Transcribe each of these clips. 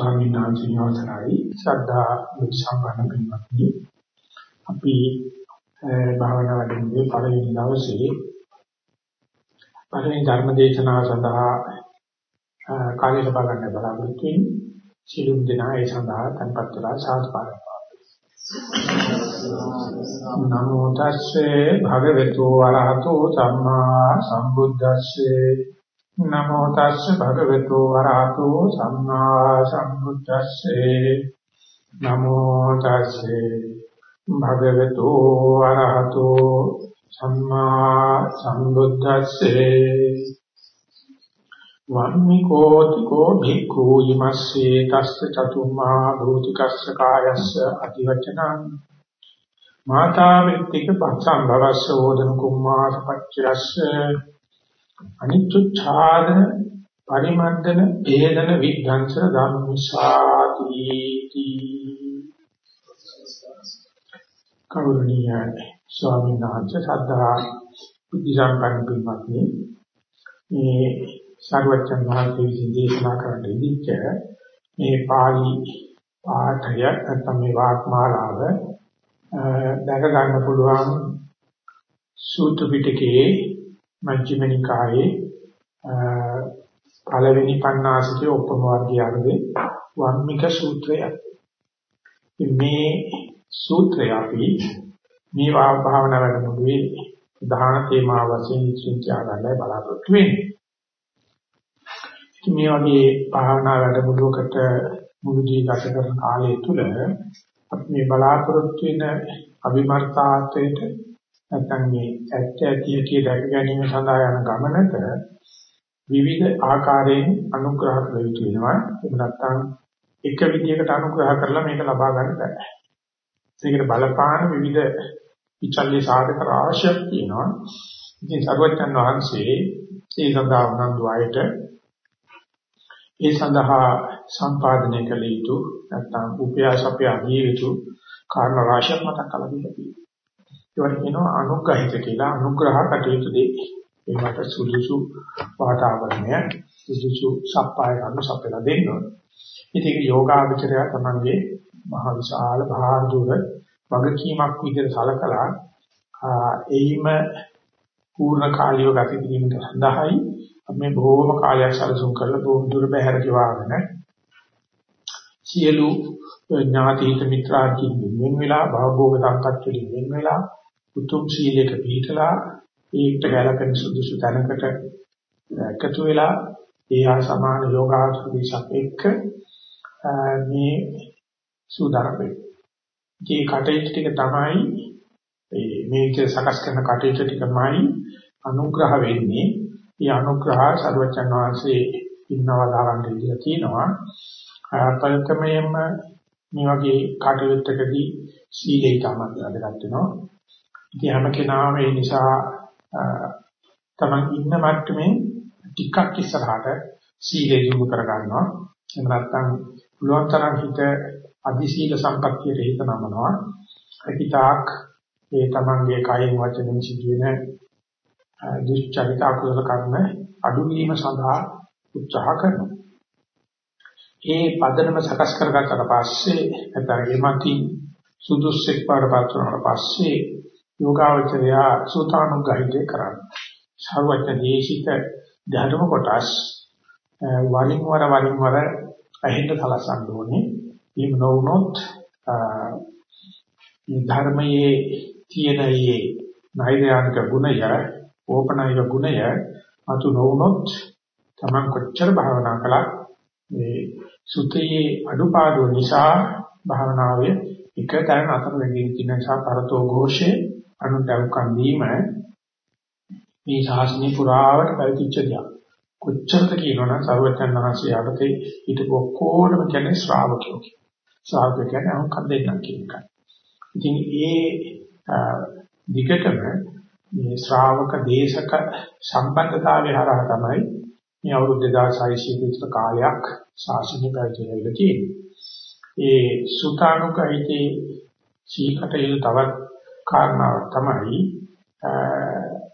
ස්වාමීන් වහන්සේ අවසරයි ශ්‍රද්ධා බුද්ධ සම්පන්න පින්වත්නි. අපි භාවනා වැඩමුළුවේ පළවෙනි දවසේ පළවෙනි ධර්ම දේශනාව සඳහා කාලය ලබා ගන්න බලාපොරොත්තු වෙන්නේ සිළුම් දෙනා ඒ සඳහා tempත් වෙලා සාධපාරක් නමෝ තස්සේ භගවතු වරහතෝ සම්මා සම්බුද්දස්සේ නමෝ තස්ස භගවතු වරහතෝ සම්මා සම්බුද්දස්සේ. නමෝ තස්සේ භගවතු වරහතෝ සම්මා සම්බුද්දස්සේ. වම්මිකෝති කෝ භික්ඛු යමස්සේ තස්ස චතුම්මා භූතිකස්ස කායස්ස අතිවචනං. මාතා විත්තික පස්සම් භවස්ස ඕදන කුම්මාස පච්චයස්ස අනිච්චාදන පරිමර්දන වේදන විද්ධංස ධම්මසාති කරුණීය ස්වාමීන් වහන්සේ සද්ධා බුද්ධ සම්පන්න පින්වත්නි. මේ සර්වචන් වහන්සේ විසින් දේශනා කරන්න ඉදිච්ච මේ පාළි පාඨය නැත්නම් මේ වාග්මාලාව දැක ගන්න පුළුවන් සූත්‍ර පිටකයේ මජ්ක්‍ධිම නිකායේ පළවෙනි පණ්ණාසිකේ උපම වර්ගයගේ වර්මික සූත්‍රය. මේ සූත්‍රය අපි මේ භාවනා වැඩමුළුවේ ප්‍රධාන තේමාව වශයෙන් ඉස්සින්චා ගන්නයි බලාපොරොත්තු වෙන්නේ. මේ වගේ භාවනා වැඩමුළුවකට මුළුදී ගත කරන කාලය තුල අපි මේ බලාපොරොත්තු වෙන අභිමර්ථාත්වයට නැත්නම් මේ ඇත්ත ඇති ඇති දැක ගැනීම සඳහා යන ගමනට විවිධ ආකාරයෙන් අනුග්‍රහ කළ යුතු වෙනවා. එහෙම නැත්නම් එක විදියකට අනුග්‍රහ කරලා මේක ලබා ගන්න බෑ. ඒකට බලපාන විවිධ විචල්්‍ය සාධක රාශියක් තියෙනවා. ඉතින් සර්වඥන් වහන්සේ ඒ සඳහා උනන්දු අයට ඒ සඳහා සම්පාදනය කළ යුතු නැත්නම් උපයාසපය අධිය යුතු කාරණා රාශියක් මතක් කරලා දීලා ඒවට කියනවා අනුග්‍රහිත කියලා අනුග්‍රහ කටයුතු දෙක. ඒකට සුදුසු වාතාවරණය සුදුසු සප්පාය අනුසප්පලා දෙන්න ඕනේ. ඉතින් ඒක යෝගාචරය තමන්ගේ මහ විශාල බාහිර වගකීමක් විදිහට සලකලා එයිම පූර්ණ කාලියව ගත කිරීමට සඳහායි මේ බොහෝම කාලයක් සැලසුම් කරලා බොහොම දුර බැහැර ගෙවාගෙන සියලු ඥාති හිත මිත්‍රාදීන් වෙන වෙලා භවභෝග සම්පත් වලින් වෙන වෙලා උතුම් සීලයක පිළිතලා ඒකට ගැලපෙන සුදුසු තැනකට එකතු වෙලා ඒ හා සමාන යෝගාචරණයක් එක්ක මේ සූදානම් වෙන්නේ. මේ කටයුතු ටික තමයි මේ විදිහට සකස් කරන කටයුතු ටිකමයි අනුග්‍රහ වෙන්නේ. මේ අනුග්‍රහ සර්වචන් වහන්සේ ඉන්නවා දාරන්න ඉඳලා තියෙනවා. පළතමයෙන්ම මේ වගේ කටයුත්තකදී සීලය තමයි වැදගත් වෙනවා. ඉතින් හැම කෙනාම ඒ නිසා තමන් ඉන්න මට්ටමේ ටිකක් ඉස්සරහට සීලය යොමු කර ගන්නවා. එහෙම නැත්නම් පුළුවන් තරම් හිත අදි සීල සම්පත්තියට හිත නමනවා. අකිතාක් ඒ තමන්ගේ කයින් වචනෙන් සිදුවෙන දුෂ්චරිත අකුසල කර්ම අඩු වීම සඳහා උත්සාහ කරනවා. ඒ පදනම සකස් කරගත්තට පස්සේ නැත්නම් එමන්ති සුදුස්සෙක් පාඩපත් වුණාට පස්සේ යෝගාවචරය සූතානුගහිතේ කරන්නේ. සර්වඥ දේශිත ධර්ම කොටස් වරින් වර වරින් වර ඇහෙන්න සලසන්න ඕනේ. එහෙම නොවුනොත් ධර්මයේ තියෙන මේ නෛර්යානික ගුණය, ඕපනායක ගුණය අතු නොවුනොත් Taman කොච්චර භාවනා කළත් මේ සුතේ අඩුපාඩු නිසා භාවනාවේ එක තැන අතර වෙදී තියෙන නිසා පරතෝ ഘോഷේ අනුදව්කම් දීම මේ ශාසනය පුරාවට පැවතිච්ච දෙයක්. කොච්චරද කියනවනම් සරුවචන් වහන්සේ යටතේ හිටපු ඔක්කොම කියන්නේ ශ්‍රාවකයෝ කියලා. ශ්‍රාවකයෝ කියන්නේ අහංකම් දෙන්නා කියන එකයි. ඉතින් ඒ දිගටම මේ ශ්‍රාවක දේශක සම්බන්ධතාවය හරහා තමයි මේ අවුරුදු 2600 විතර කාලයක් ශාසනය පැවතිලා තියෙන්නේ. ඒ සුතානුකයිතේ සීකටයු තවත් කාරණාවක් තමයි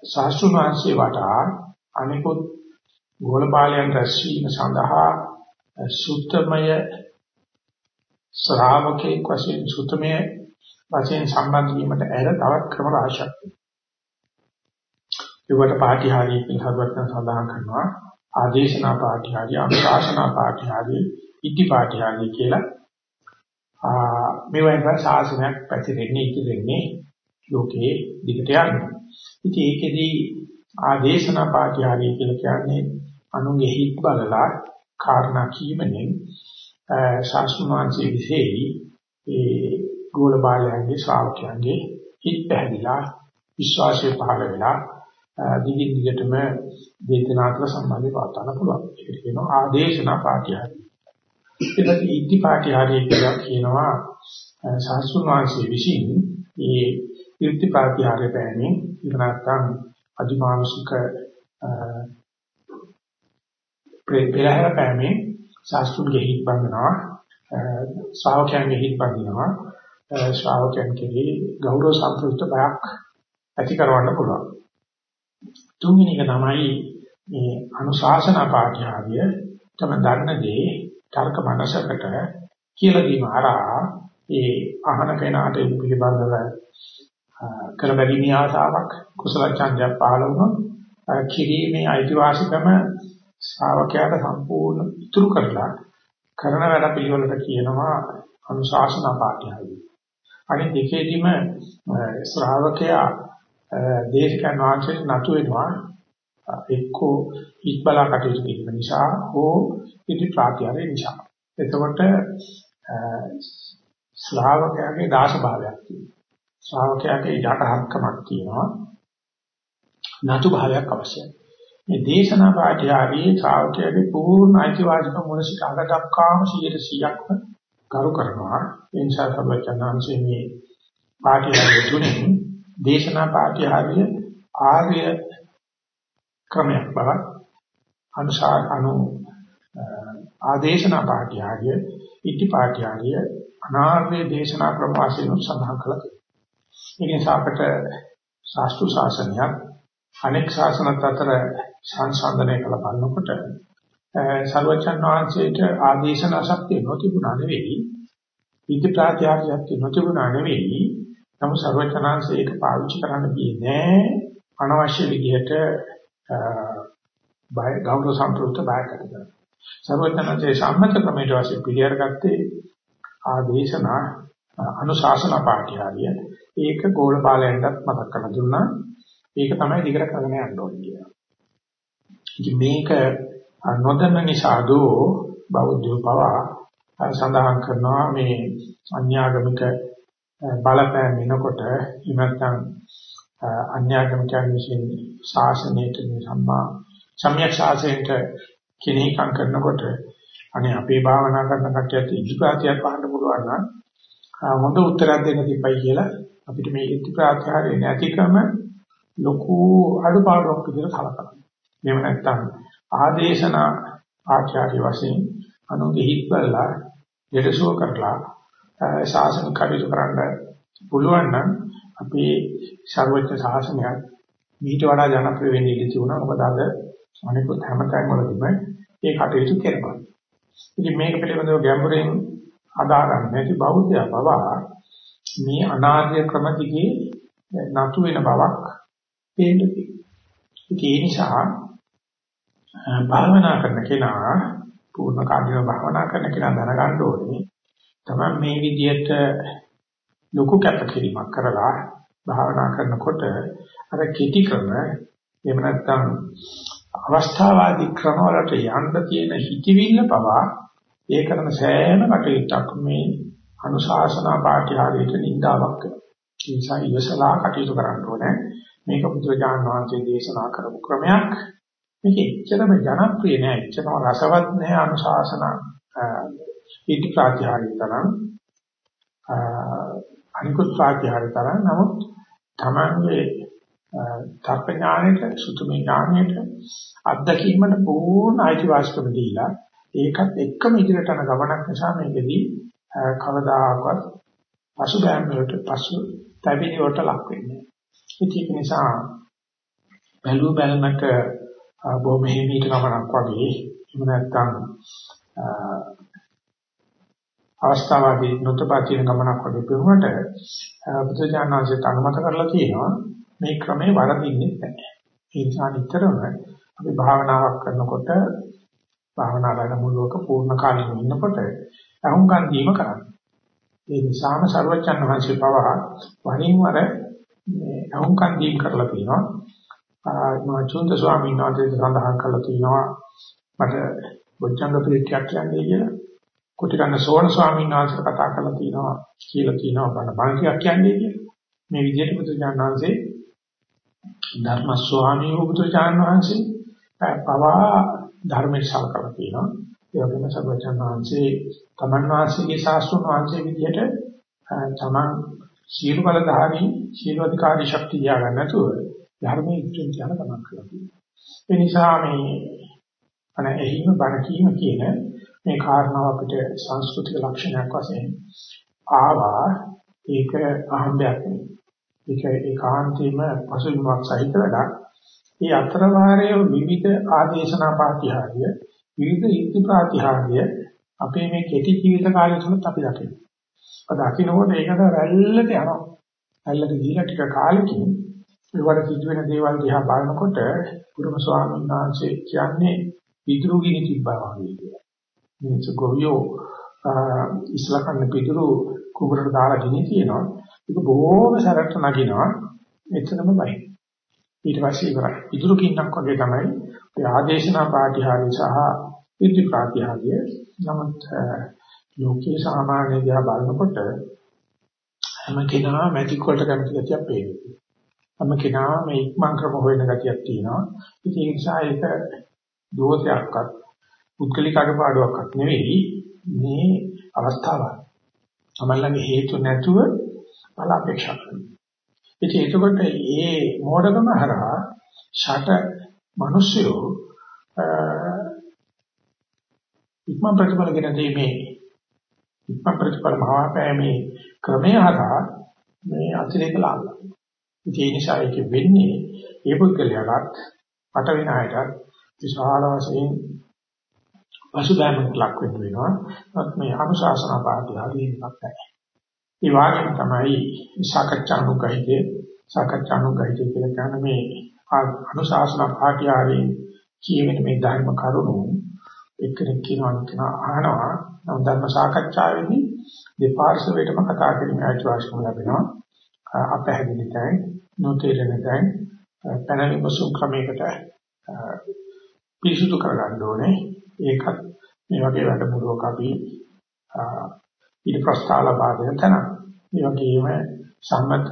සාස්ත්‍රුණ වංශේ වටා අනිකුත් ගෝලපාලයන් රැස්වීම සඳහා සුත්තමය ශ්‍රාවකෙක් වශයෙන් සුතමේ වශයෙන් සම්බන්ධ වීමට ඇර තවත් ක්‍රම රාශියක් ඒවට පාටිහාරී කියලා හදවතෙන් සඳහන් කරනවා. ආදේශනා පාටිහාරී අනුශාසනා පාටිහාරී ඉති පාටිහාරී කියලා. මේ වගේ ශාසනයක් පැතිරෙන්නේ ඉතිරෙන්නේ ලෝකයේ දිගට යනවා. ඉතින් ඒකෙදී ආදේශනා පාටිහාරී කියලා කියන්නේ අනුගේ හිත් බලලා කාරණා කීමෙන් ශාස්ත්‍රඥාන්සේ විශේෂයි ඒ ගෝල බාලයන්ගේ ශ්‍රාවකයන්ගේ හිත් පැහැදිලා විශ්වාසය පහළ වෙලා දිගින් දිගටම වේදනාත්මක සම්බන්ධය පවත්වන්න පුළුවන්. ඒක කියනවා ආදේශනා පාටිහාරී. ඊට ඉද්ධි පාටිහාරී කියලා කියනවා ශාස්ත්‍රඥාන්සේ විසින් ඒ ඉද්ධි පාටිහාරය බෑනේ ඉගෙන නැත්නම් අධිමානසික පෙරහැර පෑමේ ශාස්ත්‍රුන්ගේ හිත් බඳිනවා ශ්‍රාවකයන්ගේ හිත් බඳිනවා. ශ්‍රාවකයන් කෙරෙහි ගෞරව සම්ප්‍රයුක්ත බයක් ඇති කරවන්න පුළුවන්. තුන්වෙනි එක තමයි මේ අනුශාසනා පාඨ්‍යාවිය තම දන්න දේ තර්ක මනසකට කියලා දීම හරහා ඒ අහන කෙනාට ඒ පිළිබඳව කරබැලීමේ ආසාවක් කුසල ඡන්දයක් පහළ වුණොත් කිරීමේ අයිතිවාසිකම ශ්‍රාවකයාට සම්පූර්ණ ඉතුරු කරලා කරන වැඩ පිළිවෙලට කියනවා අනුශාසනා පාඨයයි. අනිත් දෙකේදීම ශ්‍රාවකයා දේශකයන් වහන්සේ නතු වෙනවා එක්කෝ ඉක්බලා කටයුතු කිරීම නිසා හෝ ඉදි ප්‍රාත්‍යාරය නිසා. එතකොට ශ්‍රාවකයාගේ දාස භාවයක් තියෙනවා. ශ්‍රාවකයාට යටහක්කමක් තියෙනවා. නතු භාවයක් අවශ්‍යයි. මේ දේශනා පාඨය ආදී ශ්‍රාවකයාගේ පූර්ණ අයිතිවාසිකම මොනසිකාග දක්වාම 100%ක්ම කරු කරනවා. ඒ නිසා සර්වචනාංශයේ මේ පාඨය තුනේ දේශනා පාඨය ආදී ආර්ය ක්‍රමයක් බව අනුසාර අනු ආදේශනා පාඨය ආදී ඉති පාඨය ආදී අනාර්ය දේශනා ක්‍රම වශයෙන් සඳහන් කළා. ඒ නිසා අපට ශාස්ත්‍ර ශාසනයක් අනෙක් ශාසනත් අතර සංසන්දනය කළ බලනකොට සර්වචන් වහන්සේට ආදේශන ශක්තිය නොතිබුණා නෙවෙයි විද්‍ය ප්‍රත්‍යාරයක් නොතිබුණා නෙවෙයි. නමුත් සර්වචනාංශේ ඒක පාවිච්චි කරන්න ගියේ නෑ. අනවශ්‍ය විදිහට බය ගෞරව සම්ප්‍රයුක්ත බයකට කරා සර්වචනාංශේ සම්මත ක්‍රමයට වශයෙන් පිළිඅරගත්තේ ආදේශනා අනුශාසන පාඨ්‍යය ඒක ගෝල බාලයන්ටත් මතක් කරලා දුන්නා ඒක තමයි දිගට කරගෙන යන්න ඕනේ කියලා. ඉතින් මේක නොදන්න නිසාදෝ බෞද්ධ පවා සඳහන් කරනවා මේ අන්‍යාගමික බලපෑම් වෙනකොට ඉමත්නම් අන්‍යාගමිකයන් විසින් ශාසනයට සම්මා සම්‍යක් ශාසනයට කිනීකම් කරනකොට අනේ අපේ භාවනා කරන කට්ටියත් ඉදිපාතියක් වහන්න පුළුවන් නම් හොඳ උත්තරයක් දෙන්න තිබයි කියලා අපිට මේ ඉදිපාත්‍යාරේ නැතිකම ලොකු අඩුපාඩුවක් විදිහට සලකනවා. එහෙම නැත්නම් ආදේශනා ආචාර්ය වශයෙන් අනුගේ හිත් බලලා දෙදසුව කරලා ශාසන කටයුතු කරන්න පුළුවන් නම් අපේ ਸਰවඥ ශාසනයක් මීට වඩා ජනප්‍රිය වෙන්න ඉඩ තිබුණා. මොකද අද අනිකුත් හැමතැන් වලදීම ඒ කටයුතු කරනවා. ඉතින් මේක පිළිබඳව ගැඹුරින් අදා ගන්න නැති බෞද්ධය පවා මේ අනාර්ය ක්‍රම දිගේ නතු වෙන බවක් පේන්න තියෙනවා. ඒ නිසා භාවනා කරන කෙනා පූර්ණ කාර්යව භාවනා කරන කෙනා දැනගන්න ඕනේ තමයි මේ විදිහට ලොකු කැපකිරීමක් කරලා භාවනා කරනකොට අර කිටි ක්‍රම එහෙම නැත්නම් අවස්ථාවාදී ක්‍රම වලට යන්න තියෙන හිතවිල්ල පවා ඒ කරන සෑම කටයුත්තක් මේ අනුශාසනා පාඨ්‍යාලයට නින්දාවක් කරනවා. ඒ නිසා ඉවසලා කටයුතු කරන්න ඕනේ. මේක බුදුරජාණන් වහන්සේ දේශනා කරපු ක්‍රමයක්. මේක එච්චරම ජනප්‍රිය නෑ, එච්චරම රසවත් නෑ අනුශාසන ඉති ප්‍රාතිහාර්ය තරම් අනිකුත් ප්‍රාතිහාර්ය තරම් නමුත් තමන්ගේ තර්ක ඥාණයට, සුතුමේ ඥාණයට අත්දැකීමට පූර්ණ අයිතිවාසිකම දීලා ඒකත් එක්කම ඉදිරියට යන ගමනක් නිසා මේකෙදී කවදාකවත් පසුබෑම් වලට පසු තැබිලි වලට ලක් වෙන්නේ. ඒක නිසා බැලුව බැලමට බොහොම හිමීට ගමනක් වගේ එහෙම නැත්නම් අවස්ථාවාදී නොතපා තියෙන ගමනක් වගේ පෙනුනට බුදුජානනාංශයට අනුමත කරලා තියෙනවා මේ ක්‍රමේ වරදින්නේ නැහැ. ඒ නිසා නිතරම අපි භාවනාවක් කරනකොට භාවනා වැඩමුළුවක පූර්ණ කාලෙම ඉන්නකොට අහුම්කන් දීම කරන්නේ. ඒ නිසාම සර්වචන් වහන්සේ පවා වරින් වර මේ අහුම්කන් දීම කරලා තියෙනවා. මා චුන්ද ස්වාමීන් වහන්සේ සඳහන් කරලා තියෙනවා මට බොජ්ජංග පිළිච්චයක් කියන්නේ කියලා. කුටිකන්න සෝණ ස්වාමීන් වහන්සේ කතා කරලා තියෙනවා කියලා තියෙනවා බණ බණ කියන්නේ කියලා. මේ විදිහට බුදුජානනාංශේ ධර්ම ස්වාමී වූ බුදුජානනාංශේ පවා ධර්මයේ සලකලා තියෙනවා. ඒ වගේම සර්වචන් වහන්සේ තමන් වහන්සේගේ ශාස්ත්‍රුන් වහන්සේ විදිහට තමන් සීල බලධාරී සීල අධිකාරී ශක්තිය ගන්න නැතුව ධර්මයේ ඉතින් යන ගමන් කරලා තියෙනවා. ඒ නිසා මේ අන එහිම බණ කීම කියන මේ කාරණාව අපිට සංස්කෘතික ලක්ෂණයක් වශයෙන් ආවා ඒක අහඹයක් නෙවෙයි. ඒක ඒකාන්තයෙන්ම පසුබිමක් සහිත වැඩක්. මේ අතර වාරයේ විවිධ ආදේශනා පාතිහාරිය විවිධ ඉති ප්‍රාතිහාර්ය අපේ මේ කෙටි ජීවිත කාලය තුලත් අපි දකිනවා. අද දකින්නකොට ඒකට රැල්ලට යනවා. රැල්ලට ගිහිලා ටික කාලෙකින් ඒවට සිදුවෙන දේවල් දිහා බලනකොට ගුරුම ස්වාමීන් වහන්සේ කියන්නේ පිටුරු ගිනි තිබ්බා වගේ කියලා. මේ ගොවියෝ ඉස්ලා කන්න පිටුරු කුඹරට දාලා ගිනි තියනවා. ඒක බොහොම සරට නගිනවා. එතනම බයි. ඊට පස්සේ ඉවරයි. පිටුරු කින්නක් වගේ තමයි ඒ ආදේශනා පාටිහාරය සහ ඉති ප්‍රාතිහාර්ය නමුත් ලෝකයේ සාමාන්‍ය දිහා බලනකොට හැම කෙනා මැජික් වලට කැමති ගැතියක් පේනවා. හැම කෙනා මේ ඉක්මන් ක්‍රම හොයන ගැතියක් තියෙනවා. ඉතින් ඒ නිසා ඒක දෝෂයක්වත් පුද්ගලික අඩපාඩුවක්වත් නෙවෙයි මේ අවස්ථාව. තමල්ලගේ හේතු නැතුව බල අපේක්ෂා කරනවා. ඉතින් එතකොට මේ මෝඩකම හරහා ෂට මිනිස්සු ඉක්මන් ප්‍රතිඵල ගෙන දීමේ ඉක්මන් ප්‍රතිඵල භාවපෑමේ ක්‍රමය හරහා මේ අතිරේක ලාභ. ඒ නිසා ඒක වෙන්නේ ඒ පුද්ගලයාට පට වෙන අයටත් විශාල වශයෙන් පසුබෑමක් ලක් වෙනවා. ඒත් මේ අනුශාසනා පාඩිය හරියටම නැහැ. ඒ වගේම තමයි සාකච්ඡානුගහිතේ සාකච්ඡානුගහිතේ කියලා කියන මේ අනුශාසනා පාඩිය හරිය කියවෙන මේ ධර්ම කරුණු එක්කෙනෙක් කියනවා කියන අහනවා නම් ධර්ම සාකච්ඡාවේදී දෙපාර්ශ්වයටම කතා කිරීමේ අයිතිවාසිකම ලැබෙනවා අපහැදිලි තැන් නොතේරෙන තැන් පැනලි මුසුම් ක්‍රමයකට පිරිසුදු කරගන්න ඕනේ ඒකත් මේ වගේ වැඩමුළුවක අපි ඊට ප්‍රස්තාව ලබා දෙන තැන. මේ වගේම සම්මත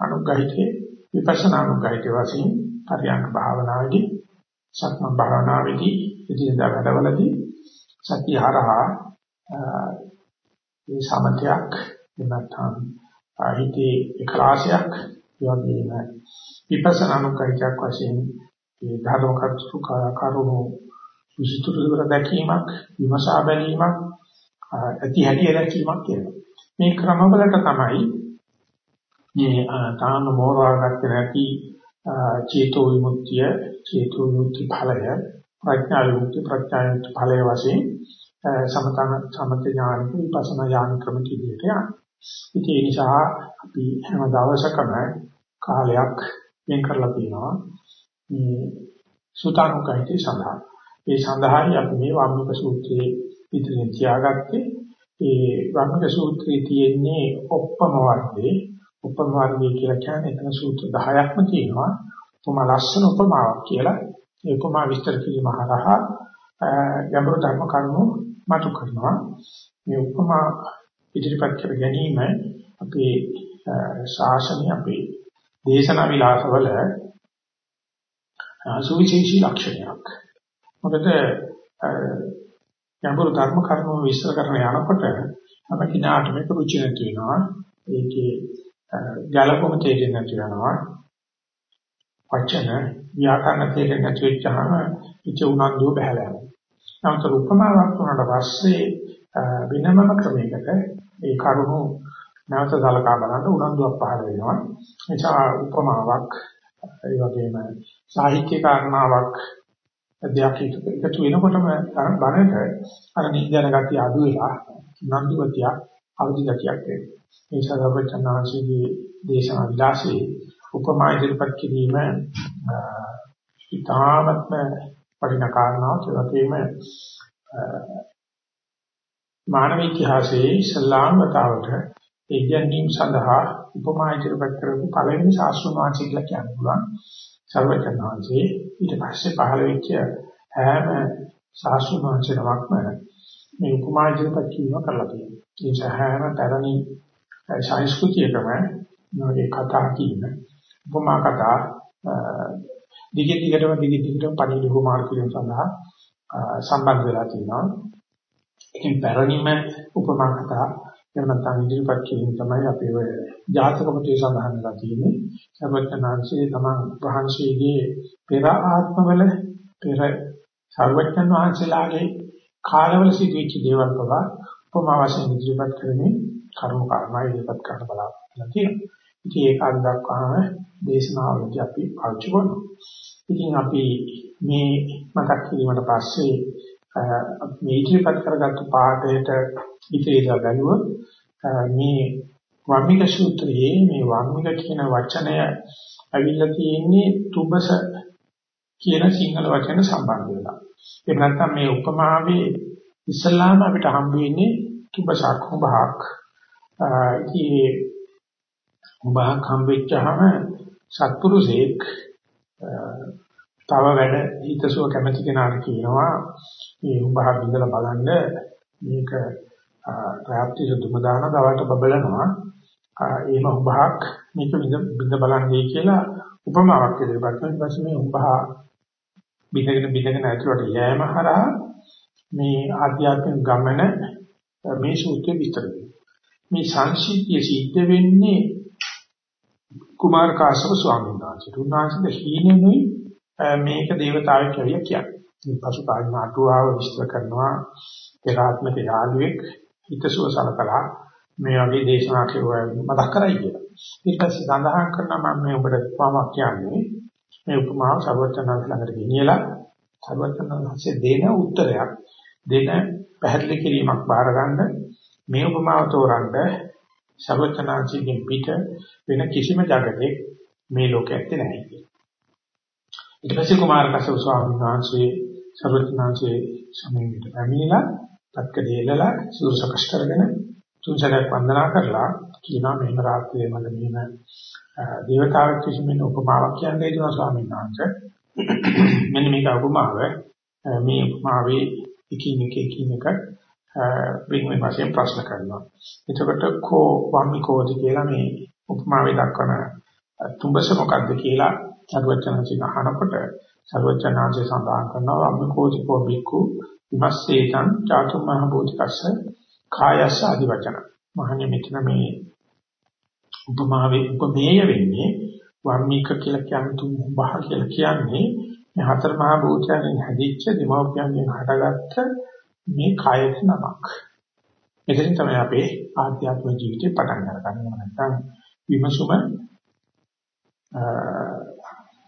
අනුග්‍රහිතේ විපස්සනා අනුග්‍රහිතේ වශයෙන් පරියන්ක භාවනාවේදී සක්මන් භාවනාවේදී ඉදිරියට වැඩවලදී සතිය හරහා මේ සමතයක් එනතම් හිතේ එකලාශයක් යෝගීන විපස්සනා අනුකරිතක් වශයෙන් මේ ධර්ම කර්තෘ කරුණු විසිතුරු කර දැකීමක් විමසා බැලීමක් ඇති හැටි දැකීමක් කියනවා මේ ක්‍රමවලට තමයි මේ තාම මෝරවාගත්තේ නැති චේතෝ විමුක්තිය චේතෝ විමුක්ති ඵලය ප්‍රඥා විමුක්ති ප්‍රඥා විමුක්ති ඵලය වශයෙන් සමතන සමත ඥානික විපස්සනා ඥාන ක්‍රම කිදියට යනවා. ඉතින් ඒ නිසා අපි හැම දවසකම කාලයක් වෙන් කරලා තියෙනවා මේ සුතානුකයිති සඳහා. ඒ සඳහායි අපි මේ වම්මික සූත්‍රයේ ඉදිරියෙන් තියාගත්තේ ඒ වම්මික සූත්‍රයේ තියෙන්නේ ඔප්පම වර්ගයේ උපම වර්ගය කියලා කියන්නේ එතන සූත්‍ර 10ක්ම තියෙනවා. උපමා ලස්සන උපමාවක් කියලා. ඒ උපමා විස්තර කිරීම හරහා ගැඹුරු ධර්ම කරුණු මතු කරනවා. මේ උපමා ඉදිරිපත් කර ගැනීම අපේ ශාසනය අපේ දේශනා විලාසවල සුවිශේෂී ලක්ෂණයක්. මොකද ගැඹුරු ධර්ම කරුණු විස්තර කරන යනකොට අපිට නාට මේක රුචි නැති වෙනවා. ඒකේ ගැළපොම තේරෙන්නේ නැති වෙනවා. වචන ව්‍යාකරණ තේරෙන්නේ නැති වෙච්චාම ඉච්ච උනන්දුව බහැලා යනවා. නමුත් උපමාවක් වුණාට පස්සේ වෙනමම ක්‍රමයකට ඒ කරුණු නැවත සලකා බලන්න උනන්දුවක් පහළ වෙනවා. එනිසා උපමාවක් ඒ වගේම සාහිත්‍ය කාරණාවක් දෙයක් එකතු වෙනකොටම බණට අර නිජන ගතිය අඩු වෙලා නන්දිවතිය අවදි ගතියක් වෙනවා. මේ සදාපචනාංශයේ දේශනා විලාසයේ උපමා ඉදිරිපත් කිරීම ඉතාමත්ම වටිනා කාරණාවක් ඒ වගේම මානව ඉතිහාසයේ ඉස්ලාම් වතාවට ඉගැන්වීම සඳහා උපමා ඉදිරිපත් කරපු පළවෙනි ශාස්ත්‍රීය වාචික කියලා කියන්න පුළුවන්. සර්වඥාන්සේ ඊට පස්සේ පහළ වෙච්ච හැම ශාස්ත්‍රීය වාචිකවක්ම මේ උපමා ඉදිරිපත් කිරීම කරලා තියෙනවා. ඒ සහැම තරණි සංස්කෘතියකම මේ කතා කියන උපමා කතා දිගින් දිගටම දිගින් දිගටම පණිවිඩ උපමා කිරීම සඳහා සම්බන්ධ වෙලා තියෙනවා. ඉතින් පැරණිම උපමා කතා එහෙම නැත්නම් ඉදිරිපත් කිරීම තමයි අපි ඔය ජාතක පොතේ සඳහන් කරලා තියෙන්නේ. සර්වඥාන්සේ තමන් වහන්සේගේ පෙර ආත්මවල පෙර සර්වඥ වහන්සේලාගේ කාලවල සිදුවෙච්ච දේවල් පවා උපමා වශයෙන් ඉදිරිපත් කරමින් කර්ම කර්මයි ඉදිරිපත් කරන්න බලාපොරොත්තු තියෙනවා. ඉතින් ඒක අද දක්වාම දේශනාවලදී අපි පාවිච්චි කරනවා. ඉතින් අපි මේ මතක් කිරීමට පස්සේ මේ ඉදිරිපත් කරගත්තු පාඩයට ඉතිරිලා බැලුවොත් මේ වම්මික සූත්‍රයේ මේ වම්මික කියන වචනය ඇවිල්ලා තියෙන්නේ තුබස කියන සිංහල වචන සම්බන්ධ වෙලා. එහෙම නැත්නම් මේ උපමාවේ ඉස්ලාම අපිට හම්බ වෙන්නේ තුබසක් උභාක්. ඒ උභාක් හම්බෙච්චාම සත්පුරුෂයෙක් තව වැඩ හිතසුව කැමති කෙනාට කියනවා මේ උභාක් ඉඳලා බලන්න මේක ප්‍රාප්ති සුදුම දාන දවල්ට බබලනවා. ඒම උභාක් මේක බින්ද බලන්නේ කියලා උපමාවක් ඉදිරිපත් කරන පස්සේ මේ උභා බින්දගෙන බින්දගෙන ඇතුළට යෑම හරහා මේ ආධ්‍යාත්මික ගමන මේ සූත්‍රය විස්තර මේ සංසිද්ධිය සිද්ධ වෙන්නේ කුමාර කාශ්‍යප ස්වාමීන් වහන්සේට. උන්වහන්සේ හීනෙනුයි මේක දේවතාවෙක් කියලා කියන්නේ. මේ පසුකාලීන අටුවාව විස්තර කරනවා පෙරාත්මක යාළුවෙක් හිතසුව සලකලා මේ වගේ දේශනා කෙරුවා මතක් කරයි කියලා. ඊට පස්සේ සඳහන් කරනවා මම මේ ඔබට උපමාවක් කියන්නේ මේ උපමාව සර්වඥාන්ස ළඟට ගෙනියලා සර්වඥාන්සේ දෙන උත්තරයක් දෙන පැහැදිලි කිරීමක් බාර ගන්න මේ උපමාව තෝරන්න සර්වඥාන්සේගෙන් පිට වෙන කිසිම జగතේ මේ ලෝකයේ නැහැ කියලා. ඊට පස්සේ කුමාර කස්සප ස්වාමීන් වහන්සේ සර්වඥාන්සේ සමීපයට පැමිණිලා තත්කදීලලා සූරසකස් කරගෙන තුන් සැරයක් වන්දනා කරලා කියනවා මෙහෙම රාත්‍රියේ මම මෙහෙම දේවතාවෙක් කිසිම උපමාවක් කියන්නේ දෙනවා ස්වාමීන් වහන්සේ මෙන්න මේක උපමාව මේ උපමාවේ එකින් එක එකින් එක වෙන වශයෙන් ප්‍රශ්න කරනවා එතකොට කෝ වම්මිකෝද කියලා මේ උපමාවේ දක්වන තුඹස මොකද්ද කියලා සර්වචනසික අහනකොට සර්වචනාංශය සඳහන් කරනවා වම්මිකෝති කෝ බික්කු ඉමස්සේතං චාතු මහ භූතිකස්ස කායස්ස ආදි වචන. මහන්නේ මෙතන මේ උපමාවේ උපමේය වෙන්නේ වර්ණික කියලා කියන්නේ තුන් බහ කියලා කියන්නේ මේ හතර මහ භූතයන්ගෙන් හැදිච්ච දෙමෝපියන්ගෙන් හටගත්ත මේ කායක නමක්. එතනින් තමයි අපේ ආධ්‍යාත්මික ජීවිතේ පටන් ගන්න. නැත්නම් විමසුම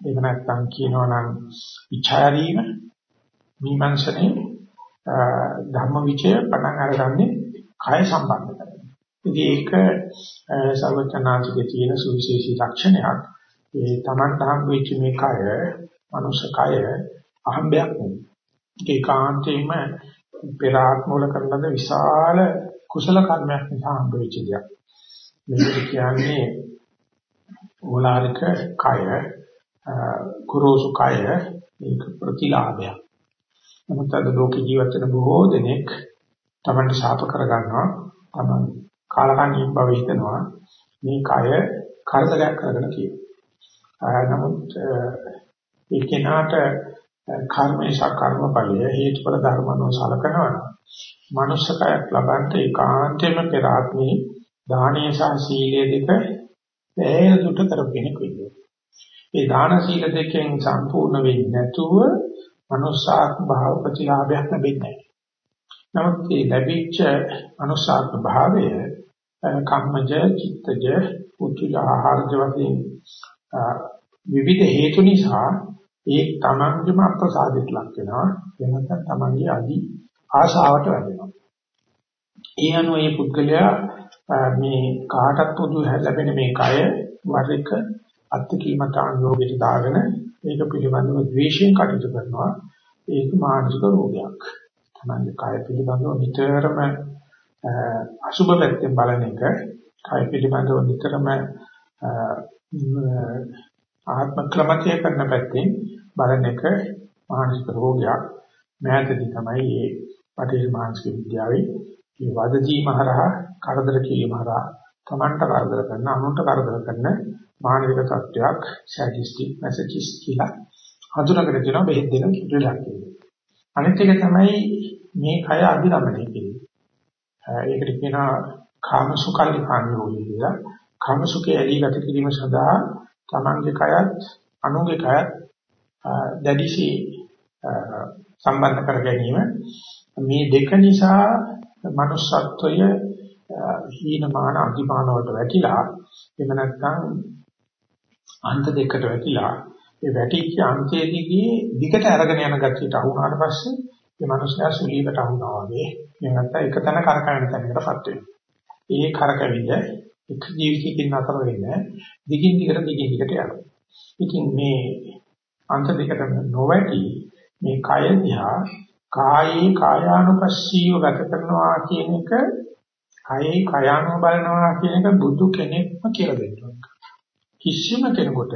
එහෙම නැත්නම් කියනවා නම් විචාරීම මීමන්සනේ ධම්මවිචය පටන් අරගන්නේ කය සම්බන්ධ කරගෙන. ඉතින් ඒක සර්වචනාංශිකේ තියෙන සුවිශේෂී ලක්ෂණයක්. ඒ Taman හම් වෙච්ච මේ කය, මනුෂ්‍ය කය අහම්බයක් නෙවෙයි. ඒකාන්තයෙන්ම පෙර ආත්මවල කරන ලද විශාල කුසල කර්මයක් නිසා හම්බ වෙච්ච දෙයක්. මේක කියන්නේ ඕලාරික කය, කුරුසු කය ඒක ප්‍රතිලාභයක්. නමුත් අද ලෝක ජීවත් වෙන බොහෝ දෙනෙක් තමන්ට ශාප කරගන්නවා. තමන් කාලකන්ණියෙන් බව හිතනවා. මේ කය කරදරයක් කරගෙන කියනවා. නමුත් ඒ කෙනාට කර්මේශ කර්මඵලය හේතුඵල ධර්මano සලකනවා. මනුෂ්‍යකයක් ලබන්ට ඒකාන්තයෙන්ම පෙර ආත්මේ දානීය සහ සීලයේ දෙක ඇයලුට කරගෙන කෙනෙක්. ඒ දාන සීල දෙකෙන් සම්පූර්ණ වෙන්නේ නැතුව මනුස්සාත්ම භාව ප්‍රතිලාභයක් ලැබෙන්නේ නැහැ. නමුත් මේ ලැබිච්ච මනුස්සාත්ම භාවය කම්මජ, චිත්තජ, උච්ච ආහාරජ වශයෙන් විවිධ හේතු නිසා ඒ තමන්ගේම අප්‍රසාදයට ලක් වෙනවා. එහෙනම් තමන්ගේ අදි ආශාවට වැටෙනවා. ඒ අනුව මේ පුද්ගලයා මේ කාටත් පොදු ලැබෙන මේ කය වර එක අත්කීමතාන් යෝගයට දාගෙන ඒක පිළිබඳව ද්වේෂයෙන් කටයුතු කරනවා ඒක මානසික රෝගයක් තමයි කය පිළිබඳව නිතරම අසුබ පැත්තෙන් බලන එක කය පිළිබඳව නිතරම ආත්ම ක්‍රමතිය කරන පැත්තෙන් බලන එක මානසික රෝගයක් මෑතදී තමයි මේ පටිච්ච මානසික විද්‍යාවේ මේ වදදී මහරහා කරදර කිරීම හරහා තමන්ට කරදර කරන අනුන්ට කරදර කරන මානසික තත්ත්වයක් සැඩිස්ටික් මැසේජස් කියලා හඳුනාගෙන දෙනවා බෙහෙත් දෙන කිරිලක් කියන්නේ. අනිත් එක තමයි මේ කය අභිරමණය කිරීම. ඒකට කියනවා කාමසුකල්ලි කාණ්‍යෝගය කියලා. කාමසුකේ ඇලී ගත කිරීම සඳහා තමන්ගේ කයත් අනුන්ගේ කයත් දැඩිසි සම්බන්ධ කර ගැනීම මේ දෙක නිසා manussත්වය හීනමාන අධිමාන වලට වැටිලා එහෙම නැත්නම් අන්ත දෙකට වැටිලා ඒ වැටිච්ච අන්තයේදී දිගට අරගෙන යන ගතියට අහුනාට පස්සේ මේ මනුස්සයා සුලීකට අහුනවා වගේ එහෙම නැත්නම් එක තැන කරකැවෙන තැනකටපත් වෙනවා. ඒ කරකැවිල්ල එක් ජීවිතයකින් නතර වෙන්නේ දිගින් දිගට දිගින් දිගට යනවා. ඉතින් මේ අන්ත දෙකට නොවැටි මේ කය දිහා කායේ කායානුපස්සීව ගත කරනවා කියන එක කයේ කයානුව බලනවා කියන එක බුදු කෙනෙක්ම කියලා දෙන්නවා. කිසිම කෙනෙකුට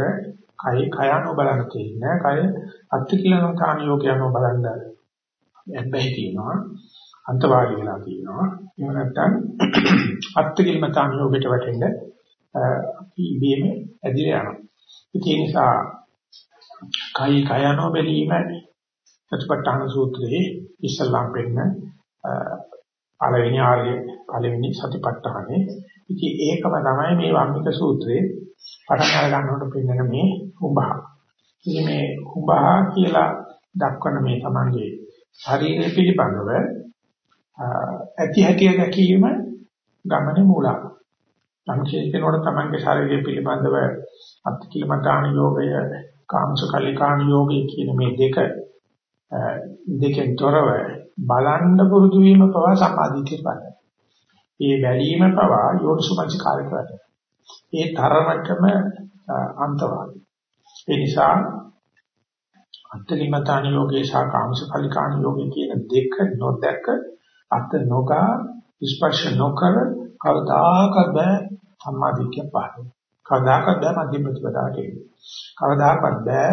කයේ කයානුව බලන්න තියෙන්නේ කය අත්තිකිලන කාණ යෝගයන්ව බලන්න හැබැයි තියෙනවා අන්තවාදී වෙලා තියෙනවා. එහෙම නැත්නම් අත්තිකිලන යෝගයට වැටෙන්න අපි ඉබේම ඇදිලා යනවා. ඒ නිසා කයි කයano බැලීම සතිපට්ඨාන සූත්‍රයේ ඉස්සල්ලාම් වෙන්න පළවෙනි ආර්ය පළවෙනි සතිපට්ඨානේ ඉතින් ඒකම තමයි මේ වම්මික සූත්‍රයේ පටන් අර ගන්නකොට පෙන්නන මේ උභා. ඉතින් මේ උභා කියලා දක්වන මේ Tamange ශරීරය පිළිබඳව ඇති හැටි දැකීම ගමනේ මූලක්. සංකේතනවල Tamange ශරීරය පිළිබඳව අත්කිලමතාන යෝගය කාමසකලිකාණ යෝගය කියන මේ දෙක දෙකෙන් තොරව බලන්න පුරුදු වීම පවා සමාධියට බලයි. ඒ බැලීම පවා යෝනිසුමංචකාරක වැඩ. ඒ තරමටම අන්තවාදී. ඒ නිසා අත්තිමතාන යෝගේ සහ කාමසකලිකාණ යෝගේ කියන දෙක නොදැක අත නොගා ස්පර්ශ නොකර කවදාකවත් බෑ සම්මාදිට්ඨිය පහළ. කවදාකවත් බෑ මධ්‍යම ප්‍රතිපදාවට එන්නේ. කවදාකවත් බෑ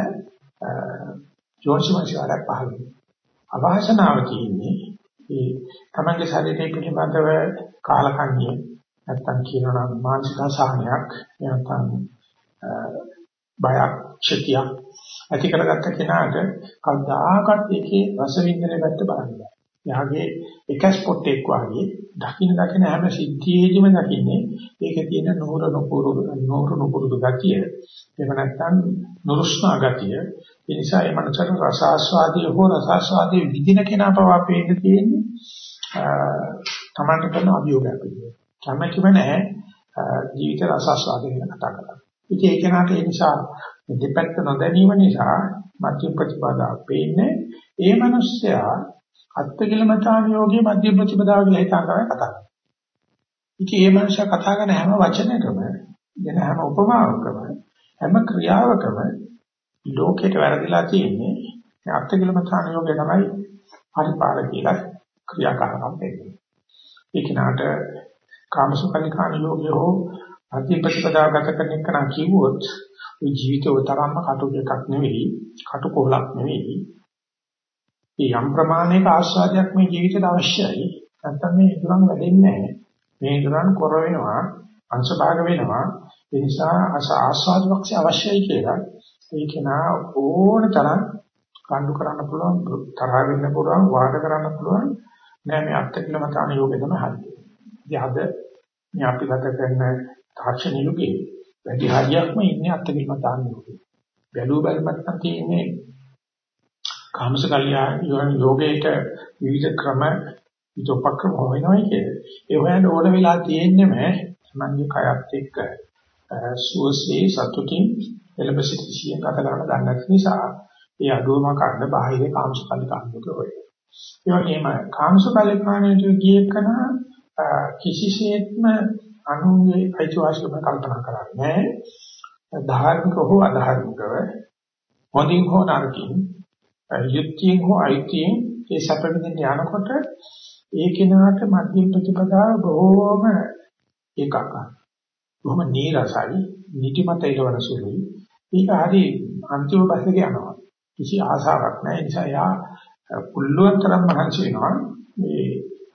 යෝනිසමංචකාරක පහළ වෙන්නේ. අවාසනාව තියෙන්නේ ඒ තමන්ගේ ශරීරය පිළිබඳව කාලකන්ණිය නැත්තම් කියනවා නම් මානසික අසහනයක් නැත්තම් බයක් ක්ෂතියක් ඇති කරගත්ත කෙනාට කවදාකවත් ඒකේ රස විඳින පැත්ත බලන්න බෑ. එයාගේ එක ස්පොට් එකක් වගේ දකින්න දකින්න හැම සිද්ධියේදීම දකින්නේ ඒකේ තියෙන නෝර නොපුරු නෝර නොපුරුදු ගතිය. එහෙම නැත්නම් නුරුස්නා ගතිය. ඒ නිසා ඒ මනසට රස ආස්වාදයේ හෝ රස ආස්වාදයේ විඳින කෙනා පවා පේන්න තියෙන්නේ තමන්ට කරන අභියෝගයක් විදියට. කැමැතිම නැහැ ජීවිත රස ආස්වාදයෙන් කතා කරලා. ඉතින් ඒ කෙනාට ඒ නිසා දෙපැත්ත නොදැනීම නිසා මධ්‍ය ප්‍රතිපදාව පේන්නේ ඒ මිනිස්සයා අත්තිකිලමතාන යෝගයේ මධ්‍ය ප්‍රතිපදාව කියලා හිතා කරලා කතා කරනවා. ඉතින් මේ මනුෂ්‍ය කතා කරන හැම වචනයකම දෙන හැම උපමාවකම හැම ක්‍රියාවකම ලෝකයට වැරදිලා තියෙන්නේ මේ අත්තිකිලමතාන යෝගය තමයි පරිපාල කියලා ක්‍රියාකාරකම් දෙන්නේ. ඒ කිනාට කාමසුකල්ලිකාන යෝගය හෝ මධ්‍ය ප්‍රතිපදාව ගත කරන එක නම් කිව්වොත් මේ ජීවිතේ තරම්ම කටුක එකක් නෙවෙයි කටුකොලක් නෙවෙයි ඒ යම් ප්‍රමාණයක ආස්වාදයක් මේ ජීවිතේට අවශ්‍යයි. නැත්නම් මේ ඉදරන් වැඩෙන්නේ නැහැ. මේ ඉදරන් කොර වෙනවා, අංශ භාග වෙනවා. ඒ නිසා ආස්වාදවක්ෂ අවශ්‍යයි කියලා ඒක නා ඕන තරම් කණ්ඩු කරන්න පුළුවන්, තරහ වෙන්න පුළුවන්, වාද කරන්න පුළුවන්. නෑ මේ අත්කලමතාන යෝගය තමයි හරියි. ඉතින් අද මේ අපි ගත කරන තාක්ෂණ යුගයේ වැඩි හරියක්ම ඉන්නේ අත්කලමතාන යෝගයේ. බැලුව බැලමත් නම් තියෙන්නේ කාමසකල්යා යෝගයට විවිධ ක්‍රම විදෝපක්‍රම හොයනවා කියන්නේ. ඒ හොයන්න ඕන වෙලා තියෙන්නේම මනගේ කයත් එක්ක සුවසේ සතුටින් එලෙබසිටිසියෙන් ගත කරන දන්නත් නිසා ඒ අඩුවම කන්න බාහිර කාමසකල්ලි කාණ්ඩක හොයනවා. ඒ වගේම කාමසකල්ලි කාණ්ඩයට ගියේ කන කිසිසේත්ම අනුන්ගේ අයිතිවාසිකම කල්පනා කරන්නේ නැහැ. ධාර්මික හෝ අධාර්මිකව හොඳින් හෝ නරකින් යුක්තියෙන් හෝ අයිතියෙන් ඒ සැප විඳින්න යනකොට ඒ කෙනාට මධ්‍යම ප්‍රතිපදාව බොහෝම ඒකාකාරයි. බොහොම නීරසයි, නිදිමත ඉරවන සුළුයි. ඒක හරි අන්තිම බස්සක යනවා. කිසි ආසාවක් නැහැ. ඒ නිසා යා පුල්ලුවන් තරම් මහන්සි වෙනවා. මේ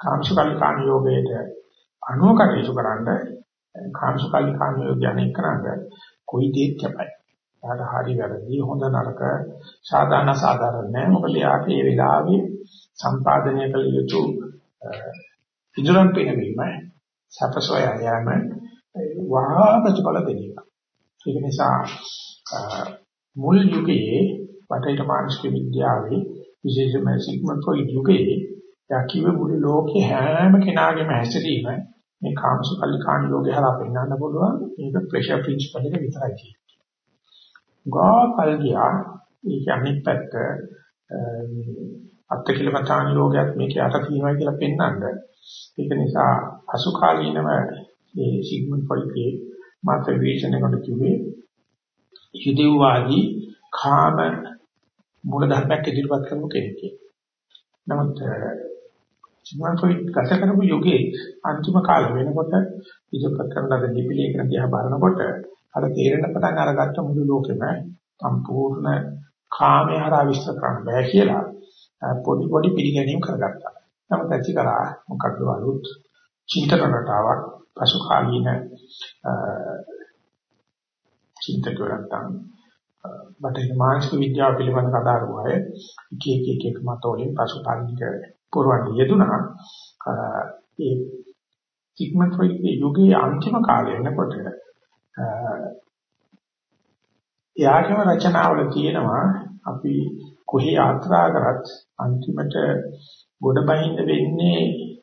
කාංශකල්ලිකාණ යෝගයට අනුව කටයුතු කරන්න කාංශකල්ලිකාණ යෝගය අනෙක් කරන්න කොයි දෙයක් කැපයි. යාට හරි වැරදි හොඳ නරක සාධාරණ සාධාරණ නැහැ. මොකද යාට ඒ වෙලාවේ සම්පාදනය කළ යුතු ඉදරම් පිනවීම සපසොය යෑම වහා ප්‍රතිඵල දෙනවා. ඒක නිසා මුල් යුගයේ පටේට මානසික විද්‍යාවේ විශේෂම සිග්මන්ඩ් ෆ්‍රොයිඩ් යුගයේ යකිව මුළු ලෝකේ හැම කෙනාගේම හැසිරීම මේ කාමසුකල්ලි කාණ යෝගය හරහා පෙන්වන්න පුළුවන් ඒක ප්‍රෙෂර් ප්‍රින්සිපල් එක විතරයි කියන්නේ. ගාපල් ගියා ඒක අනිත් පැත්ත අත්කිලමතාන යෝගයක් මේක යට තියෙනවා කියලා පෙන්වන්න. ඒක නිසා අසුකාලීනව මේ සිග්මන්ඩ් ෆ්‍රොයිඩ්ගේ මත විශ්ලේෂණයකට කිව්වේ යුදෙව්වාදී කාම මූල ධර්මයක් ඉදිරිපත් කරන කෙනෙක්. නමුත් සිග්මන්ඩ් ෆ්‍රොයිඩ් ගත කරපු යුගයේ අන්තිම කාලෙ වෙනකොට ඉදිරිපත් කරන ලද ලිපිලේඛන දිහා බලනකොට අර තේරෙන පටන් අරගත්ත මුළු ලෝකෙම සම්පූර්ණ කාමයේ හරහා විශ්ල කරන්න බෑ කියලා පොඩි පොඩි පිළිගැනීම් කරගත්තා. නමුත් ඇති කරා මොකක්ද අලුත් චින්තන රටාවක් පසු කාලීන චින්තකයන් නැත්නම් බටහිර මානසික විද්‍යාව පිළිබඳ කතා කරුවා එක එක එක එක මතවලින් පසු කාලීක පුරවන්න යෙදුනා. ඒ සිග්මන්ඩ් ෆ්‍රොයිඩ්ගේ යුගයේ අන්තිම කාලය වෙනකොට එයාගේම රචනාවල තියෙනවා අපි කොහේ යාත්‍රා කරත් අන්තිමට ගොඩ බහින්න වෙන්නේ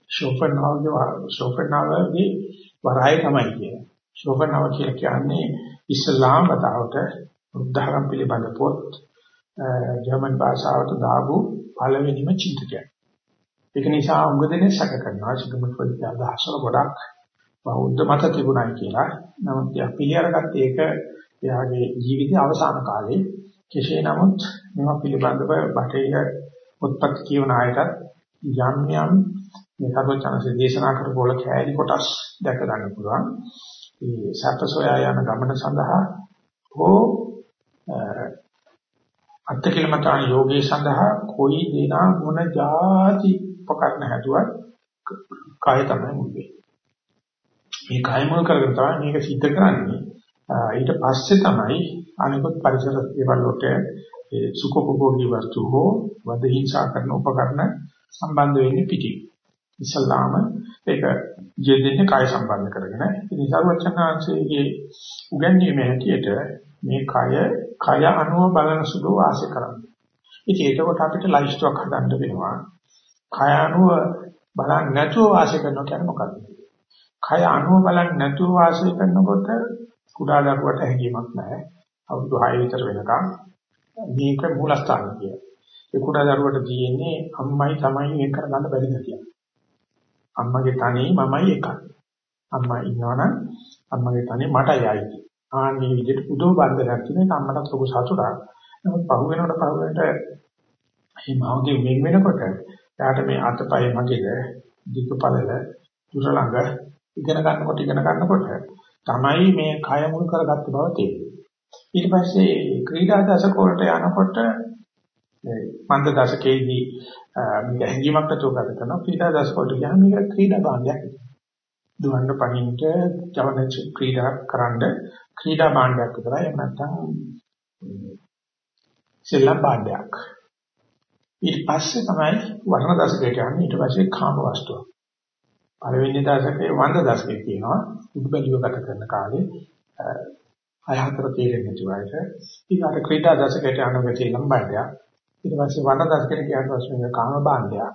ෂෝපර්නාවගේ ෂෝපර්නාවගේ වරාය තමයි කියන්නේ. ෂෝපර්නාව කියලා කියන්නේ ඉස්ලාම් වතාවට බුද්ධඝම පිළිබඳ පොත් ජර්මන් භාෂාවට දාපු පළවෙනිම චින්තකයන්. ඒක නිසා උගදෙනේ සැක කරනවා සිග්මන්ඩ් ෆ්‍රොයිඩ් අදහසල ගොඩක් බෞද්ධ මත තිබුණයි කියලා. නමුත් පිළිඅරගත්ත ඒක එයාගේ ජීවිතයේ අවසාන කාලේ කෙසේ නමුත් මේවා පිළිබඳව බටහිර උත්පත්ති කියවන අයටත් යම් යම් මේ සර්වචනසේ දේශනා කරපු වල කෑලි කොටස් දැක ගන්න පුළුවන්. ඒ සත්‍යසෝයා යන ගමන සඳහා හෝ අත්කලමතාන යෝගී සඳහා කොයි දිනා මොන જાති උපකරණ හැදුවත් කය තමයි මුල් වෙන්නේ. මේ කය මුල් කරගෙන තමයි මේක සිද්ධ කරන්නේ. ඊට පස්සේ තමයි අනිකුත් පරිසර දේවල් වලට ඒ සුඛෝපභෝගී වස්තු හෝ වද හිංසා කරන උපකරණ සම්බන්ධ වෙන්නේ පිටි. ඉස්ලාම ඒක යෙදෙන්නේ කය සම්බන්ධ කරගෙන. ඉතින් සර්වචනාංශයේ උගන්වීමේ හැටියට මේ කය කය අනුව බලන සුළු වාසය කරන්නේ. ඉතින් ඒකකොට අපිට ලයිස්ට්ුවක් හදන්න වෙනවා. කය අනුව බලන්නේ නැතුව වාසය කරනවා කියන්නේ මොකක්ද? කය අනුව බලන්නේ නැතුව වාසය කරනකොට කුඩා දරුවට හැකියාවක් නැහැ. අවුරුදු 6 විතර වෙනකම් මේක මූලස්ථාන කිය. ඒ කුඩා දරුවට තියෙන්නේ අම්මයි තමයි ඒක කරගන්න බැරි දෙයක්. අම්මගේ තනිය මමයි එකක්. අම්මා ඉන්නවනම් අම්මගේ තනිය මටයි ආයි. ආන්නේ විදිහට උදෝ බන්ධනක් තියෙන අම්මට ලොකු සතුටක්. නමුත් පහු වෙනකොට පහු වෙනට මේ මවගේ වෙන් වෙනකොට යාට මේ අතපය මගේද දිගපළල දුර ළඟ ඉගෙන ගන්නකොට ඉගෙන ගන්නකොට තමයි මේ කය මුල් කරගත්ත බව තේරෙන්නේ. ඊට පස්සේ ක්‍රීඩා දශක වලට යනකොට මන්ද දශකයේදී මේක හැංගීමක් නැතුව ගත කරනවා. ක්‍රීඩා දශක වලට ගියාම මේක ක්‍රීඩා භාණ්ඩයක්. දුවන්න පණින්ට ජවන ක්‍රීඩා කරන්න ක්‍රීඩා භාණ්ඩයක් විතරයි. එහෙම නැත්නම් සෙල්ලම් භාණ්ඩයක්. ඊට පස්සේ තමයි වර්ණ දශකයට යන්නේ. ඊට පස්සේ කාම වස්තුව. පළවෙනි දශකයේ වන්ද දශකයේ තියෙනවා. උඩුබැලිය ගත කරන කාලේ අය හතර තේරෙන්නේ නැති වයිට ඊට අර ක්‍රීඩා දශකයට යනකොට සෙල්ලම් භාණ්ඩයක්. ඊට පස්සේ වර්ණ දශකයට ගියාට පස්සේ මේක කාම භාණ්ඩයක්.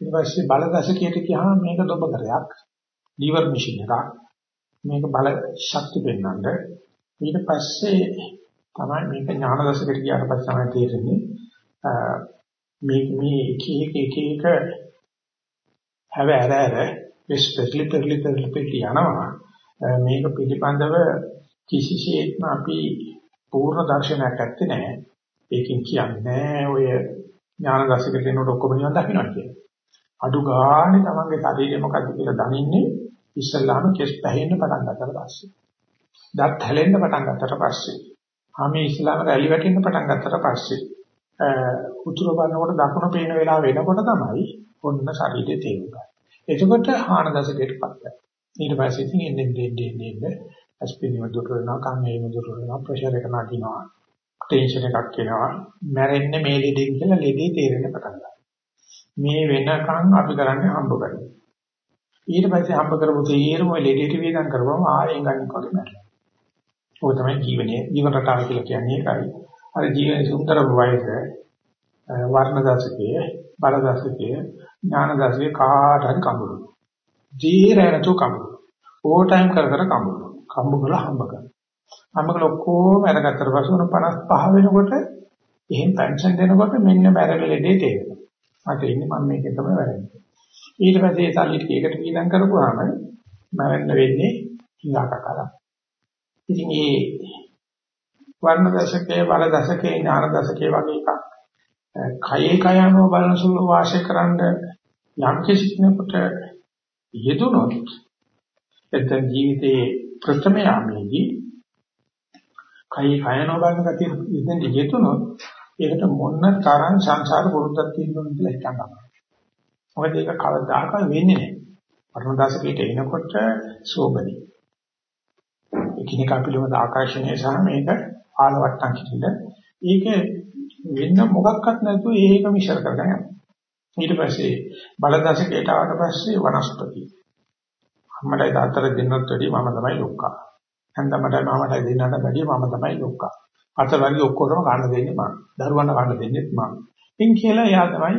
ඊට පස්සේ බල දශකයට ගියාම මේක දොබ කරයක්. ලිවර් මැෂින් එකක්. මේක බල ශක්ති පෙන්වන්න. ඊට පස්සේ තමයි මේක ඥාන දශකයට ගියාට පස්සේ තමයි තේරෙන්නේ මේ මේ එක එක එක එක හැව ඇර ඇර වෙස් පෙරලි පෙරලි පෙරලි පෙරලි යනවා. මේක පිළිබඳව කිසිසේත්ම අපි පූර්ණ දර්ශනයක් ඇත්තේ නැහැ. ඒකෙන් කියන්නේ ඔය ඥාන දර්ශක කෙනෙකුට ඔක්කොම නිවන් දකින්නවා කියන්නේ අඩු ගානේ තමන්ගේ ශරීරය මොකද්ද කියලා දනින්නේ ඉස්සල්ලාම කෙස් පැහෙන්න පටන් ගන්නට පස්සේ. දත් හැලෙන්න පටන් ගන්නට පස්සේ. ආමේ ඉස්ලාම රැලි වැටෙන්න පටන් ගන්නට පස්සේ. උතුර බලනකොට දකුණ පේන වෙලාව වෙනකොට තමයි ඔන්න ශරීරයේ තේරුම් ගන්න. එතකොට හාන දශකයටපත් වෙනවා. ඊට පස්සේ ඉතින් එන්නේ දෙන්නේ දෙන්නේ අස්පිනිම දුර වෙනවා, කන්නේම දුර වෙනවා, ප්‍රෙෂර් එක නගිනවා, ටෙන්ෂන් එකක් එනවා. මැරෙන්නේ මේ ලෙඩෙන් කියලා ලෙඩේ තේරෙන්න පටන් ගන්නවා. මේ වෙනකන් අපි කරන්නේ හම්බ කරන්නේ. ඊට පස්සේ හම්බ කරපු තේරම ලෙඩේට වේදන් කරපුවම ආයෙත් ගන්න කොට මැරෙනවා. ඔය තමයි ජීවනයේ ජීවන රටාව කියලා කියන්නේ ඒකයි. අර ජීවනයේ සුන්දර වයස වර්ණ දශකයේ බල දශකයේ ඥාන දශකයේ කාට හරි කඹුරු. ජීරණතු කඹුරු. ඕ ටයිම් කර කර කඹුරු. කඹු කරලා හම්බ කරනවා. හම්බ කරලා ඔක්කොම අරගත්තට පස්සේ උන 55 වෙනකොට එහෙන් පෙන්ෂන් දෙනකොට මෙන්න බැරලෙලේ තේරෙනවා. මට ඉන්නේ මම මේකේ තමයි වැඩන්නේ. ඊට පස්සේ ඒ සල්ලි ටික එකට වීදම් කරපුවාම මරන්න වෙන්නේ ඉලාක කරා. ඉතින් මේ වර්ණ දශකයේ වල දශකයේ ඥාන දශකයේ වගේ එකක් කයේ කයano බලන සුළු වාසය කරන්න යම් කිසි කෙනෙකුට යෙදුනොත් එතන ජීවිතයේ ප්‍රථම යාමේදී කයේ කයano බලන ගතිය ඉතින් යෙදුනොත් ඒකට මොන තරම් සංසාර පුරුද්දක් තියෙනවද කියලා හිතන්න. මොකද ඒක කවදාකවත් වෙන්නේ නැහැ. වර්ණ දශකයට එනකොට සෝබනේ එකිනෙකා පිළිබඳ ආකර්ෂණය සහ මේක ආලවට්ටම් කිරීම. ඒක වෙන්න මොකක්වත් නැතුව ඒක මිශ්‍ර කරගෙන යනවා. ඊට පස්සේ බලදශකයට ආවට පස්සේ වනස්පති. අම්මටයි තාත්තට දෙන්නත් වැඩිය මම තමයි ලොක්කා. හන්දමටයි මාමටයි දෙන්නට වැඩිය මම තමයි ලොක්කා. අතවලි ඔක්කොටම ගන්න දෙන්නේ මම. දරුවන්ට ගන්න දෙන්නේ මම. ඉන් කියලා එයා තමයි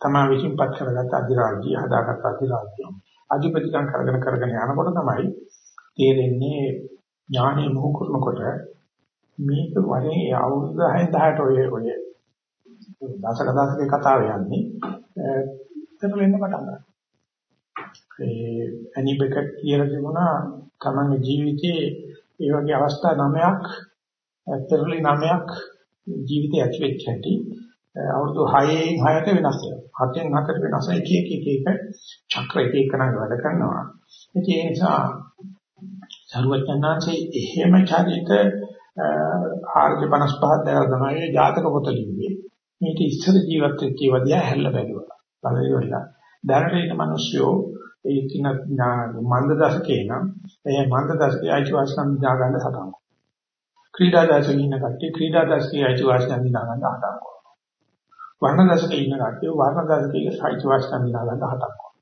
තමා විසින්පත් කරගත්ත අධිරාජ්‍ය හදාගත්ත අධිරාජ්‍ය. අධිපතිකම් කරගෙන කරගෙන යනකොට තමයි තේරෙන්නේ ඥානෙ මොහු කරනකොට මේක වරේ අවුරුදු 10 18 ඔය ඔය දසක දසකේ කතාව යන්නේ එතන වෙන්න පටන් ගන්නවා. ඒ ඇනිබෙක කියලා තිබුණා තමන්ගේ ජීවිතයේ ඒ වගේ අවස්ථා නමයක් පෙරලි නමයක් ජීවිතය ඇති වෙච්ච හැටි අවුරුදු 6න් 6ට වෙනස් වෙනවා. 7න් 7ට වෙනස් එක එක එක එක චක්‍ර එක එක නම් වැඩ කරනවා. ඒ නිසා සරුවචනාංශයේ එහෙම චරිත 455ක් දැකලා තමයි ජාතක පොත ලිව්වේ. මේක ඉස්සර ජීවත් වෙච්ච වදියා හැල්ල බැලුවා. බලවිලා. දැනට ඉන්න මිනිස්සුયો ඒ කින මන්ද දශකේ නම් ඒ මන්ද දශකයේ අයිතිවාසිකම් දා ගන්න සටන් කරනවා. ක්‍රීඩා දශකේ ඉන්න කට්ටිය ක්‍රීඩා දශකයේ අයිතිවාසිකම් දා ගන්න හටන් කරනවා. වර්ණ දශකේ ඉන්න කට්ටිය වර්ණ දශකයේ අයිතිවාසිකම් දා ගන්න හටන් කරනවා.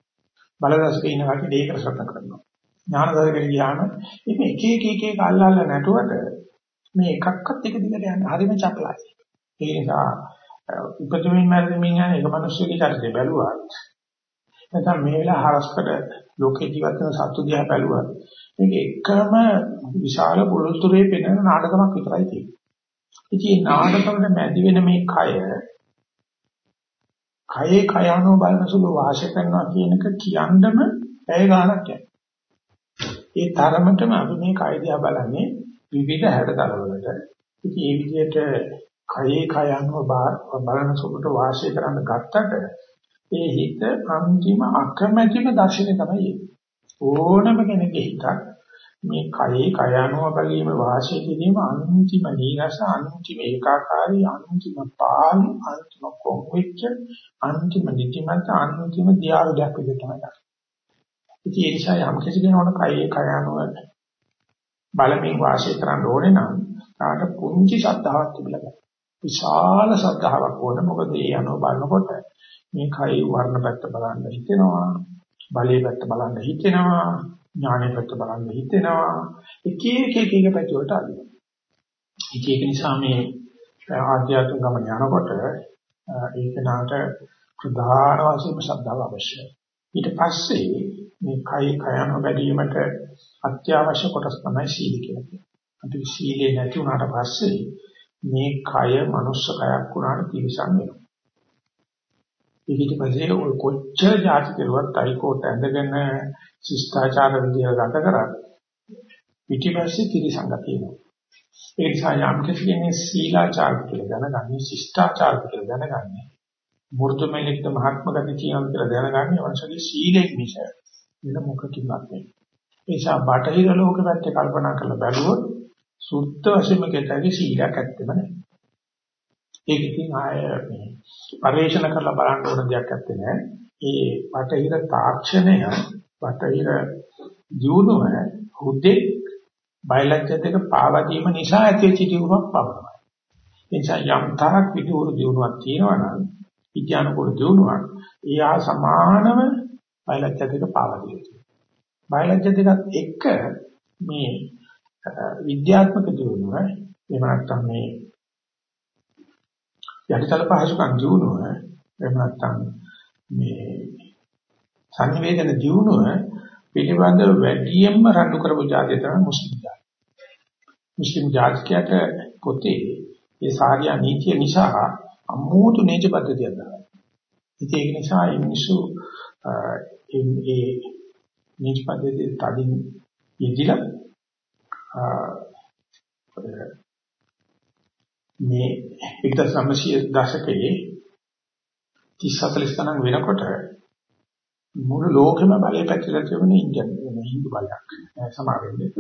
බල දශකේ ඉන්න කට්ටිය දෙයකට සටන් කරනවා. ඥාන දර්ශනයට ගියාම මේක එක එක එක එක අල්ලල්ලා නැටුවට මේ එකක්වත් එක දිගට යන්න හරිම චපලයි. ඒ නිසා උපතමින් මැරෙමින් යන එක මිනිස්සුගේ චරිතය බැලුවත් නැත්නම් මේ වෙලාව හරස්කට ලෝකේ ජීවත් වෙන සත්තු දිහා බැලුවත් මේක එකම විශාල පුරුතුරේ පෙනෙන නාටකමක් විතරයි තියෙන්නේ. ඉතින් නාටකවල මැදි වෙන මේ කය කයේ කයano බලන සුළු වාශය කරනවා කියන එක කියන්නම ඇය ගන්නක් යනවා. ඒ තරමටම අපි මේ කය දිහා බලන්නේ විවිධ හැඩතලවලට. ඉතින් මේ විදිහට කයේ කය අනුව බලන සුළුට වාසය කරන්න ගත්තට ඒ හිත අන්තිම අකමැතිම දර්ශනය තමයි ඕනම කෙනෙකුගේ හිතක් මේ කයේ කය අනුව බැලීම වාසය කිරීම අන්තිම නීරස අන්තිම ඒකාකාරී අන්තිම පාළු අන්තිම කොම්විච්ච අන්තිම නිදිමත අන්තිම දියාරුදයක් විදිහට තමයි ඉතින් ඒ නිසා යම් කිසි කෙනෙකුට කයේ කය අනුව බලමින් වාසය කරන්න ඕනේ නම් ආට පුංචි ශ්‍රද්ධාවක් තිබිලා ගන්න. විශාල ශ්‍රද්ධාවක් ඕන මොකද ඒ අනුව බලනකොට මේ කයි වර්ණ පැත්ත බලන්න හිතෙනවා, බලයේ පැත්ත බලන්න හිතෙනවා, ඥානයේ පැත්ත බලන්න හිතෙනවා. එක එක එක එක පැති වලට අදිනවා. ඒක නිසා මේ ආධ්‍යාත්මික ගමන යනකොට ඒක නාට ප්‍රධාන වශයෙන් ශ්‍රද්ධාව අවශ්‍යයි. ඊට පස්සේ මේ කය කයන බැලීමට අත්‍යවශ්‍ය කොටස් තමයි සීල කියලා කියන්නේ. අපි සීලේ නැති වුණාට පස්සේ මේ කය මනුෂ්‍ය කයක් වුණාට පිරිසන් වෙනවා. ඊට පස්සේ ඔය කොච්චර જાති කරුවත් අයිකෝට ඇඳගෙන ශිෂ්ටාචාර විදිය ගත කරත් පිටිපස්සේ තිරසංග තියෙනවා. ඒ නිසා යම් කෙනෙක් සීලාචාර කියලා දැනගන්නේ ශිෂ්ටාචාර කියලා දැනගන්නේ මෘතුමෙලිට මහත්ම ගති කියනවා කියලා දැනගන්නේ වංශගේ සීලෙන් මිස වෙන මොකකින්වත් නෙවෙයි. ඒ නිසා බටහිර ලෝක පැත්තේ කල්පනා කරලා බැලුවොත් සුද්ධ වශයෙන්ම කෙතගේ සීලයක් ඇත්තෙම නැහැ. ඒක ඉතින් ආය මේ පරිශන කරලා බලන්න ඕන දෙයක් නැත්තේ නෑ. ඒ බටහිර තාක්ෂණය බටහිර ජීවුනම හුදෙක් බයලජ්‍ය දෙක පාවදීම නිසා ඇතිවෙච්ච ජීවුනක් පමණයි. ඒ නිසා යම් තරක් විදුරු ජීවුනක් තියෙනවා නම් විද්‍යානුකූල ජීවුනක් ඒ ආ සමානම බයලජ්‍ය දෙක පාවදීලා තියෙනවා. බයලජ්‍ය දෙකත් එක්ක මේ විද්‍යාත්මක ජීවුනම එහෙම නැත්නම් මේ යටිතල පහසුකම් ජීවුනම එහෙම නැත්නම් මේ සංවේදන ජීවුනම පිළිබඳව වැඩියෙන්ම රණ්ඩු කරපු ජාතිය තමයි මුස්ලිම් ජාතිය. මුස්ලිම් ජාතිකයට පොතේ ඒ සාරියා නීතිය නිසා අමුතු නේජ පද්ධතියක් දානවා. ඉතින් ඒක නිසා මේ මිනිස්සු ඒ නීච පද්ධතිය තදින් යෙදිලා මේ 1900 දශකයේ 30 40 ගණන් වෙනකොට මුළු ලෝකෙම බලය පැතිරලා තිබුණ ඉන්දියන් හින්දු බලයක් සමා වෙන්නේ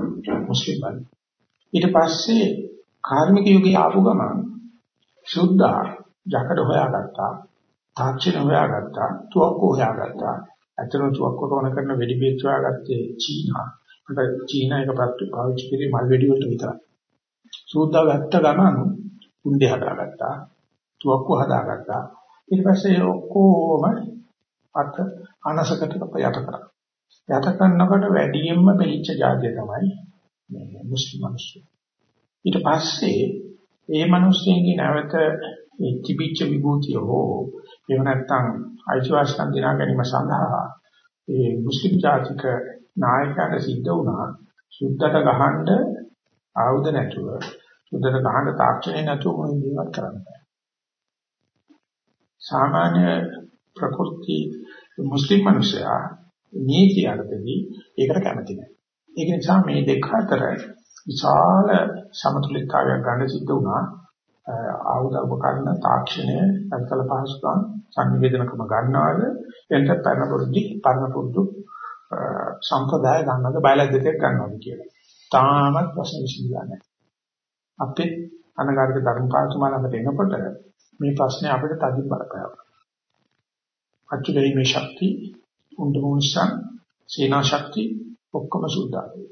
මුස්ලිම් බල. ඊට පස්සේ කාර්මික යුගයේ ආපු ගමන් සුද්ධා ජකඩ හොයාගත්තා, තාක්ෂණ හොයාගත්තා, තුවක්කු හොයාගත්තා. අතන තුවක්කු තෝරන කරන වෙඩි බේත් හොයාගත්තේ චීනා. මට චීනා එක පාවිච්චි කරේ මල් වෙඩි වලට විතරයි. සුද්ධා වැත්ත ගමන් කුණ්ඩේ හදාගත්තා, තුවක්කු හදාගත්තා. ඊට පස්සේ ඔක්කොම අත අනසකට යට කරා. යට කරනකොට වැඩියෙන්ම පිළිච්ච જાතිය තමයි මේ මුස්ලිම් මිනිස්සු. ඊට පස්සේ ඒ මිනිස්සුන්ගේ නැවත මේ තිබිච්ච විභූතිය හෝ එහෙම නැත්නම් අයිතිවාසිකම් දිනා ගැනීම සඳහා ඒ මුස්ලිම් ජාතික නායකයන්ට සිද්ධ වුණා සුද්ධට ගහන්න ආයුධ නැතුව සුද්ධට ගහන්න තාක්ෂණය නැතුව මොන ජීවත් කරන්න බෑ. සාමාන්‍ය ප්‍රකෘති මුස්ලිම් මිනිසයා නීති අර්ථදී ඒකට කැමති නැහැ. ඒක නිසා මේ දෙක අතර විශාල සමතුලිතතාවයක් ගන්න සිද්ධ වුණා. ආයුධ උපකරණ තාක්ෂණය අන්තල පහසුකම් සංවේදනකම ගන්නවද එතන පරණ පුරුදු පරණ පුරුදු සම්ප්‍රදාය ගන්නවද බයලජ් දෙකක් ගන්නවද කියලා. තාමත් ප්‍රශ්න විසඳලා නැහැ. අපේ අනගාරික ධර්මපාලතුමා ළඟට එනකොට මේ ප්‍රශ්නේ අපිට තදින් බලපෑවා. අච්චුදේ මේ ශක්තිය, උන්දමෝසන්, සීනා ශක්තිය ඔක්කොම සුද්ධ ආවේ.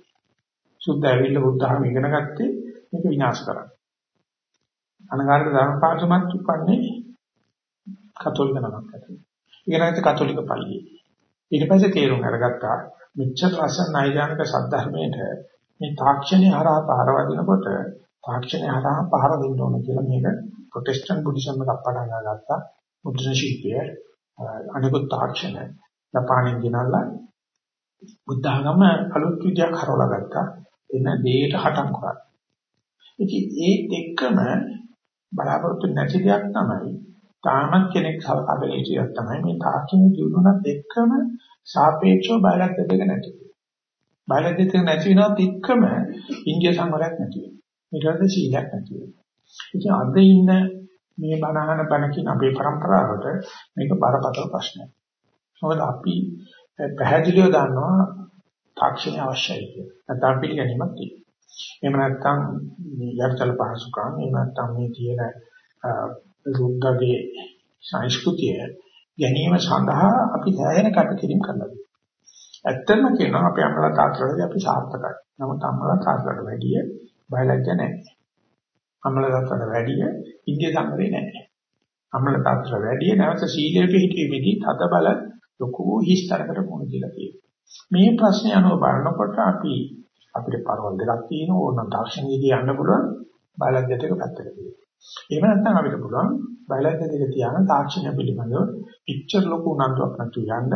සුද්ධ ඇවිල්ලා බුද්ධහම ඉගෙන ගත්තේ මේක විනාශ කරන්න. අනගාරික ධර්මපාලතුමාත් උපන්නේ කතෝලික නමක් ඇතුළේ. ඉගෙන ගත්ත කතෝලික පල්ලියේ. ඊට පස්සේ තේරුම් අරගත්තා මෙච්චර ලස්සන නෛර්යානික සද්ධර්මයට මේ තාක්ෂණය හරහා පාර වදිනකොට තාක්ෂණය හරහා පහර දෙන්න ඕන කියලා මේක ප්‍රොටෙස්ටන්ට් බුද්දිසම් එකක් පටන් ගත්තා මුද්‍රණ ශිල්පය අනිකුත් තාක්ෂණ ජපානයෙන් ගෙනල්ලා බුද්ධ ආගම අලුත් විද්‍යාවක් හරවලා ගත්තා එන දෙයට හටන් කරා ඉතින් ඒ එක්කම බලාපොරොත්තු නැති දෙයක් තමයි තාමත් කෙනෙක් සලකා බලන විදියක් තමයි මේ තාක්ෂණ ජීවුණත් එක්කම සාපේක්ෂව බයලක් දෙක නැති බයලක් දෙක නැති වෙනවත් එක්කම ඉන්දිය සංවරයක් නැති වෙනවා ඊට පස්සේ සීලයක් නැති වෙනවා. ඉතින් අද ඉන්න මේ බණහන බණකින් අපේ પરම්පරාවට මේක බරපතල ප්‍රශ්නයක්. මොකද අපි පැහැදිලිව දන්නවා තාක්ෂණය අවශ්‍යයි කියලා. නැත්නම් පිළිගැනීමක් තියෙනවා. එහෙම නැත්නම් මේ යර්තල පහසුකම් එහෙම නැත්නම් මේ තියෙන රුද්දගේ සංස්කෘතිය ගැනීම සඳහා අපි දැයෙන කටකිරීම කරනවා. ඇත්තම කියනවා අපේ අම්මලා තාත්තලාදී අපි සාර්ථකයි. නමුත් අම්මලා තාත්තලාට වැඩිය බයලජ්ජ නැහැ. අම්ල තාත්තට වැඩිය ඉන්දිය සංගරේ නැහැ. අම්ල තාත්තට වැඩිය නැවත සීලයට පිළිපීමේදී තද බල ලොකු හිස්තරකට මුහුණ දීලා තියෙනවා. මේ ප්‍රශ්නේ අනුව බලනකොට අපි අපිට පරවල් දෙකක් තියෙනවා ඕන දර්ශනීයදී යන්න පුළුවන් බයලජ්ජ දෙක පැත්තක තියෙනවා. එහෙම නැත්නම් අපිට පුළුවන් බයලජ්ජ දෙක තියාන තාක්ෂණය පිළිබඳව පික්චර් ලොකු උනන්දුවක් නැතු යන්න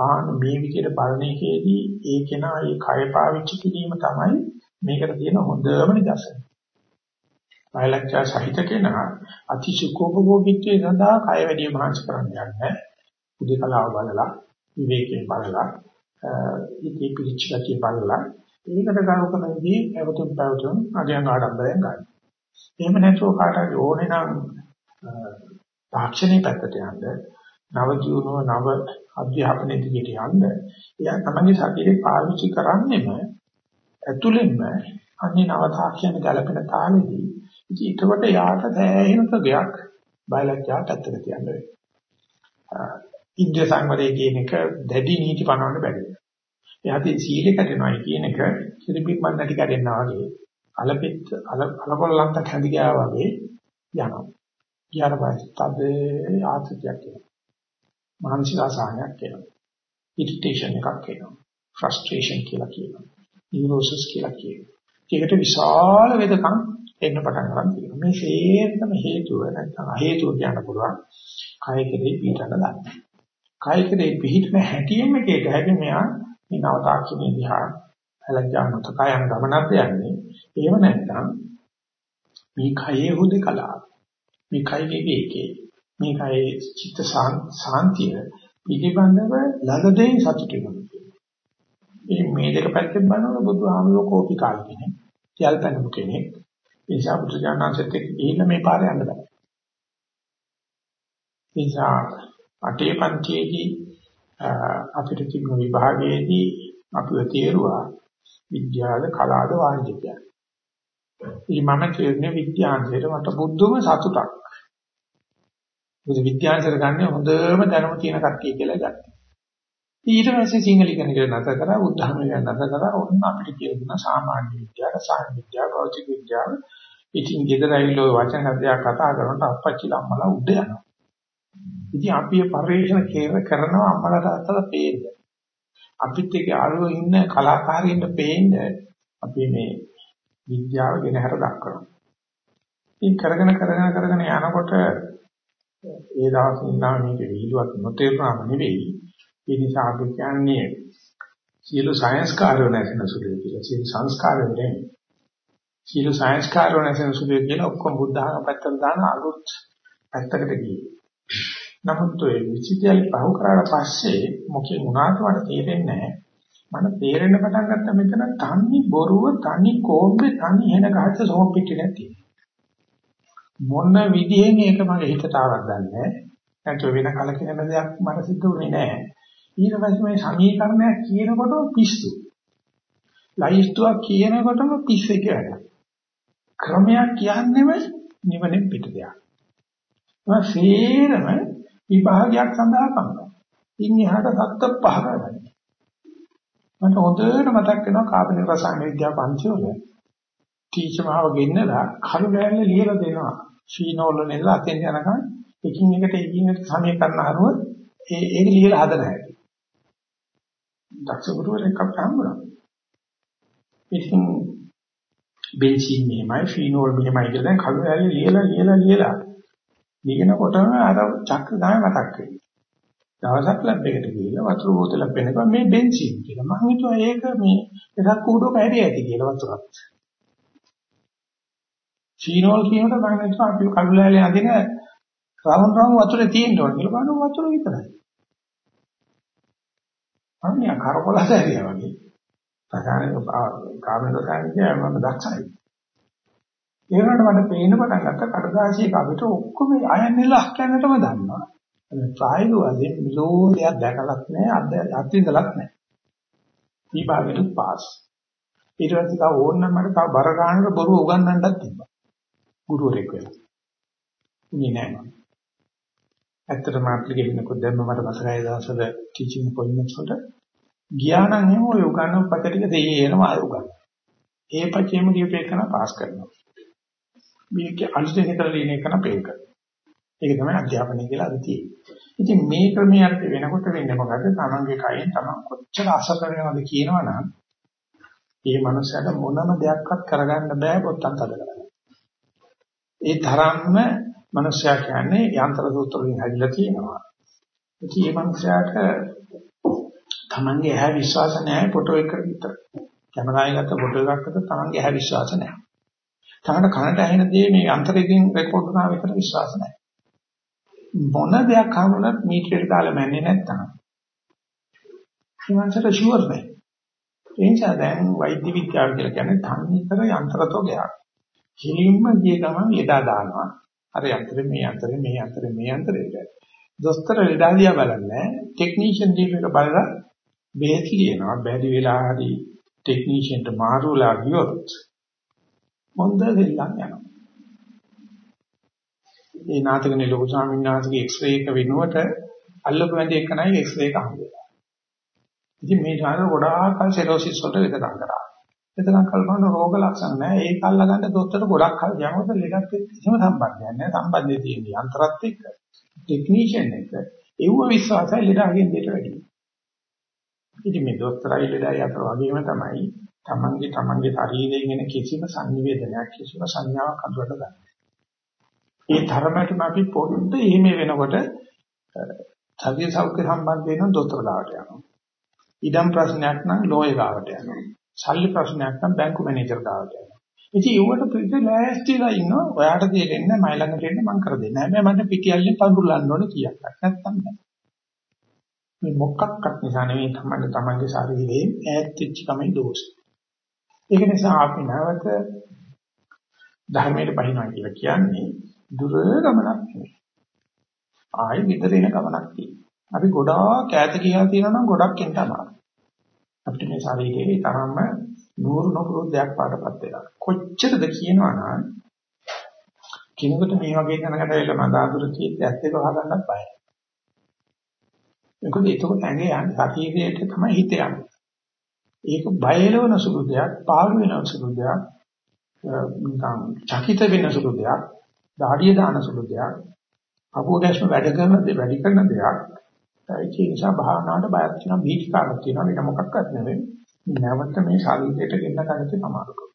ආන මේ විදිහට බලන එකේදී ඒ කෙනා ඒ කය පාවිච්චි කිරීම තමයි මේකට තියෙන හොඳම නිදර්ශනය. බයලජ්ජා සහිත කෙනා අතිශුකෝපභෝගීත්වයේ සඳහා කය වැඩි මහන්සි කරන්න යන්නේ. උදේකලාව බලලා විවේකයෙන් බලලා ඉති පිළිච්ච ගතිය බලලා ඒකට ගරු කරනදී අවතුම් පැවතුම් අධ්‍යයන ආඩම්බරයෙන් ගන්න. එහෙම නැතුව කාට හරි ඕනේ නම් තාක්ෂණික පැත්තට යන්න නව ජීවනව නව අධ්‍යාපනයේ දිගට යන්න එයා තමයි ශරීරේ පාවිච්චි කරන්නේම ඇතුළෙන්ම අන්නේ නව තාක්ෂණ ගැලපෙන තාලෙදී ඉතින් ඒකට යාට දැහැහෙන ප්‍රගයක් බයලජ්ජාට ඇත්තට කියන්න වෙනවා. ඉන්ද්‍රිය සංවරය කියන එක දැඩි නීති පනවන්න බැහැ. එයාට සීල කැඩෙනවා කියන එක සිරිපික් මන්දටි කැඩෙනවා වගේ අලපෙත් අලකොල්ලන්ට කැඳි ගියා වගේ යනවා. ඊට පස්සේ තද ආතතියක් එනවා. මානසික අසහනයක් එනවා. ඉරිටේෂන් එකක් එනවා. ෆ්‍රස්ට්‍රේෂන් කියලා කියනවා. නියුරෝසිස් කියලා කියනවා. ඒකට විශාල වෙදකම් එන්න පටන් ගන්න තියෙනවා. මේ හේතම හේතුව නැත්නම් හේතුව කියන්න පුළුවන්. කය කෙරේ පිටන ගන්න. කය කෙරේ පිටන හැටියෙම කේක හැටි මෙයා මේ නව තාක්ෂණයේ දිහා අලජානත කයන ගමනක් යන්නේ. එහෙම නැත්නම් මේ කයේ හුදකලාව. මේ කය විවේකේ. මේ කයේ චිත්ත සාන්තිය පිළිබඳව ලලදෙන් සතුටු වෙනවා. මේ මේ දෙක පැත්තෙන් බලනකොට බුදුහාමුදුරුවෝ කෝපි කාල කෙනෙක්, යල්පැනු කෙනෙක්, ඒ නිසා බුදුජානනාංශත් එක්ක ගිහින් මේ පාරේ යන්න බෑ. ඒ නිසා අටේ පන්තියේදී අපිට තිබුණු විභාගයේදී අපිව තේරුවා විද්‍යාව කලාද වාණිජ්‍ය කියලා. ඉතින් මම කියන්නේ විද්‍යාංශයට මට බුද්ධම සතුටක්. මොකද විද්‍යාංශයට ගන්න හොඳම දැනුම තියෙන කට්ටිය කියලා ගත්තා. ඊට පස්සේ සිංහල ඉගෙන ගන්න නැතර කරා උද්ධහම ගන්න නැතර කරා ඔන්න අපිට කියන සාමාන්‍ය විද්‍යාව, සාහිත්‍ය විද්‍යාව, භෞතික විද්‍යාව ඉතින් ගෙදර ඇවිල්ලා වචන හදයක් කතා කරනකොට අප්පච්චිලා අම්මලා උඩ යනවා. ඉතින් අපි පරිශ්‍රණ කරනවා අම්මලා තාත්තලා පේන්න. අපිත් එක්ක ආලෝ ඉන්න කලාකාරින්න පේන්න අපි මේ විද්‍යාව ගෙන හර දක්වනවා. ඉතින් කරගෙන කරගෙන කරගෙන යනකොට ඒ දවස් ඉඳන් මේක විහිළුවක් නොතේරුණාම නෙවෙයි. ඒ නිසා අපි කියන්නේ සියලු සයන්ස් කාර්යෝ නැසෙන සුළුයි කියලා. සියලු සංස්කාරවල සීල සංස්කාර වෙනසෙන් සුදු කියලා ඔක්කොම බුද්ධ ආගම පැත්තට දාන අලුත් පැත්තකට ගියේ. නමුත් ඒ විචිතයල් පහු කරාට පස්සේ මොකේ වුණාට මට තේරෙන්නේ නැහැ. මට තේරෙන්න පටන් ගත්ත මෙතන තනි බොරුව, තනි කෝම්බේ, තනි එන ගහච්ච සෝපිටි නැති. මොන විදිහෙන් මේක මගේ හිතට ආවද දන්නේ නැහැ. වෙන කලකිරෙන දෙයක් මට සිද්ධ වුණේ නැහැ. ඊට පස්සේ මේ සමීකරණයක් කියනකොට පිස්සු. ලයිස්තුවක් කියනකොටම පිස්සෙ කියලා. ක්‍රමයක් කියන්නේම නිවනෙන් පිට දෙයක්. ඒක සේරම විභාගයක් සඳහා පමණයි. ඉන් එහාට සත්‍ය පහ කරගන්න. මට හොඳට මතක් වෙනවා කාබනික රසායන විද්‍යාව පන්තිවල ටීචර් මාව ගෙන්නලා කළු බෑල්ල ලියලා දෙනවා. ෆීනෝල් වල අතෙන් යනකම් එකින් එකට එකින් එකට සමීකරණ අනුව ඒ ඒක ලියලා හදන හැටි. දක්ෂ ගුරුවරයෙක් අපට හම්බුණා. ඉතින් බෙන්සීන් මෙහෙමයි ෆීනෝල් මෙහෙමයි කියලා දැන් කළු ඇල්ල ලියලා ලියලා ලියලා ලියනකොටම අර චක්‍ර ගාන මතක් වෙනවා. දවසක් ලැබ් එකට ගිහිල්ලා වතුර බෝතලයක් පෙන්නනවා මේ බෙන්සීන් කියලා. මම හිතුවා ඒක මේ එකක් කූඩුවක හැදී ඇති කියලා වතුරක්. ෆීනෝල් කියනකොට මම හිතුවා අපි කළු ඇල්ලේ අදින රවුන්ඩ් රවුන්ඩ් වතුරේ තියෙන්න ඕන කියලා බලනවා වතුර විතරයි. අනේ කරකොලස ඇරියා වගේ. රසායනික කාමරේ රසායනික මම දක්ෂයි. ඒ වුණාට මට පේන්න පටන් ගත්තා කඩදාසියක අපිට ඔක්කොම අයන්නේලා කියන්නටම දන්නවා. ප්‍රායෝගික වශයෙන් මිලෝදයක් දැකලත් නැහැ අත්විඳලත් නැහැ. ඊපාගෙට පාස්. ඊට පස්සේ තව ඕනනම් මට තව බර ගන්නට බොරු උගන්වන්නත් තිබ්බා. ගුරුවරයෙක් වෙලා. ඉන්නේ නැහැ මම. ඇත්තටම අපිට ගෙන්නකොත් දැම්ම මට මතකයි දවසක ටීචින් පොයින්ට්ස් වලට ගියා නම් එහෙම ඔය උගන්නපු පච ටික දෙයේනම ආය උගන්න. ඒ පචේම දීපේකන පාස් කරනවා. මේක අලුතෙන් හිතලා ඉන්න එකන පේක. ඒක තමයි අධ්‍යාපනය කියලා අද තියෙන්නේ. ඉතින් මේ ක්‍රමයට වෙනකොට වෙන්නේ මොකද? තමන්ගේ කයෙන් තමන් කොච්චර අසර වෙනවද කියනවනම් ඒ මනුස්සයාට මොනම දෙයක්වත් කරගන්න බෑ පොත්තක් හදලා. ඒ තරම්ම මනුස්සයා කියන්නේ යන්ත්‍ර සූත්‍ර වලින් හැදිලා තියෙනවා. ඉතින් මේ මනුස්සයාට තමන්ගේ ඇහැ විශ්වාස නැහැ ෆොටෝ එක විතර. කැමරාවෙන් ගත්ත ෆොටෝ එකකට තමන්ගේ ඇහැ විශ්වාස නැහැ. තමන්ට කනට ඇහෙන දේ මේ අන්තරයෙන් රෙකෝඩ් කරනවා විතර විශ්වාස නැහැ. මොන දෙයක් හමුනත් මීටරයට දාලා මැන්නේ නැත්තම් ඊමණට ෂුවර් නෑ. ඒ නිසා දැන් වෛද්‍ය විද්‍යාව කියලා කියන්නේ තන්නිකර යන්ත්‍රතෝගයක්. කිලින්ම ගිය ගමන් ලෙඩා දානවා. අර යන්ත්‍රේ මේ යන්ත්‍රේ මේ යන්ත්‍රේ මේ යන්ත්‍රේට. දොස්තර ලෙඩා දිහා බලන්නේ ටෙක්නීෂියන් ටීම් එක බලලා බෙහෙත් ලියනවා. බැරි වෙලා හරි ටෙක්නීෂියන්ට මාරුලා ගියොත් මොන්ද දෙල්ලන් යනවා. ඒ නාටකනේ ලොකු ස්වාමීන් වහන්සේගේ එක්ස්රේ එක වෙනුවට අල්ලපු වැඳ එක නයි එක්ස්රේ එක හම්බෙලා. ඉතින් මේ ඥාන ගොඩාක් කල් සෙරෝසිස් වලට වෙදකම් කරා. වෙදකම් කල්පන රෝග ලක්ෂණ නැහැ. ඒක අල්ලගන්න දොස්තරට ගොඩක් කල් යනකොට ලෙඩක් එක්ක කිසිම සම්බන්ධයක් නැහැ. සම්බන්ධය තියෙන්නේ යන්ත්‍රත් එක්ක. ටෙක්නීෂියන් එක ඒව විශ්වාසය ලෙඩාගෙන් දෙට වැඩි. ඉතින් මේ දොස්තරයි ලෙඩයි අතර වගේම තමයි තමන්ගේ තමන්ගේ ශරීරයෙන් එන කිසිම සංනිවේදනයක් කිසිම සංඥාවක් අඳුරට ගන්න. ඒ තරමටම අපි පොඩ්ඩ එහෙම වෙනකොට ශරීර සෞඛ්‍ය සම්බන්ධ වෙන දොස්තර දාවට යනවා. ඉඩම් ප්‍රශ්නයක් නම් ලෝය ගාවට යනවා. සල්ලි ප්‍රශ්නයක් නම් බැංකු මැනේජර් ගාවට යනවා. ඉතින් ඒවට පිට ලෑස්තිලා ඉන්නවා. ඔයාට දෙන්න මයි ළඟට එන්න මම කර දෙන්න. හැබැයි මට පිටියල්ලේ පඳුරලන්න ඕනේ කියක්. නැත්තම් නෑ. මේ මොකක්වත් නිසා නෙවෙයි තමයි තමන්ගේ ශරීරයේ ඈත් වෙච්ච කමයි දෝෂය. ඒක නිසා අපි නැවත ධර්මයට බහිනවා කියලා කියන්නේ දුර ගමනක් නෙවෙයි. ආයෙ විතර එන ගමනක් තියෙනවා. අපි ගොඩාක් ඈත ගියා තියෙනවා නම් ගොඩක් එන්න අමාරුයි. අපිට මේ ශරීරයේ තරම්ම නూరు නොපුරු දෙයක් පාටපත් වෙලා. කොච්චරද කියනවනම් කෙනෙකුට මේ වගේ දැනකට වෙලා මදාදුර කීත් ඇත්ත එක වහගන්නත් බයයි. මොකද එතකොට ඇඟේ යන්නේ ශරීරයට තමයි හිත යන්නේ. ඒක බයලවන සුළු දෙයක්, පාළු වෙන සුළු දෙයක්, නිකන් චකිත වෙන සුළු දෙයක්, ධාඩිය දාන සුළු දෙයක්, අපෝ ගැස්ම වැඩ කරන දේ වැඩි කරන දෙයක්. ඒක නිසා භාවනාවට බයක් තියෙනවා, බීජකාරක් තියෙනවා, මේක මොකක්වත් නෙවෙයි. නැවත මේ ශරීරයට ගෙන්න ගන්න අමාරුකම.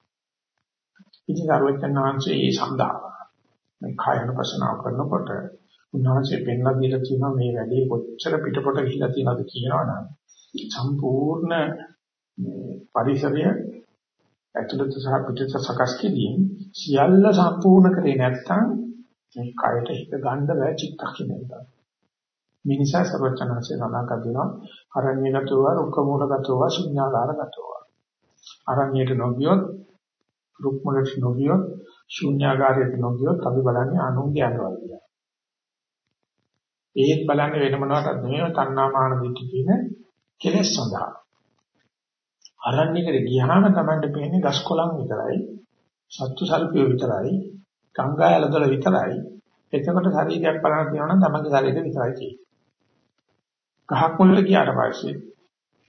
ඉතින් අරවචන වහන්සේ මේ සඳහා මේ කායන ප්‍රශ්නාව කරනකොට උන්වහන්සේ පෙන්ලා දීලා තියෙනවා මේ වැඩේ කොච්චර පිටපොට ගිහිලා තියෙනවද කියනවනම් සම්පූර්ණ පරිසරය ඇතුළත සහ පිටත සකස් කිරීම සියල්ල සම්පූර්ණ කරේ නැත්නම් මේ කයට හිත ගන්න බෑ චිත්තක්ෂණයට. මේ නිසා සර්වචනanse සඳහන් කරනවා අරණ්‍යගතව රුක්කමූලගතව ශුන්‍යාකාරගතව. අරණ්‍යයට නොගියොත් රුක්මලට නොගියොත් ශුන්‍යාකාරයට නොගියොත් අපි බලන්නේ අනුන්ගේ අනවල කියලා. ඒත් බලන්නේ වෙන මොනවටද නෙවෙයි තණ්හාමාන දිට්ඨි කියන කෙලෙස් සඳහා. අරණ්‍යකට ගියාම Tamanට පේන්නේ ගස් කොළන් විතරයි, සත්තු සල්පිය විතරයි, ගංගා ඇලදොල විතරයි. එතකොට ශරීරයක් බලන්න කියනවා නම් Tamanගේ ශරීරය විතරයි තියෙන්නේ. ගහක් මුලට ගියාට පස්සේ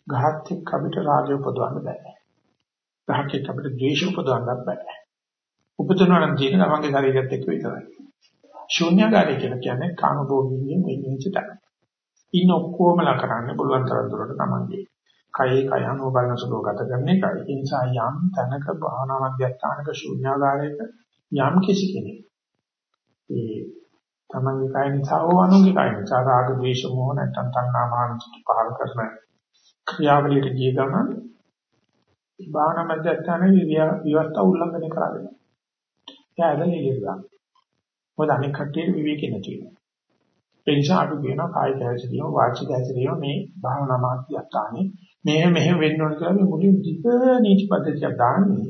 ගහත් එක්ක අපිට රාගය උපදවන්න බෑ. ගහක් එක්ක අපිට ද්වේෂ උපදවන්නත් බෑ. උපදිනවා නම් තියෙන Tamanගේ ශරීරයත් එක්ක විතරයි. ශූන්‍යකාරය කියලා කියන්නේ කාමභෝගීන්ගෙන් වෙන්නේ තැන. ඉන්න ඔක්කොමලා කරන්න පුළුවන් තරම් දුරට තමන්ගේ කයේ කය අනුව බලන සුළු ගත කරන එකයි. ඒ නිසා යම් තැනක භාවනා මධ්‍යස්ථානක ශූන්‍යකාරයක යම් කිසි කෙනෙක් ඒ තමන්ගේ කය නිසා හෝ අනුන්ගේ කය නිසා රාග ද්වේෂ මොහ නැත්නම් තණ්හා මාන පහල කරන ක්‍රියාවලියට ගිය ගමන් භාවනා මධ්‍යස්ථානයේ විවස්ථා උල්ලංඝනය කරගෙන. එයා ඇදලා ඉලියලා මොකද අනික් කට්ටිය විවේකේ නැති වෙනවා. ඒ නිසා අපි කියනවා කායික හැසිරීම වාචික හැසිරීම මේ භාවනා මාර්ගයත්තානේ මෙහෙම මෙහෙම වෙන්න ඕන කියලා මේ මුලින් දිග නීති පද්ධතියක් දාන්නේ.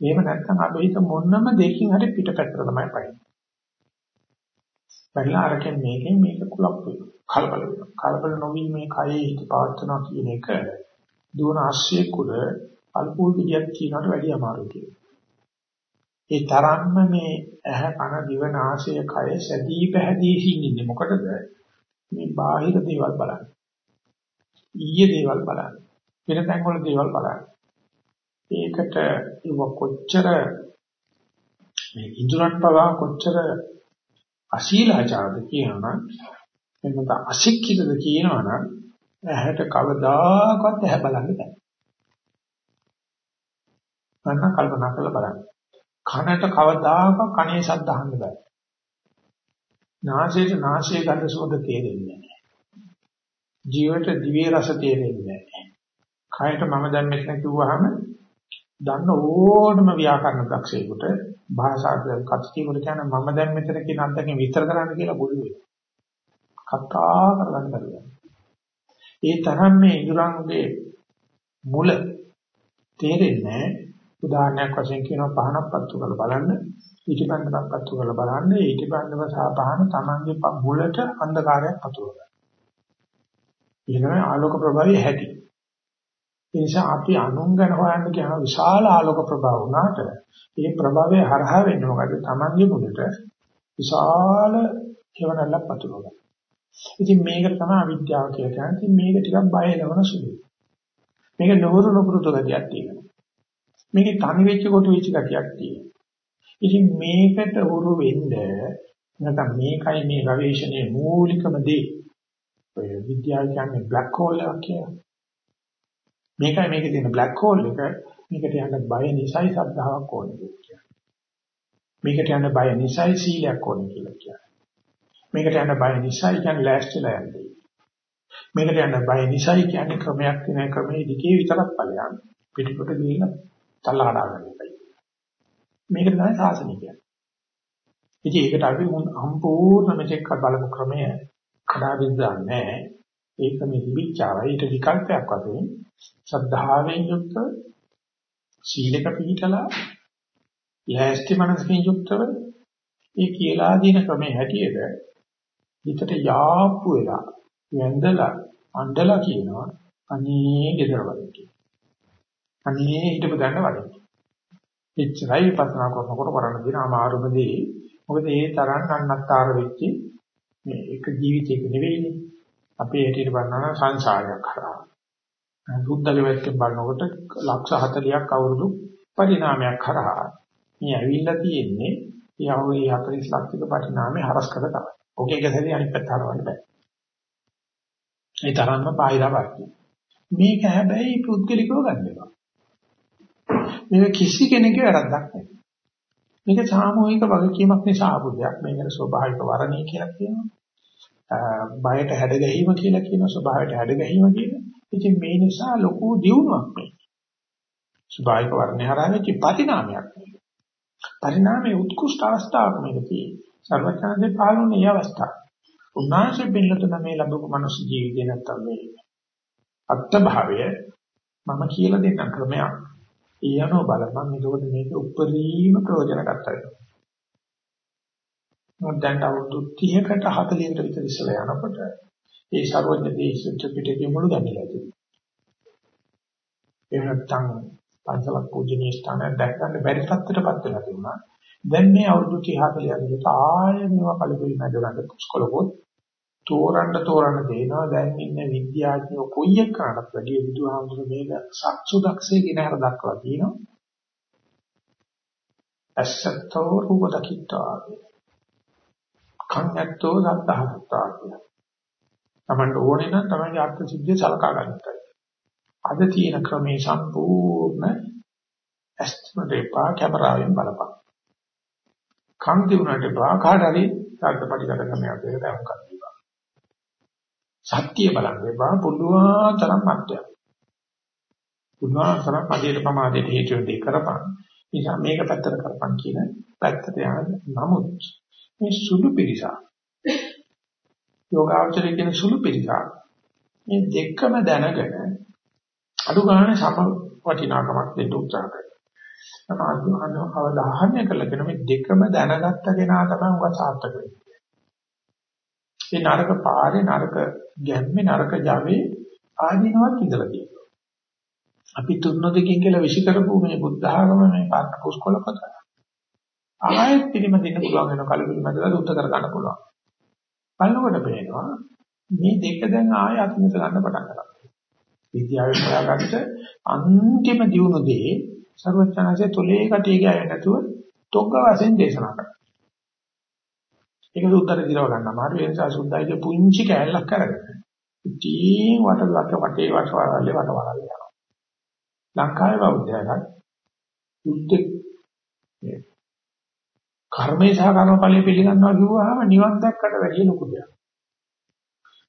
එහෙම නැත්නම් අපි හිත මොනම දෙකින් හරි පිටපැත්තට තමයි පයින්නේ. පැනලා අරකින් මේකෙන් මේක කුලප් වෙනවා. කලබල වෙනවා. කලබල නොවි මේ කයේ හිත පවත්වනවා කියන එක දුවන ආශ්‍රය කුල අල්පෝල් විදියක් කියනකට වැඩිය අමාරුයි කියලා. ඒ තරම්ම මේ ඇහ කන දිව නාසය කය සැදී පැහැදී ඉන්නේ මොකටද මේ බාහිර දේවල් බලන්න ඊයේ දේවල් බලන්න වෙන තැන්වල දේවල් බලන්න ඒකට ඉව කොච්චර මේ ඉදුරන් පවා කොච්චර අශීලාචාරද කියනනම් එන්නත අශික්ෂිතද කියනවනම් ඇහැට කවදාකවත් ඇහැ බලන්න බෑ. මම කල්පනා කරලා බලන්න. කනට කවදාකවත් කනේ ශබ්ද අහන්න බෑ. නාසයට නාසයේ ගඳ සුවඳ තේරෙන්නේ නැහැ. ජීවිත දිවේ රස තේරෙන්නේ නැහැ. කයට මම දැන් මෙතන කිව්වහම දන්න ඕනම ව්‍යාකරණ දක්ෂයෙකුට භාෂාවෙන් කච්චියෙකුට කියන මම දැන් මෙතන කියන අන්දකින් විතර කරන්න කියලා බුදු වෙනවා. කතා කරගන්න බැහැ. ඒ තරම් මේ ඉඳුරන්ගේ මුල තේරෙන්නේ උදාහරණයක් වශයෙන් කියනවා පහනක් පත්තු කරලා බලන්න ඊටපන්දමක් පත්තු කරලා බලන්න ඊටපන්දම සහ පහන Tamange මුලට අන්ධකාරයක් පතුර ගන්න. ඊළඟ ආලෝක ප්‍රභාවය හැටි. ඒ නිසා අපි අනුන් ගැන හොයන්න කියන විශාල ආලෝක ප්‍රභාව වුණාට ඒ ප්‍රභාවය හරහා වෙන්නේ මොකද Tamange මුලට විශාල කෙවනල්ලක් පතුර ගන්න. ඉතින් මේකට තමයි අවිද්‍යාව කියලා කියන්නේ. ඉතින් මේක ටිකක් බය ලවන සුළුයි. මේක නවරු නපුරුතු ගතියක් තියෙනවා. මේකේ තනි වෙච්ච කොට වෙච්ච ගතියක් තියෙනවා. ඉතින් මේකට උරු වෙන්න නැත්නම් මේකයි මේ ගවේෂණයේ මූලිකම දේ. ඔය විද්‍යාව කියන්නේ බ්ලැක් හෝල් එකක් කියලා. මේකයි මේකේ තියෙන බ්ලැක් හෝල් එක මේකට යන්න බය නිසයි සද්ධාාවක් ඕනේ කියලා. මේකට යන්න බය නිසයි සීලයක් ඕනේ කියලා කියනවා. මේකට යන්න බය නිසයි කියන්නේ ලෑස්තිලා යන්නේ. මේකට යන්න බය නිසයි කියන්නේ ක්‍රමයක් වෙන ක්‍රමයේ දිගේ විතරක් ඵලයන් පිටිපොට ගිහින් තල්ලාඩා ගන්න එකයි. මේකට තමයි සාසනය කියන්නේ. ඉතින් ඒකට අපි සම්පූර්ණ මෙතෙක් බලමු ක්‍රමය කඩාවිද්දාන්නේ නැහැ. ඒක මේ විචාරය ඊට විකල්පයක් වශයෙන් ශ්‍රද්ධාවෙන් යුක්ත සීලක පිළිතලා ලෑස්ති මනසකින් යුක්තව ඒ කියලා දින ක්‍රමයේ හැටියට හිතට යාප්පු වෙලා වැඳලා අඬලා කියනවා අනේ ගෙදර වලින් කියලා. අනේ හිටපු ගන්න වලින්. එච්චරයි විපස්සනා කරනකොට කරන්න දෙන අමාරුමදී මොකද ඒ තරම් අන්නත්තර වෙච්ච මේ එක ජීවිතයක නෙවෙයිනේ. අපි ඒටිට බලනවා සංසාරයක් කරා. බුද්ධගේ වැත්තෙන් බලනකොට ලක්ෂ 40ක් අවුරුදු පරිණාමයක් කරා. මේ ඇවිල්ලා තියෙන්නේ යහෝගේ 40 ලක්ෂක පරිණාමේ හරස් කර තමයි. ඔකේ ගැසෙන්නේ අනිත් පැත්ත හරවන්න බෑ. ඒ තරම්ම බාහිරවක්. මේක හැබැයි පුද්ගලිකව ගන්න එපා. මේක කිසි කෙනෙකුගේ වැරද්දක් නෙවෙයි. මේක සාමූහික වගකීමක් නිසා ආපු දෙයක්. මේකට ස්වභාවික වරණී කියලා කියනවා. බයට හැඩ ගැහිම කියලා කියනවා. ස්වභාවයට හැඩ ගැහිම කියනවා. ඉතින් මේ නිසා ලොකු දියුණුවක් මේ. ස්වභාවික වර්ණය හරහා වෙච්ච පරිණාමයක් මේක. පරිණාමයේ උත්කෘෂ්ඨ අවස්ථාවක් මේක තියෙන්නේ. සර්වඥාන්සේ පාලුනේ අවස්ථාව. උන්වහන්සේ පිළිතුර මේ ලැබපු මනුස්ස ජීවිතේ නැත්තම් මේ අත්භාවය මම කියලා දෙන්න ක්‍රමයක්. ඒ අනුව බලපන් එතකොට මේක උපරිම ප්‍රයෝජන ගන්නවා. මොකද දැන් අවුරුදු 30කට 40කට විතර ඉස්සෙල්ලා යනකොට ඒ සර්වඥ දේශිත පිටකේ මුළු ගැඹිලා තිබුණා. ඒ නැත්තම් පන්සලක් පූජනීය ස්ථානයක් දැක් ගන්න බැරි තත්ත්වයකටපත් වෙලා තිබුණා. දැන් මේ අවුරුදු 30 40 යනකොට ආයෙ මේවා කලබල නැදගන්න පුස්කොලපොත් තෝරන්න තෝරන්න දෙනවා දැන් ඉන්න විද්‍යාඥයෝ කොයි එක කරණත් වැඩි බුදුහාමුදුරු මේක සත්සු දක්ෂේ කියන හර දක්වලා තියෙනවා අසත්තෝ රූප දකිත්වා කන්නත්තෝ සත්තහත්තා කියලා තමන්ට ඕනේ නම් තමන්ගේ අර්ථ සිද්ධිය සලකා ගන්නයි අද තියෙන ක්‍රමේ සම්පූර්ණ ඇස්තමට එපා කැමරාවෙන් බලපන් කන් දිනුනට එපා කාට හරි සාර්ථපටිගත ක්‍රමයක් දෙක තමයි කරන්නේ සත්‍ය බලන්න එපා පුළුවන් තරම් මත්ය. පුළුවන් තරම් පදේට ප්‍රමාදයට හේතු වෙන්නේ කරපන්. නිසා මේක පැත්තට කරපන් කියන පැත්තට යන නමුත් මේ සුළු පිළිසක් යෝගාචරය කියන සුළු පිළිසක් මේ දෙකම දැනගෙන අඩු ගන්න සම වටිනාකමක් දෙන්න උත්සාහ කරනවා. තමයි අනුහව අවධානය කරගෙන මේ දෙකම දැනගත්ත කෙනා තමයි උගත සාර්ථක වෙන්නේ. ඒ නරක පාරේ නරක ගැම්මේ නරක ජවයේ ආදීනවත් ඉඳලා තියෙනවා. අපි තුන්නොදකින් කියලා විශ් කරපු මේ බුද්ධ ආගම මේ පාරක පුස්කොල පොත. ආයෙත් පිළිමදින්න පුළුවන් වෙන කලබල මැදලා උත්තර කර ගන්න පුළුවන්. බලනකොට පේනවා මේ දෙක දැන් ආයෙ අත්මිස ගන්න පටන් ගන්නවා. විද්‍යාවෙන් හොයාගත්ත අන්තිම දියුණු දේ සර්වඥාන්සේ තොලේ කටිය ගෑවෙන්නේ නැතුව තොග්ග වශයෙන් දේශනා කරා. ඒක සුද්ධට දිරව ගන්න අමාරු ඒ නිසා සුද්ධයිගේ පුංචි කෑල්ලක් කරගෙන ඉතින් වට ලක වටේ වටවලල්ලේ වටවලල්ලේ යනවා ලංකාවේ බෞද්ධයන්ට යුද්ධ කර්මේ සහ කර්මඵලයේ පිළිගන්නවා කිව්වහම නිවන් දැක්කට වැඩිය ලොකු දෙයක්.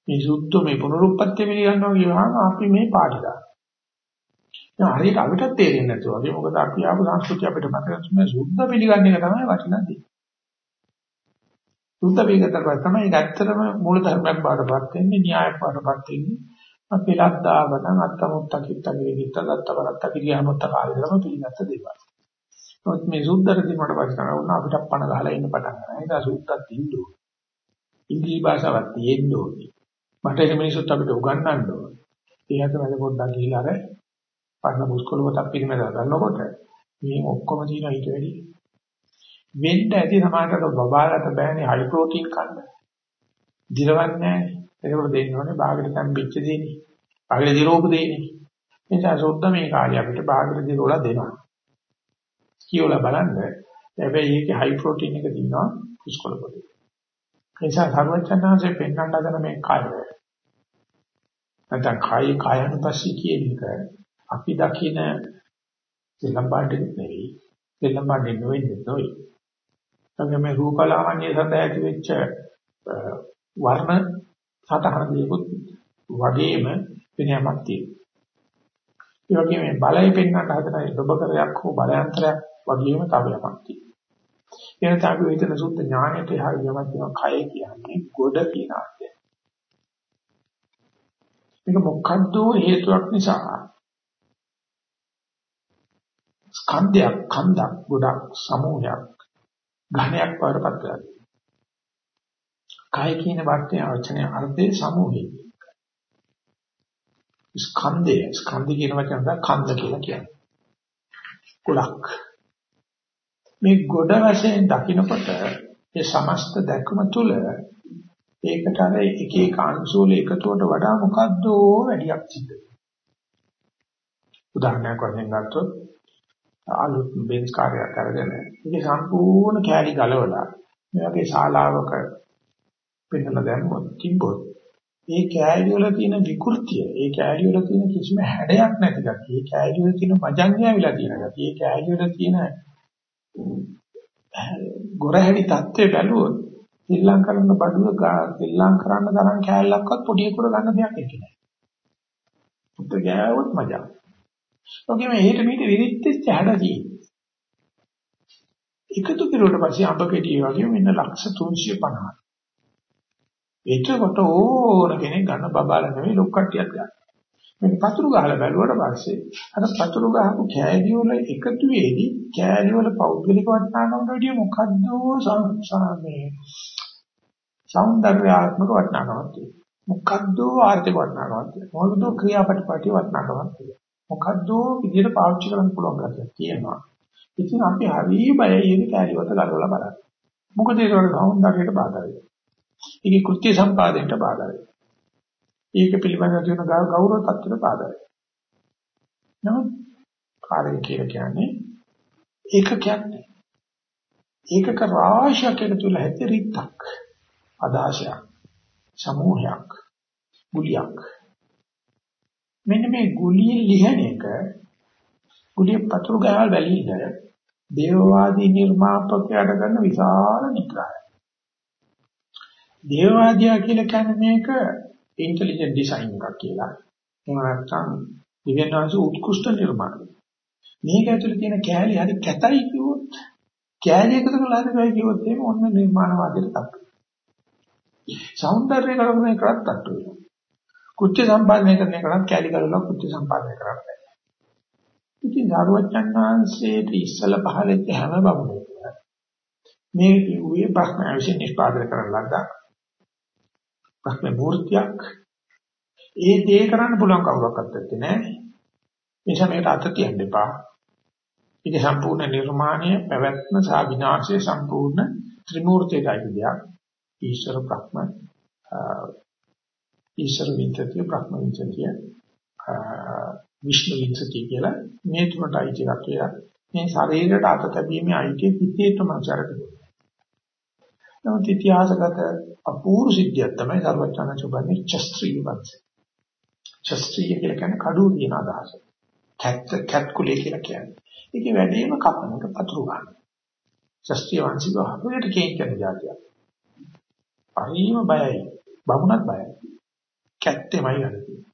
මේ සුද්ධ මේ පුනරුත්පත්ති පිළිගන්නවා කියවහම අපි මේ පාටි දාන දැන් හරියට අපිට තේරෙන්නේ නැතුව වගේ මොකද අපි ආපු සංස්කෘතිය අපිට මතක නැහැ සුද්ධ පිළිගන්න එක තමයි වටිනා දේ. සුද්ධ වේගතර තමයි ඒක ඇත්තටම මූල ධර්මයක් බාටපත් වෙන්නේ න්‍යායක් බාටපත් වෙන්නේ. අපි ලද්දාවන අත්තමුත්ත කිත්තගේ විත්ත දත්තවරත්ත කිරියාමුත්ත කාලේම පිළිගත්ත දේවල්. නමුත් මේ සුද්ධර දිනකට පස්සේ වුණ අපිට පණ ගහලා ඉන්න පටන් ගන්නවා. ඒක සුද්ධත් ඉන්නෝ. ඉංග්‍රීසි භාෂාවක් තියෙන්න ඕනේ. මට ඒ මිනිස්සුත් අපිට උගන්වන්න ඕනේ. ඒ අතර මම පොඩ්ඩක් ගිහිල්ලා අර පරණ මුස්කොළ පොතක් පිළිමද ගන්නකොට මේ ඔක්කොම තියෙන ඊට වැඩි වෙන්න ඇති සමාජයට බබාලට බෑනේ හයි ප්‍රෝටීන් කන්න. දිරවන්නේ නැහැ. ඒකවල දෙන්න ඕනේ බාගෙට තම්බිච්ච දෙන්නේ. බාගෙට දිරෝප දෙන්නේ. නිසා සොද්ද මේ කාර්යය අපිට බාගෙට දිරෝලා දෙනවා. කියවලා බලන්න. හැබැයි ඒකේ හයි ප්‍රෝටීන් එක තියෙනවා කුස්කොල පොතේ. ඒ නිසා සර්වචනාංශයෙන් පෙන්වන්න හදන මේ කාර්යය. නැත්නම් කායි කායනුපස්සී කියන එක අපි දකින දෙලම්බාඩේ නෙවෙයි. දෙලම්බාඩේ නෙවෙයි නෙවෙයි. තමයි මේ රූපලාවන්‍ය සඳහා ඇති වෙච්ච වර්ණ සතහන දීපුත් වගේම වෙන යමක් තියෙනවා. ඒ වගේම මේ බලය පෙන්වන්න හදන ලොබකරයක් හෝ බලයන්ත්‍රයක් වගේම තව යමක් තියෙනවා. එනත අපි හිතන සුද්ධ ඥානයට එහා යමක් තියෙනවා කය කියන්නේ ගොඩ කියන අර්ථය. මේක මොකද්ද හේතුවක් නිසා ස්කන්ධයක් කන්දක් ගොඩක් සමූහයක් ඝණයක් වඩපත් කරගන්නවා. කය කියන වචනේ වචනේ අර්ථයේ සමූහය. ස්කන්ධය ස්කන්ධ කියන වචන තමයි කන්ද කියලා කියන්නේ. ගොඩක්. මේ ගොඩ වශයෙන් දකිනකොට ඒ සමස්ත දැක්ම තුල ඒකට අර එක එක අංශු වල එකතුවට වඩා මොකද්ද වැඩියක් සිද්ධ උදාහරණයක් වශයෙන් ගත්තොත් අලුත් බෙන්ස් කාර්යයක් අරගෙන ඒක සම්පූර්ණ කෑලි ගලවලා මේ වගේ ශාලාවක පෙන්නලා දැම්මොත් තිබ්බොත් ඒ කෑලි වල තියෙන විකෘතිය, ඒ කෑලි වල තියෙන කිසිම හැඩයක් නැති ගතිය, ඒ කෑලි වල තියෙන මජඤ්ඤාවිලා තියෙන ගතිය, ඒ කෑලි වල තියෙන ගොරහැඩි தත්ත්වය බැලුවොත් ශ්‍රී ලංකාවේ බඩුව ශ්‍රී ලංකාරන්න තරම් කෑල්ලක්වත් පොඩියෙකුට ගන්න දෙයක් නැහැ. පුත ගෑවොත් මජා. ඔගේ මේ හිත මීට විරිච්ච හැඩදී. එකතු කරුවට පස්සේ අඹ පෙට්ටිය වගේ මෙන්න ලක්ෂ 350. එතකොට ඕන කෙනෙක් ගන්න බබාලා නෙවෙයි ලොක් කට්ටියක් ගන්න. මේක පතුරු ගහලා බැලුවට පස්සේ අර පතුරු ගහපු කෑලි වල එකතු වෙදී කෑලි වල පෞද්ගලික වටිනාකමට වැඩිය මොකද්ද මේ සෞන්දර්යාත්මක වටිනාකමක් තියෙනවා. මොකද්ද ආර්ථික වටිනාකමක් තියෙනවා. මොකද්ද ක්‍රියාපටිපටි වටිනාකමක් තියෙනවා. මොකද්ද විදියට පාවිච්චි කරන්න පුළුවන් ගැතියක් තියෙනවා. ඉතින් අපි හරි බයයි මේ කෑලි වලට ගලවලා බලන්න. මොකද ඒක සෞන්දර්යයට බාධා වෙනවා. ඒකේ කෘත්‍ය සම්පාදනයට බාධා වෙනවා. ඒක පිළිබඳව තියෙන ගෞරව තත්ත්වයට බාධා වෙනවා. නමුත් කාර්ය කියලා කියන්නේ ඒකකයක් නෙවෙයි. ඒකක රාශියක් එකතුලා ඇති රිත්තක්. අදාශයක්. සමූහයක්. ගුලියක්. මෙන්න මේ ගුලිය ලිහන එක ගුලිය පතුරු ගහල් වැලින්ද දේවවාදී නිර්මාපකයාට කරන විශාල නිග්‍රහයක්. දේවවාදියා කියලා කියන්නේ මේක ඉන්ටෙලිජන්ට් ඩිසයින් එකක් කියලා. එහෙම නැත්නම් දිව්‍යඥානස උත්කෘෂ්ඨ නිර්මාණය. මේක ඇතුලේ තියෙන කෑලි හරි කැතයි කිව්වොත් කෑලි එකතු කරලා හරි බයි කිව්වොත් එහෙම ඔන්න නිර්මාණවාදයට තත්ත්වය. సౌందර්ය කරන එකකට තත්ත්වය වෙනවා. කුච්ච සම්පාදනය කරන එකකට කෑලි කරලා කුච්ච සම්පාදනය කරන්න බෑ. ඉතින් ධර්මචන් වහන්සේට ඉස්සල පහලෙච්ච හැම බබුනේ මේ කිව්වේ බ්‍රහ්ම විශ්ේ නිෂ්පාදනය කරන ලද්දා බ්‍රහ්ම මූර්තියක් ඒ දේ කරන්න පුළුවන් කවුරක්වත් නැත්තේ නෑ. නිසා මේකට අත තියන්න එපා. ඒක සම්පූර්ණ නිර්මාණය, පැවැත්ම සහ විනාශය සම්පූර්ණ ත්‍රිමූර්තියයි දෙයක්. ඊශ්වර බ්‍රහ්ම ඊශ්වර විඤ්ඤාතිය බ්‍රහ්ම විඤ්ඤාතිය විෂ්ණු විඤ්ඤාතිය කියලා මේ තුනටයි ටිකක් කියලා. මේ ශරීරයට අත තැබීමේ අයිතිය පිටේ තමයි කරන්නේ. නමුත් ඉතිහාසගත අපූර්ව සිද්ධියක් තමයි සර්වඥාන සුබන්නේ ශස්ත්‍රීය වංශය. ශස්ත්‍රීය කියලා කියන්නේ කඩුව කියන අදහස. කැත් කැත් කුලේ කියලා කියන්නේ. ඒකේ වැඩිම කපන එක පතුරු ගන්න. ශස්ත්‍රීය වංශික හපුරට කේන් જાතියක්. පරිම බයයි. බමුණත් බයයි. කැත්තෙමයි වැඩ තියෙන්නේ.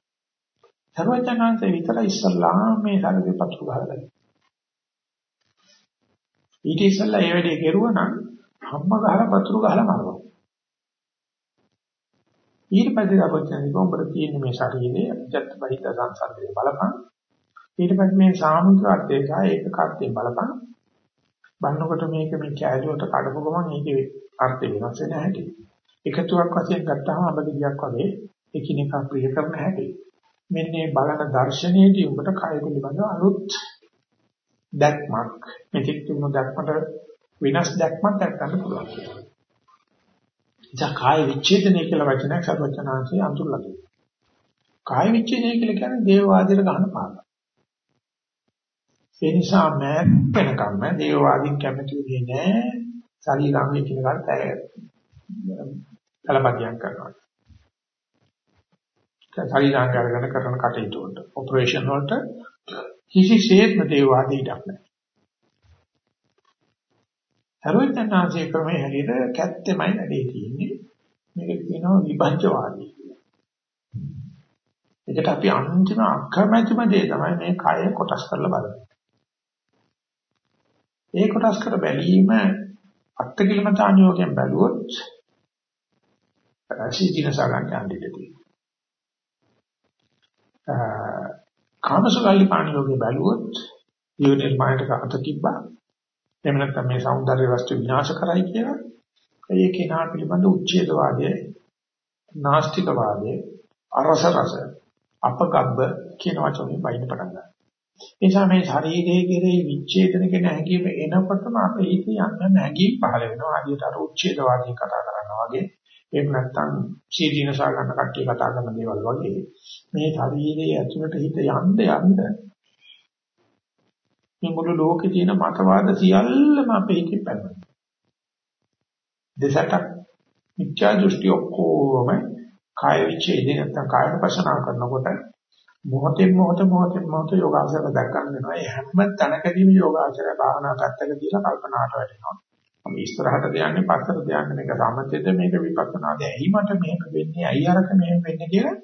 සර්වඥාන්සේ විතර ඉස්සල්ලාම මේ ශරීරේ පතුරු ගහලා ඊට ඉස්සල්ලා ඒ වැඩේ කෙරුවා නම් හම්ම ගහලා පතුරු ගහලා මරනවා. ඊට පස්සේ සර්වඥානික උඹට තියෙන මේ ශරීරයේ? අජත්ත බහිත සංසන්දේ බලපං ඊට පස්සේ මේ සාමුද්‍රාර්ථය සහ ඒකකත්වයේ බලපං බannකොට මේක මේ කැලුවට කඩපු ගමන් ඒකේ අර්ථය වෙනස් වෙන හැටි. එකතුවක් වශයෙන් ගත්තාම අබදියක් වගේ එකිනෙකා ප්‍රිය කරන හැටි. මෙන්න මේ බලන දර්ශනයේදී උඹට කය පිළිබඳව අලුත් දැක්මක් මෙතික් තුන දැක්මට වෙනස් දැක්මක් ගන්න පුළුවන්. කියලා ඉතින් කාය විච්ඡේදනය කියලා වචනයක් සර්වචනාංශي අඳුරලා තියෙනවා. කාය විච්ඡේදනය කියලා කියන්නේ දේවවාදයට ගන්න පාඩම. ඒ නිසා මෑත් වෙනකම්ම දේවවාදීන් කැමති වෙන්නේ නැහැ. ශරීරාංගය කියන කාට කලපදියම් කරනවා. ශරීරාංග අරගෙන කරන කටයුතු වලට ඔපරේෂන් වලට කිසිසේත්ම දේවවාදී ඉඩක් නැහැ. සර්වඥාන්සේ ක්‍රමයේ හැටියට කැත්තෙමයි වැඩේ තියෙන්නේ. මේක කියනවා විභජ්‍යවාදී කියලා. ඒකට අපි අන්තිම අකමැතිම දේ තමයි මේ කය කොටස් කරලා බලන්නේ. ඒ කොටස් කර බැලීම අත්කිලමතානියෝගෙන් බැලුවොත් රාශීදිනසා ගන්න යන්නේ. කාමසුගල්ලි පාණියෝගේ බැලුවොත් ජීව නිර්මාණයට අත තිබ්බා එහෙම නැත්නම් මේ సౌందර්ය වස්තු විනාශ කරයි කියලා ඒ කෙනා පිළිබඳ උච්ඡේදවාදය නාස්තිකවාදය අරස රස අපගබ්බ කියන වචනේ බයින පටන් ගන්නවා. ඒ නිසා මේ ශරීරයේ කෙරෙහි විච්ඡේදන කියන හැඟීම එනකොටම අපේ හිතේ යන්න හැඟීම් පහළ වෙනවා. ආදියට අර උච්ඡේදවාදී කතා කරනවා වගේ එහෙම නැත්නම් සීදීනසා ගන්න කට්ටිය කතා කරන දේවල් වගේ මේ ශරීරයේ ඇතුළට හිත යන්න යන්න මේ මුළු ලෝකේ තියෙන මතවාද සියල්ලම අපේ හිතේ පැනනවා. දෙසට මිත්‍යා දෘෂ්ටි ඔක්කොම කාය විචේදී නැත්නම් කාය ප්‍රසනාව කරනකොට මොහොතෙන් මොහොත මොහොතෙන් මොහොත යෝගාචර දක්වන්න වෙනවා. ඒ හැම තැනකදීම යෝගාචර භාවනා පැත්තක දීලා කල්පනාට වැටෙනවා. අපි ඉස්සරහට යන්නේ පස්සට යන්නේ මේක සමතේද මේක විපස්සනාද ඇයි මට මෙහෙම වෙන්නේ ඇයි අරක මෙහෙම වෙන්නේ කියලා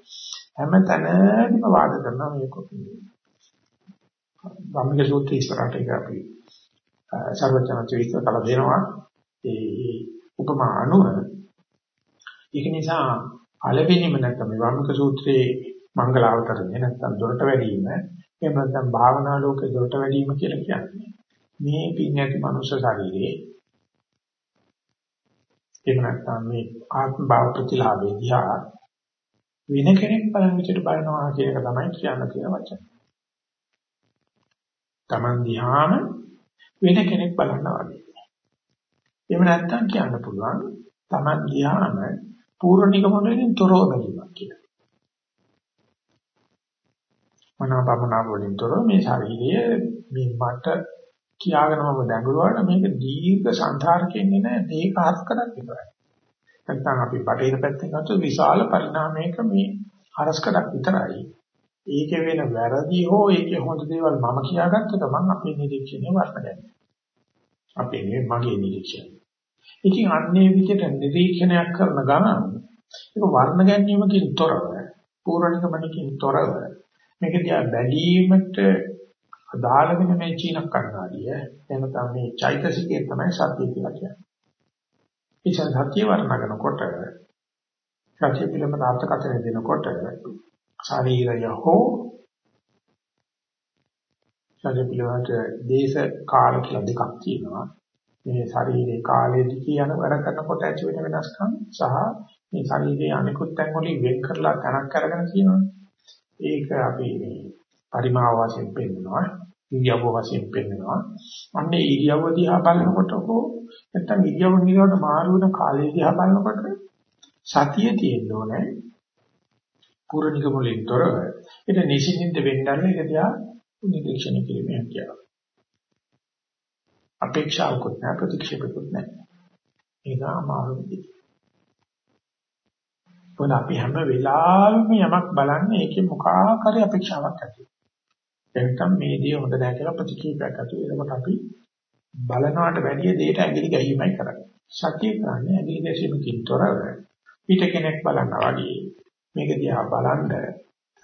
හැම තැනදීම වාද කරනවා මේක කොහොමද ධම්මික සූත්‍රය ඉස්සරහට ඒක අපි සර්වඥාන්ත විස්තර කළ දෙනවා ඒ උපමා අනුව ඒක නිසා පළවෙනිම නැත්නම් මේ වර්ණක සූත්‍රයේ මංගල අවතරණය නැත්නම් දොරට වැඩිම එහෙම නැත්නම් භාවනා ලෝකේ දොරට වැඩිම කියලා කියන්නේ මේ පින් ඇති මනුෂ්‍ය ශරීරයේ එහෙම නැත්නම් මේ ආත්ම භාව ප්‍රතිලාභේ දිහා වෙන කෙනෙක් බලන විදිහට බලනවා කියන එක තමයි කියන්න තියෙන වචන. Taman දිහාම වෙන කෙනෙක් බලනවා වගේ. එහෙම නැත්නම් කියන්න පුළුවන් Taman දිහාම පූර්ව නිගමනයෙන් තොරව බැලීමක් කියලා. මනාපමනා වලින් තොරව මේ ශරීරය මේ මට කියාගෙන මම දැඟලුවාට මේක දීර්ඝ සංධාරකයෙන් එන දෙයක හස්කඩක් විතරයි. නැත්නම් අපි බටහිර පැත්තෙන් ගත්තොත් විශාල පරිණාමයක මේ හරස්කඩක් විතරයි. ඒකේ වෙන වැරදි හෝ ඒකේ හොඳ දේවල් මම කියාගත්ත ගමන් අපේ නිරීක්ෂණය වර්ධනය අපේ නෙවෙයි මගේ නිරීක්ෂණය. ඉතින් අන්නේ විදිහට නිරීක්ෂණයක් කරන ගමන් ඒක වර්ණ ගැනීමකින් තොරව පූර්ණකමකින් තොරව මේක දිහා බැලීමට අදාළ වෙන මේ චීන කන්නාඩිය එහෙම තමයි මේ චෛතසිකය තමයි සත්‍ය කියලා කියන්නේ. ඉතින් සත්‍ය වර්ණනකොට සත්‍ය පිළිබඳ අර්ථකථන දෙනකොට ශරීරය හෝ ශරීර පිළිවෙලට දේශ කාල කියලා දෙකක් තියෙනවා. මේ ශරීරේ කාලයේදී කියන වැඩ කරනකොට ඇති වෙන වෙනස්කම් සහ මේ ශරීරයේ අනිකුත් තැන් වලින් වෙන් කරලා තනක් අරගෙන තියෙනවා. ඒක අපි මේ පරිමාව වශයෙන් පෙන්නනවා. ඉරියව්ව වශයෙන් පෙන්නනවා. අන්නේ ඉරියව්ව දිහා බලනකොට හෝ නැත්නම් ඉරියව්ව නිරවන මාරු වෙන කාලය දිහා බලනකොට සතිය තියෙන්න ඕනේ. පූර්ණික මුලින් තොරව ඒක නිසින්ින්ද වෙන්නන්නේ ඒක දිහා නිරීක්ෂණය කිරීමේ හැකියාව. අපේක්ෂාවකුත් නැහැ ප්‍රතික්ෂේපකුත් නැහැ. ඒක අමාරු දෙයක්. මොන අපි හැම වෙලාවෙම යමක් බලන්නේ ඒකේ මොකක් හරි අපේක්ෂාවක් ඇති. එතන මේ දේ හොඳ නැහැ කියලා ප්‍රතික්‍රියාවක් ඇති වෙනකොට අපි බලනවට වැඩිය දෙයට ඇඟිලි ගැහිමයි කරන්නේ. සත්‍ය කරන්නේ ඇඟිලි ගැසීමකින් තොරව පිට කෙනෙක් බලනවා වගේ මේක දිහා බලන්න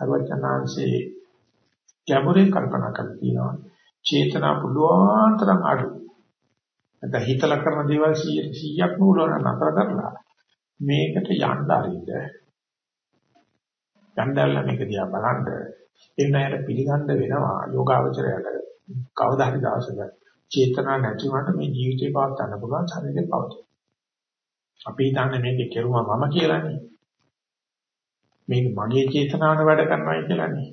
සර්වඥාන්සේ ගැඹුරින් කල්පනා කරලා තියෙනවා චේතනා පුළුවන් තරම් අඩු නැත්නම් හිතලා කරන දේවල් 100ක් නූලන නතර කරලා මේකට යන්න අරින්න යම් දැල්ලා මේක දිහා බලන්න ඒ නෑර පිළිගන්න වෙනවා යෝගාවචරයට කවදා හරි දවසක චේතනා නැති වුණාට මේ ජීවිතේ පවත් ගන්න පුළුවන් ශරීරේ පවතී. අපි හිතන්නේ මේක කෙරුවා මම කියලානේ. මේක මගේ චේතනාවන වැඩ කරනවා කියලානේ.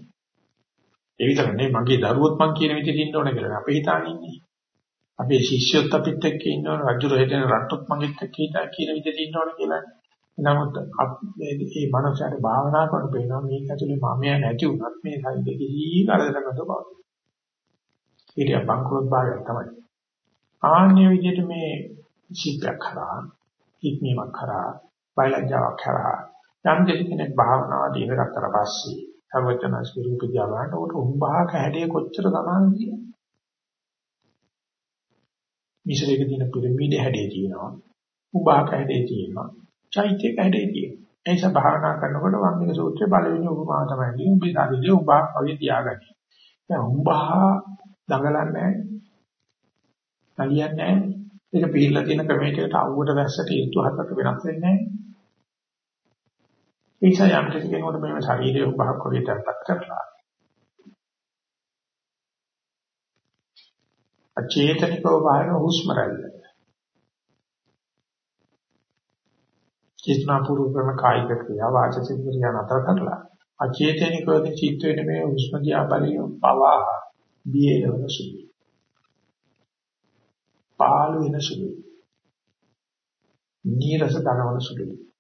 ඒ විතර නෙවෙයි මගේ දරුවොත් මං කියන විදිහට ඉන්න ඕන කියලා. අපි හිතාන ඉන්නේ. අපේ ශිෂ්‍යයොත් අපිත් එක්ක ඉන්න ඕන, රජුර හිටෙන රට්ටොත් මගෙත් එක්ක හිටා කියන විදිහට ඉන්න ඕන කියලා. නමුත් මේ මනසට භාවනා කරන පේනවා මේක ඇතුලේ මමයා නැති වුණත් මේ ශරීරෙ කිසි කරදරයක් නැතුව පවතී. ඊට බංකොලොත් භාගයක් තමයි. ආන්නේ විදිහට මේ ශිල්පයක් කරා, ඉක්මීමක් කරා, බයලජ්ජාවක් කරා යම් කෙනෙක් භාවනාව දින ගත්තට පස්සේ සර්වඥාස්කේ රූප දිහාට උට උඹහක හැඩේ කොච්චර සමානද කියලා. මිශ්‍රයක දින පිරමීඩ හැඩේ තියෙනවා. උඹහක හැඩේ තියෙනවා. චෛත්‍යක හැඩේ තියෙනවා. ඒ නිසා භාවනා කරනකොට වන්දික සූත්‍රයේ පළවෙනි උපමාව තමයි කියන්නේ උඹේ ශරීරය උඹහක් වගේ තියාගන්න. දැන් උඹහ දඟලන්නේ නැහැ. නලියන්නේ නැහැ. ඒක පිළිලා තියෙන ක්‍රමයකට අවුවට වැස්සට ඍතු හතකට වෙනස් වෙන්නේ නැහැ. ඒ නිසා යම් කෙනෙකුට මේ ශරීරයේ උභාවක් වගේ තත්ත්වයක් කරලා අචේතනිකව වහන හුස්ම රැල්ල. චේතනා පූර්ව කරන කායික ක්‍රියා වාචික ක්‍රියා නතර කරලා අචේතනිකව චිත්ත වෙන මේ හුස්ම දිහා බලන පවා බියේවන සුළුයි. පාළු වෙන සුළුයි. නීරස දනවන සුළුයි.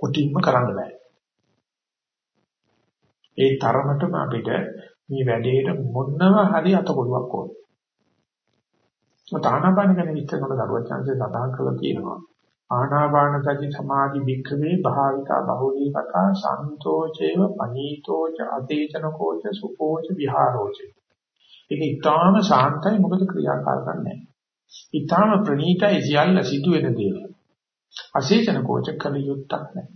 කොටින්ම කරන්න බෑ. ඒ තරමටම අපිට මේ වැඩේට මොනම හරි අතකොළුවක් ඕන. ආනාපාන ගැන විස්තර කරන දරුවා chance සඳහන් කරලා තියෙනවා. ආනාපාන සති සමාධි වික්‍රමේ භාවිතා බහුලී කතා සන්තෝචේව පනීතෝච අතේචනකෝච සුකෝච විහාරෝච. ඒක ඊටාම ශාන්තයි මොකද ක්‍රියාකාරකම් නැහැ. ඊටාම ප්‍රණීතයි සියල්ල සිදුවෙන දේවල්. අසේචන කෝච කලියුත්තක් නැහැ.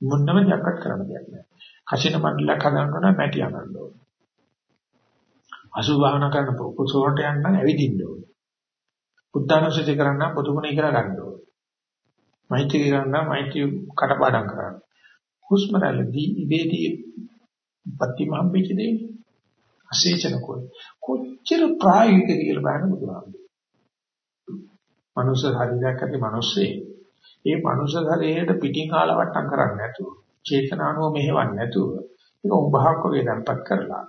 මොන්නම දෙයක්වත් කරන්න දෙයක් නැහැ. කසින මණ්ඩලයක් හදන්න මැටි අනන්න ඕනේ. අසුභාවන කරන කුසලට යන්න ඇවිදින්න ඕනේ. බුද්ධානුස්සති කරන්න පොදුගුණ ඉගෙන ගන්න ඕනේ. මෛත්‍රී කරන්න මෛත්‍රී කටපාඩම් කරන්න. හුස්ම රැල්ලදී ඉබේදී පත්‍තිමහම් වෙච්ච දෙන්නේ. අසේචන කෝච. කොච්චර ප්‍රායෝගිකද කියලා බලන්න බුදුහාමුදුරුවෝ. මනුෂ්‍ය ශරීරයක් ඇති මිනිස්සේ ඒ මනුෂ්‍ය ශරීරයට පිටින් කාලවට්ටම් කරන්නේ නැතුව චේතනානුව මෙහෙවන්නේ නැතුව ඒක උභාවක් වගේ දැන්පත් කරලා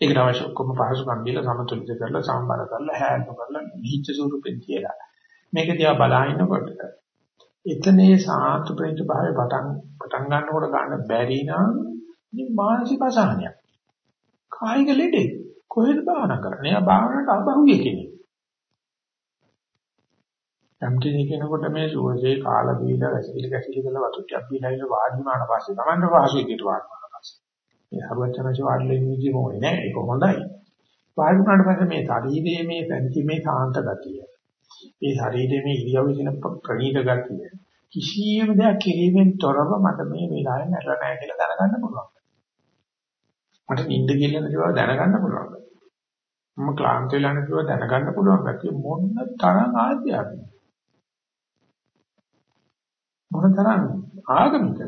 ඒකට අවශ්‍ය ඔක්කොම පහසුකම් දීලා සමතුලිත කරලා සම්බර කරලා හැල්ප කරලා නිහිච්ච ස්වරූපෙන් කියලා මේක දිහා බලහිනකොට එතනේ සාන්ත ප්‍රේත භාවයේ පටන් පටන් ගන්නකොට ගන්න බැරි නම් මේ මානසික අසහනයක් කායික ලෙඩේ කොහෙද භාවනා කරන්නේ? එයා භාවනාවට අබහුවේ කෙනෙක්. යම් කෙනෙකුට මේ සුවසේ කාලා බීලා වැසිලි ගැසිලි කරලා වතු ටිකක් බීලා ඉන්න වාඩි වුණාට පස්සේ Tamanne වාසු විදියට වාඩි වුණාට පස්සේ. මේ හරුවචනසි වාඩිලා ඉන්න විදිහ මොනේ නෑ ඒක හොඳයි. වාඩි වුණාට පස්සේ මේ ශරීරයේ මේ පැතිමේ සාන්ත ගතිය මේ ශරීරයේ මේ ඉරියව්වේ තියෙන ප්‍රණීත ගතිය කිසියම් දෙයක් කිරීමෙන් තොරව මට මේ වෙලාවේ නැරලා නැහැ කියලා දැනගන්න පුළුවන්. මට නිින්ද කියලා නැතිව දැනගන්න පුළුවන්. මම ක්ලාන්ත වෙලා නැතිව දැනගන්න පුළුවන්. ගැතිය මොන තරම් ආධ්‍යාත්මික මොනතරම් ආගමිකද?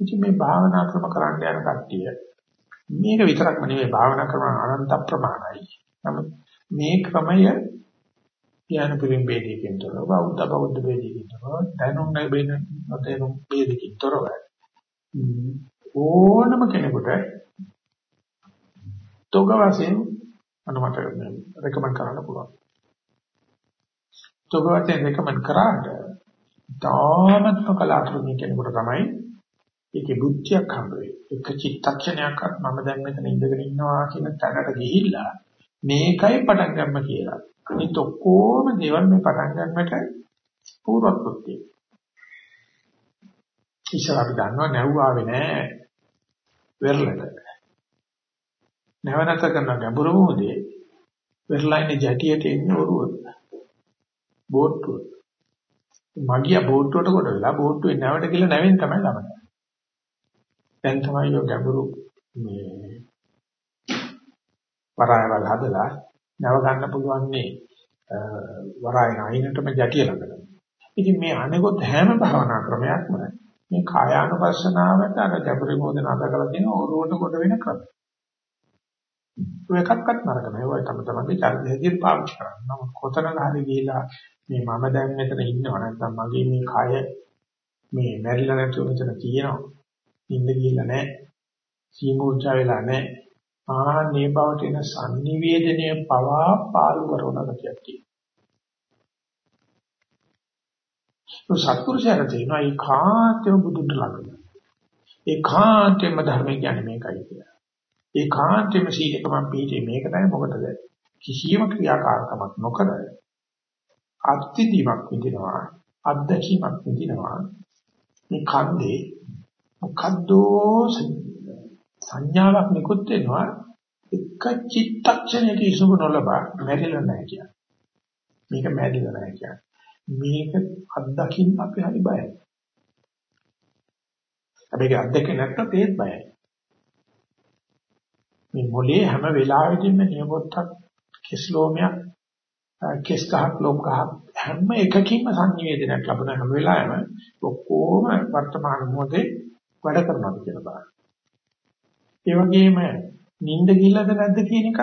ඉතින් මේ භාවනා ක්‍රම කරන්න යන කට්ටිය මේක විතරක්ම නෙවෙයි භාවනා ක්‍රම අනන්ත ප්‍රමාණයි. නමුත් මේ ක්‍රමය ඥාන පිරිම් වේදිකින් තොරව බෞද්ධ බෞද්ධ වේදිකින් තොරව දැනුම් බේන නොදැනුම් වේදිකින් තොරව ඕනම කෙනෙකුට තෝග වශයෙන් අනුමත රෙකමන්ඩ් කරන්න පුළුවන්. තොගවතෙන් රෙකමන්ඩ් කරාට තාමත්ම කලාතුරකින් කෙනෙකුට තමයි ඒකේ බුද්ධියක් හම්බ වෙන්නේ. එක චිත්තක්ෂණයක්වත් මම දැන් මෙතන ඉඳගෙන ඉන්නවා කියන තැනට ගිහිල්ලා මේකයි පටන් ගන්න කියලා. අනිත් ඔක්කොම දේවල් මේ පටන් ගන්නට පූර්වක්‍ෘත්‍යය. ඉස්සර අපි දන්නවා නැව්වාවේ නෑ වෙරළට. නැවනත කරන ගැඹුරු මොහොතේ වෙරළයිනේ ජැටියට එන්නේ ඔරුව. බෝට්ටුව. මගියා බෝට්ටුවට කොට වෙලා බෝට්ටුවේ නැවට කියලා නැවෙන් තමයි ළමන්නේ. දැන් තමයි ඔය ගැඹුරු මේ වරායවල් හදලා නැව ගන්න පුළුවන් මේ වරායන අයිනටම ජටිය ළඟට. ඉතින් මේ අනෙකොත් හැම භාවනා ක්‍රමයක්ම මේ කායානුපස්සනාවට අර ජබරි මොද නදකලා තියෙන ඔරුවට කොට වෙන ක්‍රම. ඒ එකක්වත් නරක නෑ. ඔය තම තමන්ගේ චරිතයේදී පාවිච්චි කරන්න. නමුත් කොතනක හරි ගිහිලා මේ මම දැන් මෙතන ඉන්නවා නැත්නම් මගේ මේ කය මේ මැරිලා නැතුව මෙතන තියෙනවා. ඉන්න ගිහිල්ලා නෑ. සීමෝච්චා වෙලා නෑ. ආන්නේ බවට එන sannivedanaye පවා පාලු කරන ගතියක් තියෙනවා. සත්පුරුෂයර තියෙනවා ඒකාන්තම බුදුන්ට ළඟ. ඒකාන්තම ධර්මය කියන්නේ මේකයි කියලා. ඒකාන්තම සීලකම පිළිදී මේක තමයි මොකටද? කිසියම් ක්‍රියාකාරකමක් නොකර අත්විඳීමක් විඳිනවා අත්දැකීමක් විඳිනවා මේ කන්දේ මොකද්දෝ සංඥාවක් නිකුත් වෙනවා එක චිත්තක්ෂණයක ඉසුබ නොලබා මැරිලා නැහැ කියන්නේ. මේක මැරිලා නැහැ කියන්නේ. මේක අත්දකින්න අපි හරි බයයි. හැබැයි අත්දැකේ නැත්නම් ඒත් බයයි. මේ මොලේ හැම වෙලාවෙදීම නියපොත්තක් කෙස්ලෝමයක් කෙස් ගහක් ලොම් ගහක් හැම එකකින්ම සංනිවේදනයක් ලැබුණ හැම වෙලාවෙම ඔක්කොම වර්තමාන මොහොතේ වැඩ කරනවා කියන බාර. ඒ වගේම නිින්ද ගිල්ලද නැද්ද කියන එකක්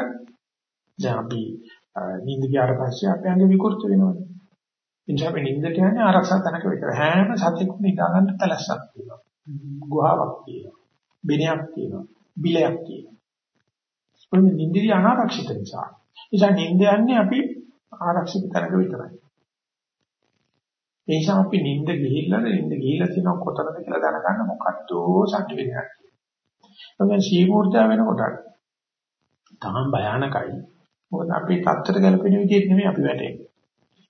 දැන් අපි නිින්ද ගියාට පස්සේ අපේ අංග විකෘති වෙනවනේ. එනිසා අපි නිින්දට යන්නේ ආරක්ෂා තැනක විතර. හැම සතෙකුම ඉඳා ගන්න තලස්සක් තියෙනවා. ගුහාවක් තියෙනවා. බිනයක් තියෙනවා. බිලයක් තියෙනවා. ඔන්න නිින්දදී අනාරක්ෂිත නිසා. නිසා නිින්ද යන්නේ අපි ආරක්ෂිත තැනක විතරයි. ඒ නිසා අපි නිින්ද ගිහිල්ලා නිින්ද ගිහිල්ලා තියෙන කොතනද කියලා දැනගන්න මොකද්ද සත්‍ය වෙනවා. මොකද සීමුර්ජා වෙනකොට තාම භයානකයි. මොකද අපේ තත්ත්වයට ගැලපෙන විදිහට නෙමෙයි අපි වැටෙන්නේ.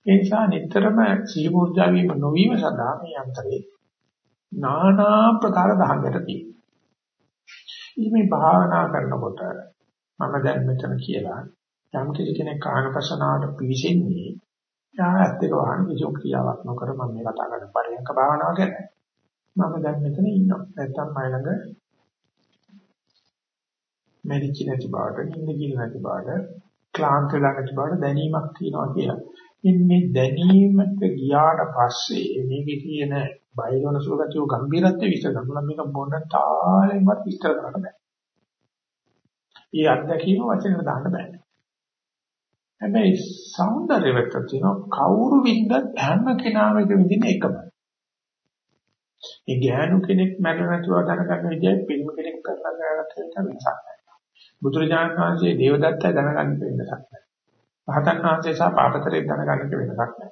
ඒ නිසා නිතරම සීමුර්ජා වීම නොවීම සඳහා මේ අන්තරේ নানা ප්‍රකාර දහකට තියෙනවා. මේ භාවනා කරනකොට මම දැන් මෙතන කියලා යම් කෙනෙක් ආනපසනාවට පිවිසෙන්නේ යාත් එක වහන කිසිම ක්‍රියාවක් නොකර මම මේ කතා කරන පරියන්ක භාවනාව ගැන මම දැන් මෙතන ඉන්නවා නැත්තම් මයි ළඟ මෙරිච් නැති බවට, නිින්ද ගිල නැති බවට, ක්ලාන්ත වෙලා නැති බවට දැනීමක් තියෙනවා කියලා. ඉතින් මේ දැනීමට ගියාට පස්සේ මේකේ තියෙන බයලවන සුලකතිය ගම්බීරත්වය විස්තර කරනවා. මේක මොන තාලෙන්වත් විස්තර කරන්න බෑ. ඒ අත්දැකීම වචනෙට දාන්න බෑ. හැබැයි సౌందර්යවත් තියෙනවා කවුරු වින්දත් හැම කෙනාම එක විඳින එකමයි. ඒ ඥානු කෙනෙක් මැරෙලා නැතුව දැනගන්න විදිහයි පිළිම කෙනෙක් කරලා ගන්නත් වෙනසක් නැහැ. බුදුරජාණන් වහන්සේ දේවදත්තය දැනගන්න වෙනසක් නැහැ. රහතන් වහන්සේ සහ පාපතරේ දැනගන්න වෙනසක් නැහැ.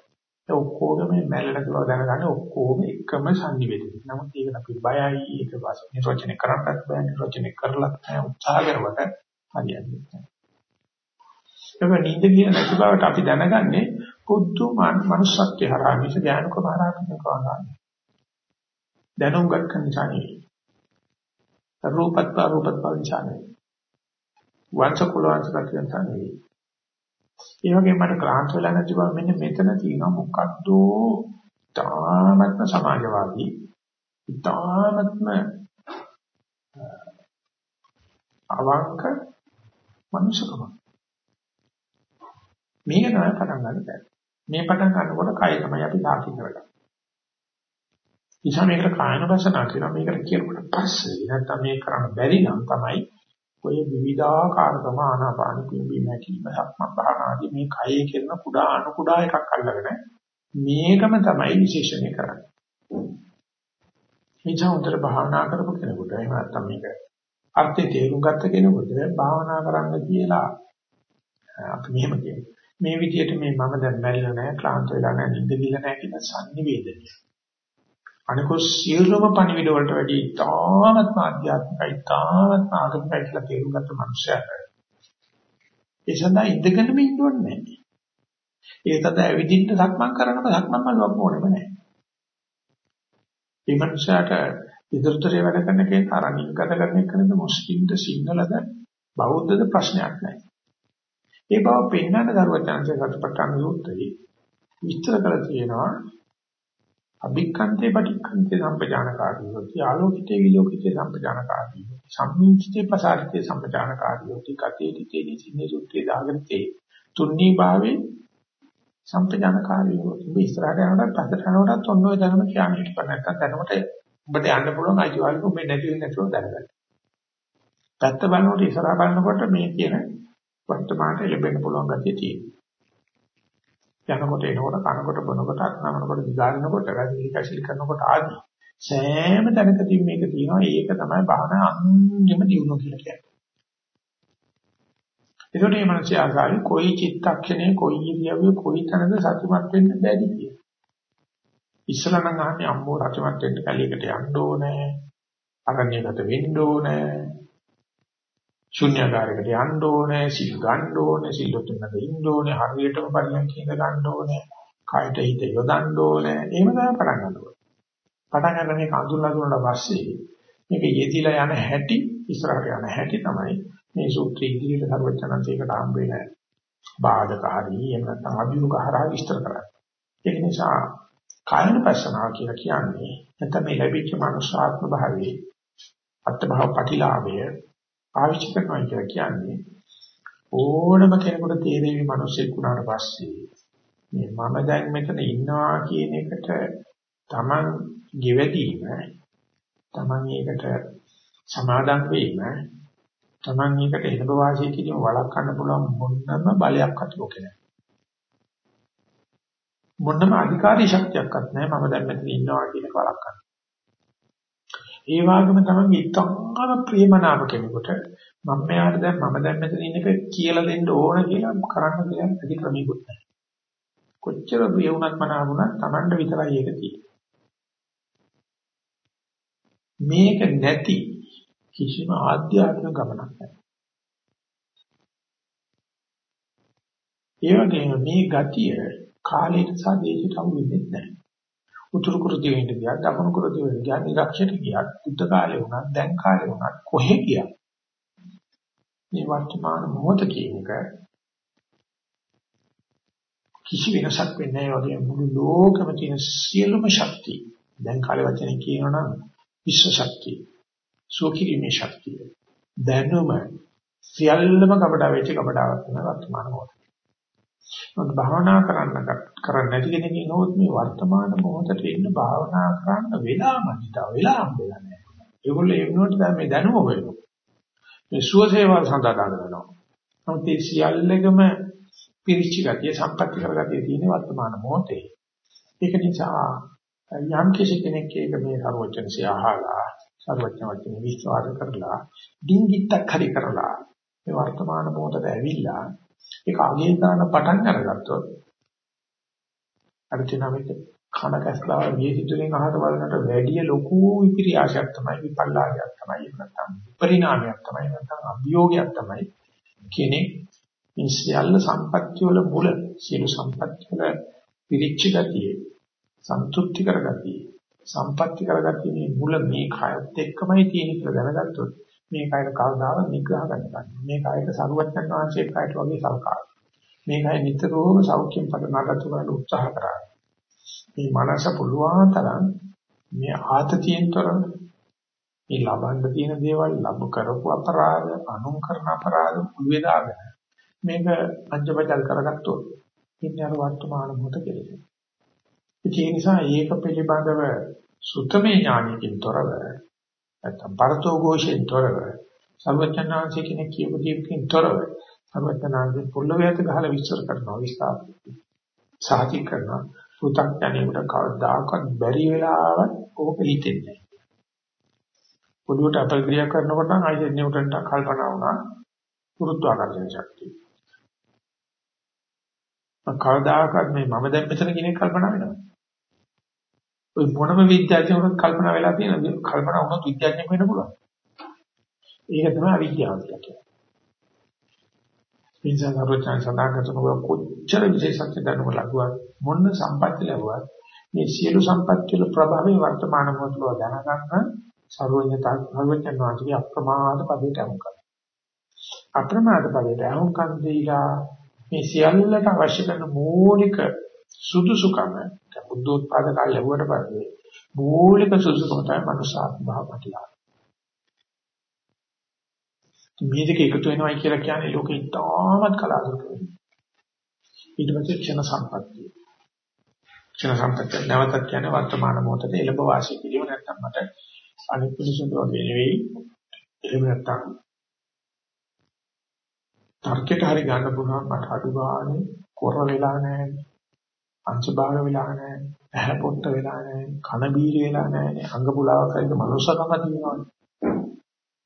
ඒ ඔක්කොම මේ මැල්ලට කියලා දැනගන්න ඔක්කොම එකම සංනිවේදනය. නමුත් ඒක අපි බයයි ඒක වාස් නිර්වචනය කරන්නත් බෑ නිර්වචනය කරලත් නැහැ උත්සාහ කරුවට හරියන්නේ නැහැ. ඒක නිින්ද කියන නැති බවට අපි දැනගන්නේ පුදු මනුස්සත්වය හරහා මිස ඥානකම හරහා කියනවා. දැනුම් ගන්න නිසා නෙවෙයි. රූපත් රූපත් පරිචානයි. වංශ කුල වංශ කතියන් තමයි. ඒ වගේම මට ක්ලාන්ත වෙලා නැති බව මෙන්න මෙතන තියෙනවා මොකද්ද තාමත්ම සමාජවාදී තාමත්ම අවංක මනුෂ්‍යකම මේක තමයි පටන් ගන්න බැහැ මේ පටන් ගන්නකොට කය තමයි අපි දාකින්න වෙලා ඉතින් මේකට කායන වසනා කියනවා මේකට කියනකොට පස්සේ නැත්තම් මේක කරන්න බැරි නම් තමයි ඔය විවිධාකාරකම ආනාපාන පිම්බීම හැකීම සක්මන් භාවනාදී මේ කයේ කරන කුඩා අණු කුඩා එකක් අල්ලගෙන මේකම තමයි විශේෂණය කරන්නේ. මේ චෞතර භාවනා කරපු කෙනෙකුට එහෙම නැත්නම් මේක අර්ථය තේරුම් ගත්ත කෙනෙකුට භාවනා කරන්න කියලා අපි මෙහෙම කියනවා. මේ විදිහට මේ මම දැන් මැරිලා නැහැ, ක්ලාන්ත වෙලා නැහැ, නිින්ද ගිහලා නැහැ කියන සංනිවේදනය. අනිකෝ සියලුම පණිවිඩ වලට වැඩි තාමත් ආධ්‍යාත්මිකයි තාමත් ආගමිකයි කියලා තේරුම් ගත්ත මනුස්සයෙක්. ඒ සඳහා ඉඳගෙනම ඉන්න ඕනේ නැහැ. ඒ තද ඇවිදින්න සක්මන් කරනම සක්මන් මල්වක් ඕනෙම නැහැ. මේ මනුස්සයාට ඉදිරිතරේ වැඩ කරන කෙනෙක් අරණින් ගත කරන එකනද මුස්ලිම්ද සිංහලද බෞද්ධද ප්‍රශ්නයක් නැහැ. ඒ බව පෙන්වන්න දරුවචාන්සේ සත්‍යපට්ඨාන සූත්‍රයේ විස්තර කරලා තියෙනවා අභික්ඛන්තේ පටික්ඛන්තේ සම්පජානකාරී හොති ආලෝකිතේ විලෝකිතේ සම්පජානකාරී හොති සම්මිච්ඡේ පසාරිතේ සම්පජානකාරී හොති කතේ තිතේ නිසින්නේ සුත්තේ දාගත්තේ තුන්නී භාවේ සම්පජානකාරී ඔබ ඉස්සරහට යනකොට පස්සට යනකොටත් ඔන්න ඔය දැනුම කියන්නේ ඉතින් නැත්තම් දැනුමට ඔබට යන්න පුළුවන් අයිතිවාසිකම් මේ නැති වෙන්නේ නැතුව දැනගන්න. පැත්ත බලනකොට ඉස්සරහ බලනකොට මේ කියන වර්තමානයේ ලැබෙන්න පුළුවන් ගතිය තියෙනවා. යනකොට එනකොට කනකොට බොනකොට අත්නමනකොට දිගාරිනකොට වැඩි කැසිලි කරනකොට ආදී සෑම තැනකදී මේක තියෙනවා. ඒක තමයි භාවනා අන්තිම දියුණුව කියලා කියන්නේ. ඒකට මේ මිනිස්සු ආසාවෙන් කොයි චිත්තක්ෂණේ කොයි ඉරියව්වේ කොයි තැනද සතුටුමත් වෙන්න බැරි කිය. ඉස්සලා නම් අහන්නේ අම්මෝ සතුටුමත් වෙන්න කැලියකට යන්න ඕනේ. අරණ්‍යගත වෙන්න ඕනේ. ශුන්‍යකාරයකට යන්න ඕනේ, සිල් ගන්න ඕනේ, සිල් තුනක ඉන්න ඕනේ, හරියටම පරියන්ක ඉඳ ගන්න ඕනේ, කායට හිත යොදන්න ඕනේ. එහෙම තමයි පටන් ගන්න ඕනේ. පටන් ගන්න මේක අඳුරලා දුන්නා පස්සේ මේක යෙදිලා යන හැටි, ඉස්සරහට යන හැටි තමයි මේ සූත්‍රය ඉදිරියට සර්වචනන්සේකට හම්බ වෙන බාධක හරි එහෙම නැත්නම් අභිමුඛ හරහා විස්තර කරන්නේ. ඒක නිසා කායන පස්සනාව කියලා කියන්නේ නැත්නම් මේ ලැබිච්ච මනුෂ්‍යාත්ම භාවයේ අත්භව ප්‍රතිලාභය පාවිච්චි කරනවා කියලා කියන්නේ ඕනම කෙනෙකුට තේරෙවි මිනිස්සෙක් වුණාට පස්සේ මේ මම දැන් මෙතන ඉන්නවා කියන එකට Taman ගෙවැදීම Taman ඒකට සමාදම් වීම Taman එකට එළඹ වාසය කිරීම වළක්වන්න පුළුවන් මොනම බලයක්වත් ලෝකේ නැහැ. මොනම අධිකාරී ශක්තියක්වත් නැහැ මම දැන් මෙතන ඉන්නවා කියන එක වළක්වන්න. ඒ වගේම තමයි ඉතාම ප්‍රියමනාප කෙනෙකුට මම මෙයාට දැන් මම දැන් මෙතන ඉන්න එක කියලා දෙන්න ඕන කියලා කරන්න දෙයක් ඇති ක්‍රමයක්වත් නැහැ. කොච්චර ප්‍රිය වුණත් මනාවුණත් Tamanට විතරයි ඒක තියෙන්නේ. මේක නැති කිසිම ආධ්‍යාත්මික ගමනක් නැහැ. ඒ වගේම මේ ගතිය කාලයට සහ දේශයට අහු වෙන්නේ නැහැ. උතුරු කුරු දිවෙන්න ගියා, දකුණු කුරු දිවෙන්න ගියා, නිරක්ෂයට ගියා, බුද්ධ කාලේ වුණා, දැන් කාලේ වුණා, කොහෙ ගියා. මේ වර්තමාන මොහොත කියන එක කිසි වෙනසක් වෙන්නේ නැහැ වගේ මුළු ලෝකෙම තියෙන සියලුම ශක්තිය. දැන් කාලේ වචනේ කියනවා නම් විශ්ව ශක්තිය. සෝකිරීමේ ශක්තිය. දැනුම සියල්ලම කපඩා වෙච්ච කපඩාවක් වෙන වර්තමාන මොහොත. මොකද භාවනා කරන්න කරන්න නැති කෙනෙක් ඉන්නොත් මේ වර්තමාන මොහොතේ ඉන්න භාවනා කරන්න වෙලා මනිතා වෙලා හම්බෙලා නැහැ. ඒගොල්ලෝ ඒ වෙනුවට දැන් මේ දැනුම වෙනවා. මේ සුවසේවාව සඳහා ගන්නවා. නමුත් මේ සියල්ලකම පිරිච්ච ගතිය සම්පත්‍ති කරගතිය තියෙන වර්තමාන මොහොතේ. ඒක නිසා යම් කිසි කෙනෙක් ඒක මේ සර්වචනසිය අහලා සර්වඥ වචනේ විශ්වාස කරලා ඩිංගිත්තක් හරි කරලා මේ වර්තමාන මොහොතට ඇවිල්ලා ඒක අගේ ගන්න පටන් අරගත්තොත් අර තිනවෙත් කන කැස්ලා විහිදුවෙන් අහකට බලනට වැඩි ලොකු විපිරියාශයක් තමයි විපල්ලාශයක් තමයි නැත්නම් පරිණාමයක් තමයි නැත්නම් අභියෝගයක් තමයි කෙනෙක් මේ සියල්ල සම්පත්‍ය වල මුල සියලු සම්පත්‍ය වල පිරිච්ච ගතිය සන්තුෂ්ටි කරගතිය සම්පත්‍ති කරගත්තේ මේ මුල මේ කයත් එක්කමයි තියෙන කියලා දැනගත්තොත් මේ කයර කවදාව නිග්‍රහ ගන්න ගන්න. මේ කයර සරුවච්චන් වහන්සේ කයට වගේ සල්කාර. මේ කය නිතරම සෞඛ්‍යම් පද නගතු කරන්න උත්සාහ කරා. මේ මනස පුළුවන් තරම් මේ ආතතියෙන් තොර මේ ලබන්න තියෙන දේවල් ලබ කරපු අපරාධ, අනුන් කරන අපරාධ උල්වේ දාගෙන මේක අජබජල් කරගත්තොත් ඉන්නේ අර වර්තමාන මොහොත කෙරේ. ඒ නිසා ඒක පිළිබඳව සුතමේ ඥානයකින් තොරව නැත්නම් පරතෝ ഘോഷයෙන් තොරව සර්වඥාන්සේ කෙනෙක් කියපු දීපකින් තොරව සර්වඥාන්සේ පොළොවේට ගහලා විස්තර කරනවා විස්තර සාහිත කරනවා. සුතක් දැනීමට කවදාකවත් බැරි වෙලාවක් ඕක හිතෙන්නේ නැහැ. පොළොවට අපල් ක්‍රියා කරනකොට නම් අයිසෙක් නිව්ටන්ට කල්පනා වුණා ගුරුත්වාකර්ෂණ ශක්තිය. කවදාකවත් මේ මම දැන් මෙතන කියන කල්පනා වෙනවා ඔය මොනම විද්‍යාඥයෙකුට කල්පනා වෙලා තියෙනද කල්පනා වුණොත් විද්‍යාඥයෙක් වෙන්න පුළුවන්. ඒක තමයි අවිද්‍යාව කියන්නේ. ඉන්සන් අපචාන් සඳහන් කොච්චර විශේෂත්ව දැනුම ලැබුවා මොන සම්පත්ති ලැබුවා මේ සියලු සම්පත්ති වල ප්‍රභාවයේ වර්තමාන මොහොතේ දැනගන්න සර්වඥතා භගවතුන් වහන්සේගේ අප්‍රමාද පදයට අනුකම්ප කරනවා. අප්‍රමාද පදයට අනුකම්ප දීලා මේ සියල්ලට අවශ්‍ය කරන මූලික සුදුසුකම බුද්ධෝත්පාද කාලය ලැබුවට පස්සේ මූලික සුදුසුකම තමයි මනුෂ්‍යාත්ම භාවපටිලා. මේ දෙක එකතු වෙනවයි කියලා කියන්නේ ලෝකෙ ඉතාමත් කලාතුරකින්. ඊට පස්සේ ක්ෂණ සම්පත්තිය. ක්ෂණ සම්පත්තිය නැවතත් කියන්නේ වර්තමාන මොහොතේ එළඹ වාසය කිරීම නැත්නම් මට අනිත් පිළිසඳ වගේ නෙවෙයි. එහෙම නැත්නම් තර්කයට හරි ගන්න පුළුවන් මට අඩු ගානේ කොර වෙලා නැහැ. අංශභාග වෙලා නැහැ. ඇහැ පොට්ට වෙලා නැහැ. කන බීරි වෙලා නැහැ. අංග පුලාවක් හරිද මනුස්සකම තියෙනවා.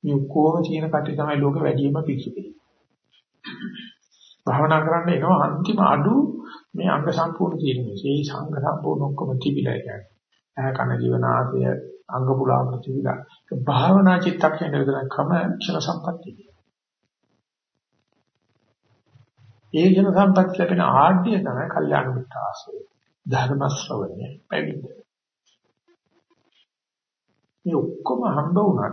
මේ ඔක්කොම තියෙන කටි තමයි ලෝකෙ වැඩිම පිස්සුකේ. භාවනා කරන්න එනවා අන්තිම අඩු මේ අංග සම්පූර්ණ තියෙනවා. ඒ සංඝ සම්පූර්ණ ඔක්කොම තිබිලා කියන්නේ. ඇහැ කන ජීවනාසය අංග පුලාව තිබිලා. භාවනා චිත්තක්ෂණ විතර කම ක්ෂණ සම්පත්තිය. ඒ ජන සම්පත් ලැබෙන ආඩ්‍ය තමයි කල්යාණ මිත්‍ර ආශ්‍රය. ධර්ම ශ්‍රවණය පැවිද්ද. මේ ඔක්කොම හම්බ වුණා.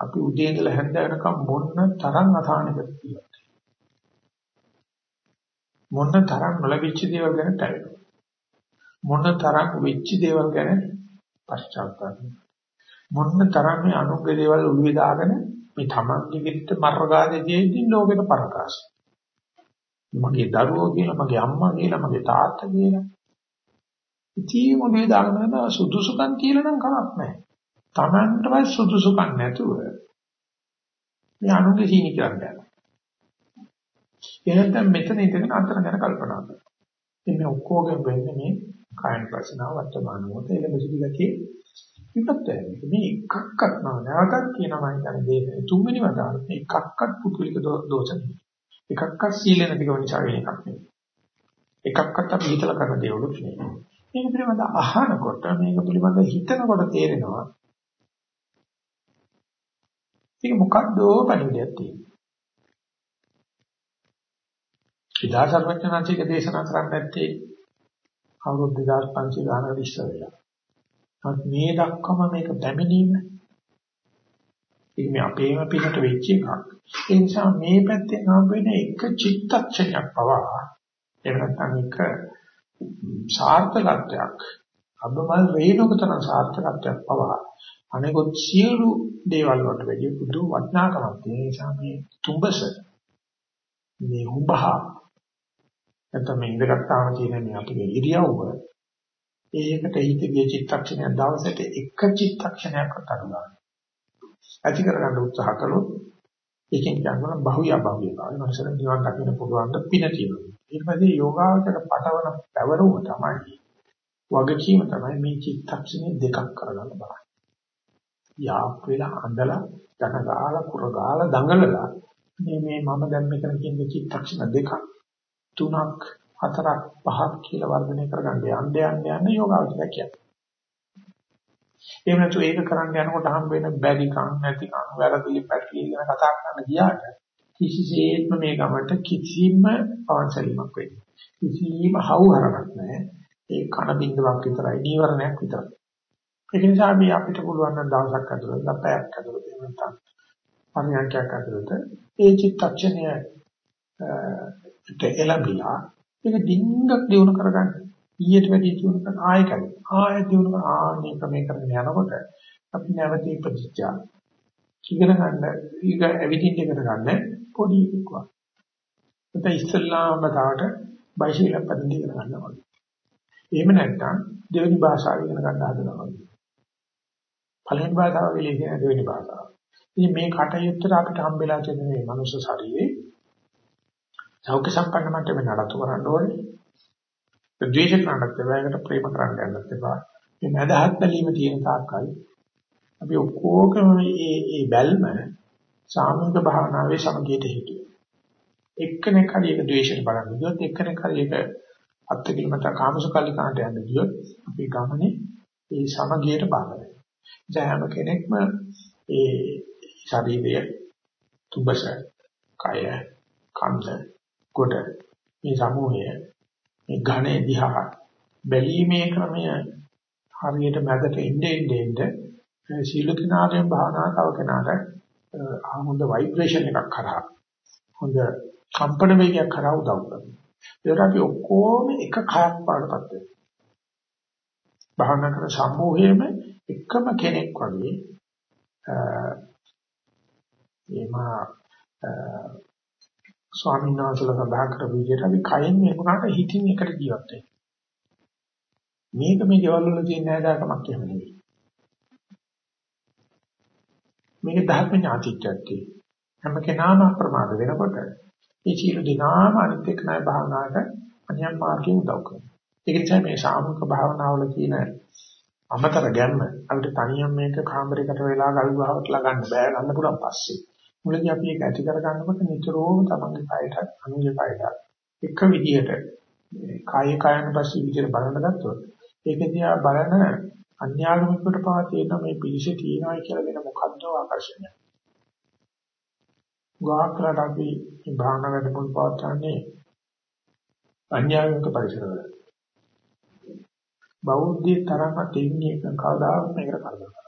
අපි උදේ ඉඳලා හැන්ද වෙනකම් මොන තරම් අසහනයකට තියෙනවද? මොන තරම් නොලැබිච්ච දේවල් ගැන තැවෙනවා. මොන තරම් වෙච්ච දේවල් ගැන පශ්චාත්තාප මොන තරම් මේ අනුග්‍රහ දේවල් උල්වේ දාගෙන මේ තමන්ගේ විත්ත මර්ගාදීදී ලෝකෙට පරකාශ. මගේ දරුවෝ කියලා මගේ අම්මා කියලා මගේ තාත්තා කියලා ඉතින් මොනේ දාගෙන සුදුසුකම් කියලා නම් කමක් නැහැ. Tamanටවත් සුදුසුකම් නැතුව මේ අනුගේ සීනි කරන්නේ. එහෙනම් මෙතන ඉඳගෙන අතන ගැන කල්පනා කරනවා. ඉතින් මේ ඔක්කොගෙම වෙන්නේ මේ කායන ප්‍රශ්නාව වර්තමාන මොහොතේ එළ මෙසුදි ගතිය විපත්තය. මේ එකක්වත් නෑ. නැවතත් කියනවා මම කියන්නේ තුන්වෙනි වතාවට මේ එකක්වත් පුතුලික දෝෂ නෙවෙයි. එකක්වත් සීල නැතිකම නිසා වෙන එකක් නෙවෙයි. එකක්වත් අපි හිතලා කරන දේවලුත් නෙවෙයි. මේක පිළිබඳ අහනකොට මේක පිළිබඳ හිතනකොට තේරෙනවා. ඒක මොකද්ද පණිවිඩයක් තියෙන්නේ. ඉදා සර්වඥාන්තික දේශනා කරන්න ඇත්තේ අවුරුදු 2500 ගානකට ඉස්සර වෙලා. නමුත් මේ දක්වම මේක පැමිණීම ඒක මේ අපේම පිටට වෙච්ච එකක්. ඒ නිසා මේ පැත්තෙන් හම්බ වෙන එක චිත්තක්ෂණයක් පවා එහෙම නැත්නම් එක සාර්ථකත්වයක් අබමල් වේනකතන සාර්ථකත්වයක් පවා අනෙකුත් සියලු දේවල් වලට වැඩි පුදු වටිනාකමක් තියෙන නිසා මේ තුඹස මේ උඹහා නැත්නම් මේ ඉඳගත්තාම තියෙන මේ අපේ ඉරියව්ව ඒකට හිත ගිය චිත්තක්ෂණයක් දවසට එක චිත්තක්ෂණයක් අතර ගන්න. ඇති කරගන්න උත්සාහ කළොත් ඒකෙන් කියනවා බහුය අබහුය බව. මනසෙන් නිවන් දකින්න පුළුවන් ද පින තියෙනවා. ඊට පස්සේ යෝගාවචර පටවන පැවරුම තමයි වගකීම තමයි මේ චිත්තක්ෂණේ දෙකක් කරගන්න බලන්න. යාප් වෙලා අඳලා ජනගාල කුරගාල දඟලලා මේ මේ මම දැන් මෙතන කියන චිත්තක්ෂණ දෙකක් තුනක් හතරක් පහක් කියලා වර්ධනය කරගන්න යන්න යන්න යන්න යෝගාවචර කියන්නේ. එහෙම නැතු ඒක කරන්න යනකොට හම් වෙන බැරිකම් නැතිකම් වැරදිලි පැටලි ගැන කතා කරන්න ගියාට කිසිසේත්ම මේ ගමට කිසිම අවශ්‍යීමක් වෙන්නේ. කිසිම හවුහරක් නැහැ. ඒ කන බින්දුවක් විතරයි නීවරණයක් විතරයි. ඒක නිසා අපි අපිට පුළුවන් නම් දවසක් ඇතුළත පැයක් ඇතුළත එහෙම නැත්නම් පරිණාමයක් ඇතුළත ඒ චිත්තක්ෂණය ඒ එළඹිලා ඒක ඩිංගක් දිනු කරගන්න. ඊට වැඩි දිනු කරන ආයෙ කරේ. ආයෙ දිනු කරන ආනේ ක්‍රමේ කරගෙන යනකොට අපි නැවත ඉපදිච්චා. ඉගෙන ගන්න ඊග ඇවිදින්න ඉගෙන ගන්න පොඩි එකක් වගේ. ඒත් ඉස්සල්ලාම බතාවට බයිසිකල් පදින්න ඉගෙන ගන්නවා වගේ. එහෙම නැත්නම් දෙවෙනි භාෂාව ඉගෙන ගන්න හදනවා වගේ. පළවෙනි භාෂාව වෙලේ කියන දෙවෙනි භාෂාව. ඉතින් මේ කටයුත්තට අපිට හම්බෙලා තියෙන මේ මනුෂ්‍ය ශරීරේ සෞඛ්‍ය සම්පන්න මට්ටමේ නඩත්තු කරන්න ඕනේ. ද්වේෂ කරන්නත් එපා, ඒකට ප්‍රේම කරන්න යන්නත් එපා. මේ මදහත් බැලීම තියෙන තාක්කයි අපි ඔක්කොගම මේ මේ බැල්ම සාමූහික භාවනාවේ සමගියට හිටියේ. එක්කෙනෙක් හරි ඒක ද්වේෂයෙන් බලන්න ගියොත් එක්කෙනෙක් හරි ඒක අත්කිලමත කාමසුකල්ලිකාන්ට යන්න ගියොත් අපි ගමනේ ඒ සමගියට බාධා වෙනවා. හැම කෙනෙක්ම ඒ ශරීරය තුබස කය කන්ද කොට මේ සමූහය මේ ඝනේ දිහා බැලීමේ ක්‍රමය හරියට මැදට එන්නේ එන්නේ සීල කිනාරයෙන් භාවනා තව කෙනාට හොඳ ভাইබ්‍රේෂන් එකක් කරා හොඳ කම්පන වේගයක් කරා උදව් කරනවා. ඒකට අපි ඔක්කොම එක කයක් පාඩපත් වෙනවා. භාවනා කරන සමූහයේම එකම කෙනෙක් වගේ එම ස්වාමීන් වහන්සේලා සඳහන් කරපු විදිහට අපි කයෙන් මෙුණාට හිතින් එකට ජීවත් වෙනවා. මේක මේ ගෙවල් වල තියෙන නෑදාකමක් එහෙම නෙවෙයි. මේක ධර්ම ඥාතිත්වයක් හැම කෙනාම අප්‍රමාද වෙනකොට මේ සීල දිනාම අනිත් එක්ක ණය භාවනාවට අනියම් මාර්ගයෙන් උදව් කරනවා. ඒක නිසා මේ සාමූහික භාවනාවල තියෙන අමතර ගැම්ම අපිට තනියම මේක කාමරයකට වෙලා ගල් ගහවට ලගන්න බෑ ගන්න පුළුවන් පස්සේ. මුලදී අපි ඒක ඇති කර ගන්නකොට නිතරම තමන්ගේ කයට අනුගේ කයට එක විදිහට කාය කායන පස්සේ විදිහට බලන්න ගත්තොත් ඒක දිහා බලන අන්‍යාගමිකට පවා තියෙන මේ පිළිසෙ තියනයි කියලා වෙන මොකද්ද ආකර්ෂණය. ගාක්‍රට අපි මේ භාවනා වැඩමුළු පවත්වන්නේ අන්‍යාගමික පරිසරවල. බෞද්ධ තරම තෙන්නේ කවදාවත් මේකට කරදර කරන්නේ.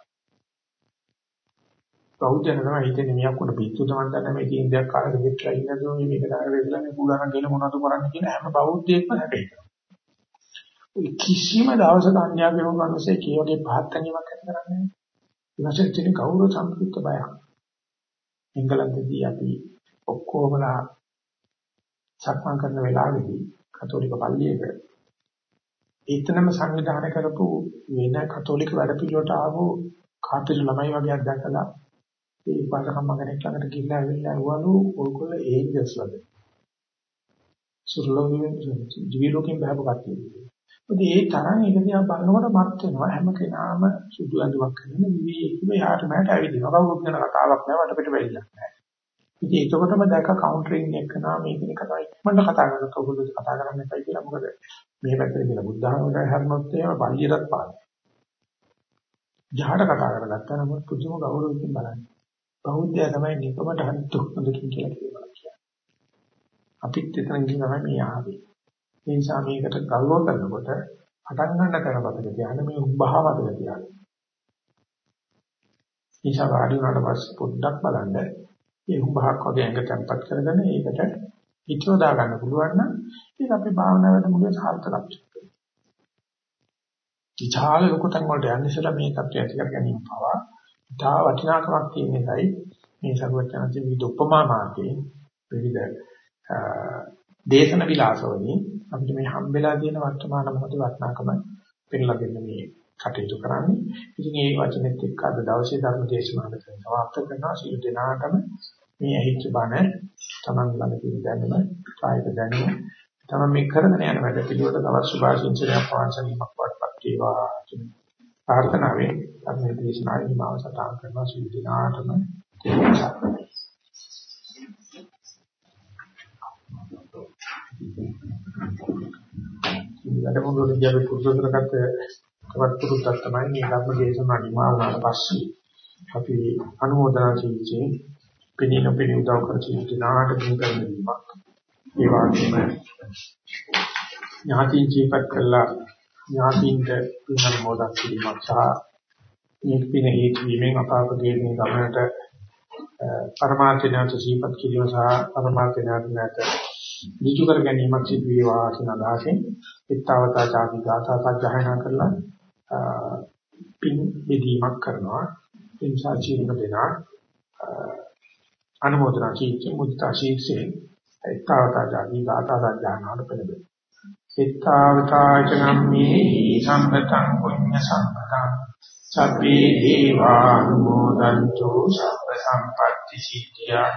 බෞද්ධයන තමයි හිතන්නේ මියක් උඩ පිස්සු තමන් දන්න මේ තියෙන දෙයක් කාලෙක විතර ඉන්නදෝ මේක දාගෙන වෙලා මේ පුදාන ගෙන මොනවද කරන්නේ කියන හැම බෞද්ධයෙක්ම හැටේනවා. කිසිම දවසක අන්‍යාගම මිනිස්සේ කීවගේ පහත් තැනීමක් ඇති කරන්නේ නැහැ. ඊට පස්සේ ගෞරව සම්පූර්ණ බයක්. එංගලන්තදී අපි ඔක්කොමලා සක්මන් කරන වෙලාවේදී කතෝලික පල්ලියක ඒතනම සංවිධානය කරපු වෙන කතෝලික වැඩ පිළිවෙලට ආවෝ කාපිරි ළමයි වගේක් දැකලා ඒ පාසකම්ම කෙනෙක් ළඟට ගිහිල්ලා ඇවිල්ලා අහවලු ඔයගොල්ලෝ ඒන්ජල්ස් වද. සුරලෝකයෙන් දිවි ලෝකෙන් බහපු කට්ටිය. මොකද ඒ තරම් ඒක දිහා බලනකොට මත් වෙනවා හැම කෙනාම සුදු අඳුවක් කරගෙන විවේකීව යාට මට ඇවිදිනවා. කවුරුත් ගැන කතාවක් නෑ වට පිට වෙයිලක් නෑ. ඉතින් ඒකකොටම දැක්ක කවුන්ටරින් එක නා මේක නේ කතා ඉක්මනට කතා කරනකොට ඔයගොල්ලෝ කතා කරන්න එපා කියලා මොකද මේ පැත්තේ කියලා බුද්ධ ධර්මයට හැරෙන්නොත් එහෙම බලියටත් පානවා. ජහට කතා කරගත්තා නම් පුදුම ගෞරවයෙන් බලන්නේ. බෞද්ධය තමයි නිකමට හරිතු හොඳකින් කියලා කියනවා. අපිත් එතන ගිහින් තමයි මේ ආවේ. ඒ නිසා මේකට ගල්ව කරනකොට පටන් ගන්න කරපතක ධ්‍යාන මේ උභාවතක ධ්‍යාන. ඊශා වාඩි වුණාට පස්සේ පොඩ්ඩක් බලන්න මේ උභාවක් වගේ ඇඟ තැම්පත් කරගෙන ඒකට හිතෝදා ගන්න පුළුවන් නම් ඒක අපේ භාවනාවට මුලින් සාර්ථකක් වෙනවා. විචාල ලොකුතන් වලට යන්නේ ඉස්සලා මේ தත්ත්වය ඇති කර ගැනීම පවා ඉතා වටිනාකමක් තියෙන එකයි මේ සර්වඥාන්සේ විවිධ උපමා මාර්ගයෙන් විවිධ දේශන විලාසවලින් අපිට මේ හම්බෙලා තියෙන වර්තමාන මොහොතේ වටිනාකම පෙන්නලා දෙන්න මේ කටයුතු කරන්නේ. ඉතින් මේ වචනෙත් එක්ක අද දවසේ ධර්ම දේශනාවට සමාප්ත කරනවා සියලු දෙනාටම මේ ඇහිච්ච බණ තමන් ළඟ තියෙන දැනුම කායික දැනුම තමයි මේ කරගෙන යන වැඩ පිළිවෙලට තවත් සුභාශිංසනයක් පවන්සනීමක් වඩපත් වේවා කියන ප්‍රාර්ථනාවෙන් ධර්ම දේශනාවේ මාව සටහන් කරනවා. සියලු දෙනාටම වැඩමුළුවේදී අපි පුරුදු කරගත්ත තවත් පුරුද්දක් තමයි මේ ධර්ම දේශනා නිමා වුණාට පස්සේ අපි අනුමೋದනා ජීවිතේ පිළින පිළි උදව් කර සිටිනාට මේ කරන දීමක් ඒ වගේම ඥාති ජීවත් කළා. ඥාතින්ට පින් අනුමෝදන් කිරීමක් සහ මේ පින හේතු වීමෙන් අපාපගේ මේ ගමනට පරමාර්ථයට සීපත් කිරීම සහ පරමාර්ථයට නැත නිතු කර ගැනීමක් සිදු වේවා කියන අදහසෙන් ඊත්තාවතා ചാති ගාථා සජ්ජහායනා කරලා පින් දෙදීමක් කරනවා. ඒ නිසා ජීවන දෙනා අනුමෝදනා කීකේ මුදිතා ශීක්ෂේ ඊත්තාවතා ചാති ගාථා සජ්ජහායනාට පෙළඹෙනවා. සිතාවතාචනම්මේ සම්පතං පුඤ්ඤ සම්පතං සබ්බේ දේවානුමෝදන්තු සබ්බ සම්පත්‍ති සිද්ධියා.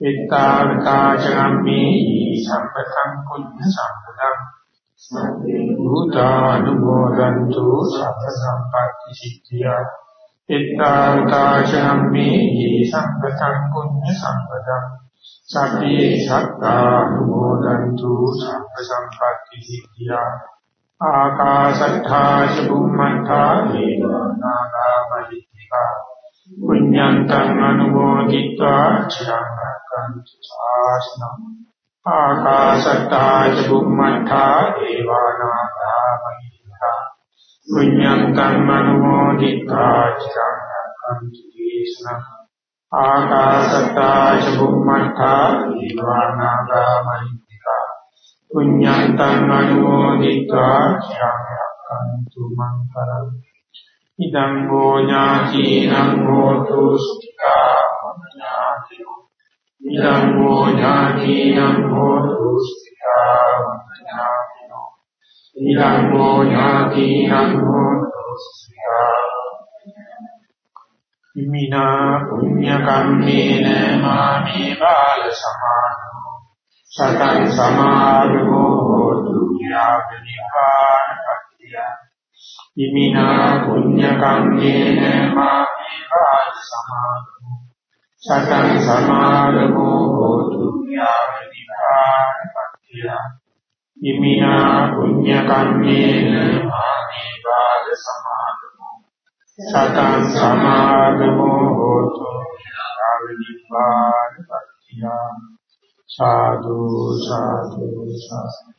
සිතාවතාචනම්මේ සම්පතං පුඤ්ඤ සම්පතං සබ්බේ භූතානුමෝදන්තු සබ්බ සම්පත්‍ති සිද්ධියා. සිතාවතාචනම්මේ සම්පතං පුඤ්ඤ සම්පතං සබ්බේ සක්කා නමෝදන්තු සම්ප සම්පatti සිද්ධා ආකාශත්තා චුම්මත්තා දේවානාගා මහිත්‍තිකා පුඤ්ඤන්තං අනුමෝදිත්වා චිරංගක්ඛං සාසනං. ආකාශත්තා චුම්මත්තා දේවානාගා මහිත්‍තිකා පුඤ්ඤන්තං අනුමෝදිත්වා චිරංගක්ඛං දේශනං. ආකාශත්තා චුම්මත්තා දීවානාගා මහිත්‍තිකා පුඤ්ඤන්තං අනුමෝදිत्वा චිරංගක්ඛන්තු මං කරං ඉදං ගෝ ඥාතිනං හෝතු සුඛා ඥාතිනෝ ඉදං හෝ ඥාතිනම් හෝතු සුඛාවඥාතිනෝ ඉදං හෝ ඥාතිනම් හෝතු සුඛාවඥාතිනෝ ඉමිනා පුඤ්ඤ කම්මේන මාමේ බාල සමානෝ සතං සමාධෝ හෝතු යාව නිපාන පත්‍තිය ඉමිනා පුඤ්ඤ කම්මේන මාමේ බාල සමානෝ සතං සමාධෝ හෝතු යාව නිපාන පත්‍තිය ඉමිනා පුඤ්ඤ කම්මේන මාමේ බාල සමානෝ සතං සමාධෝ හෝතු ආවිනිපාන පත්‍තිය සාදු සාදු සාදු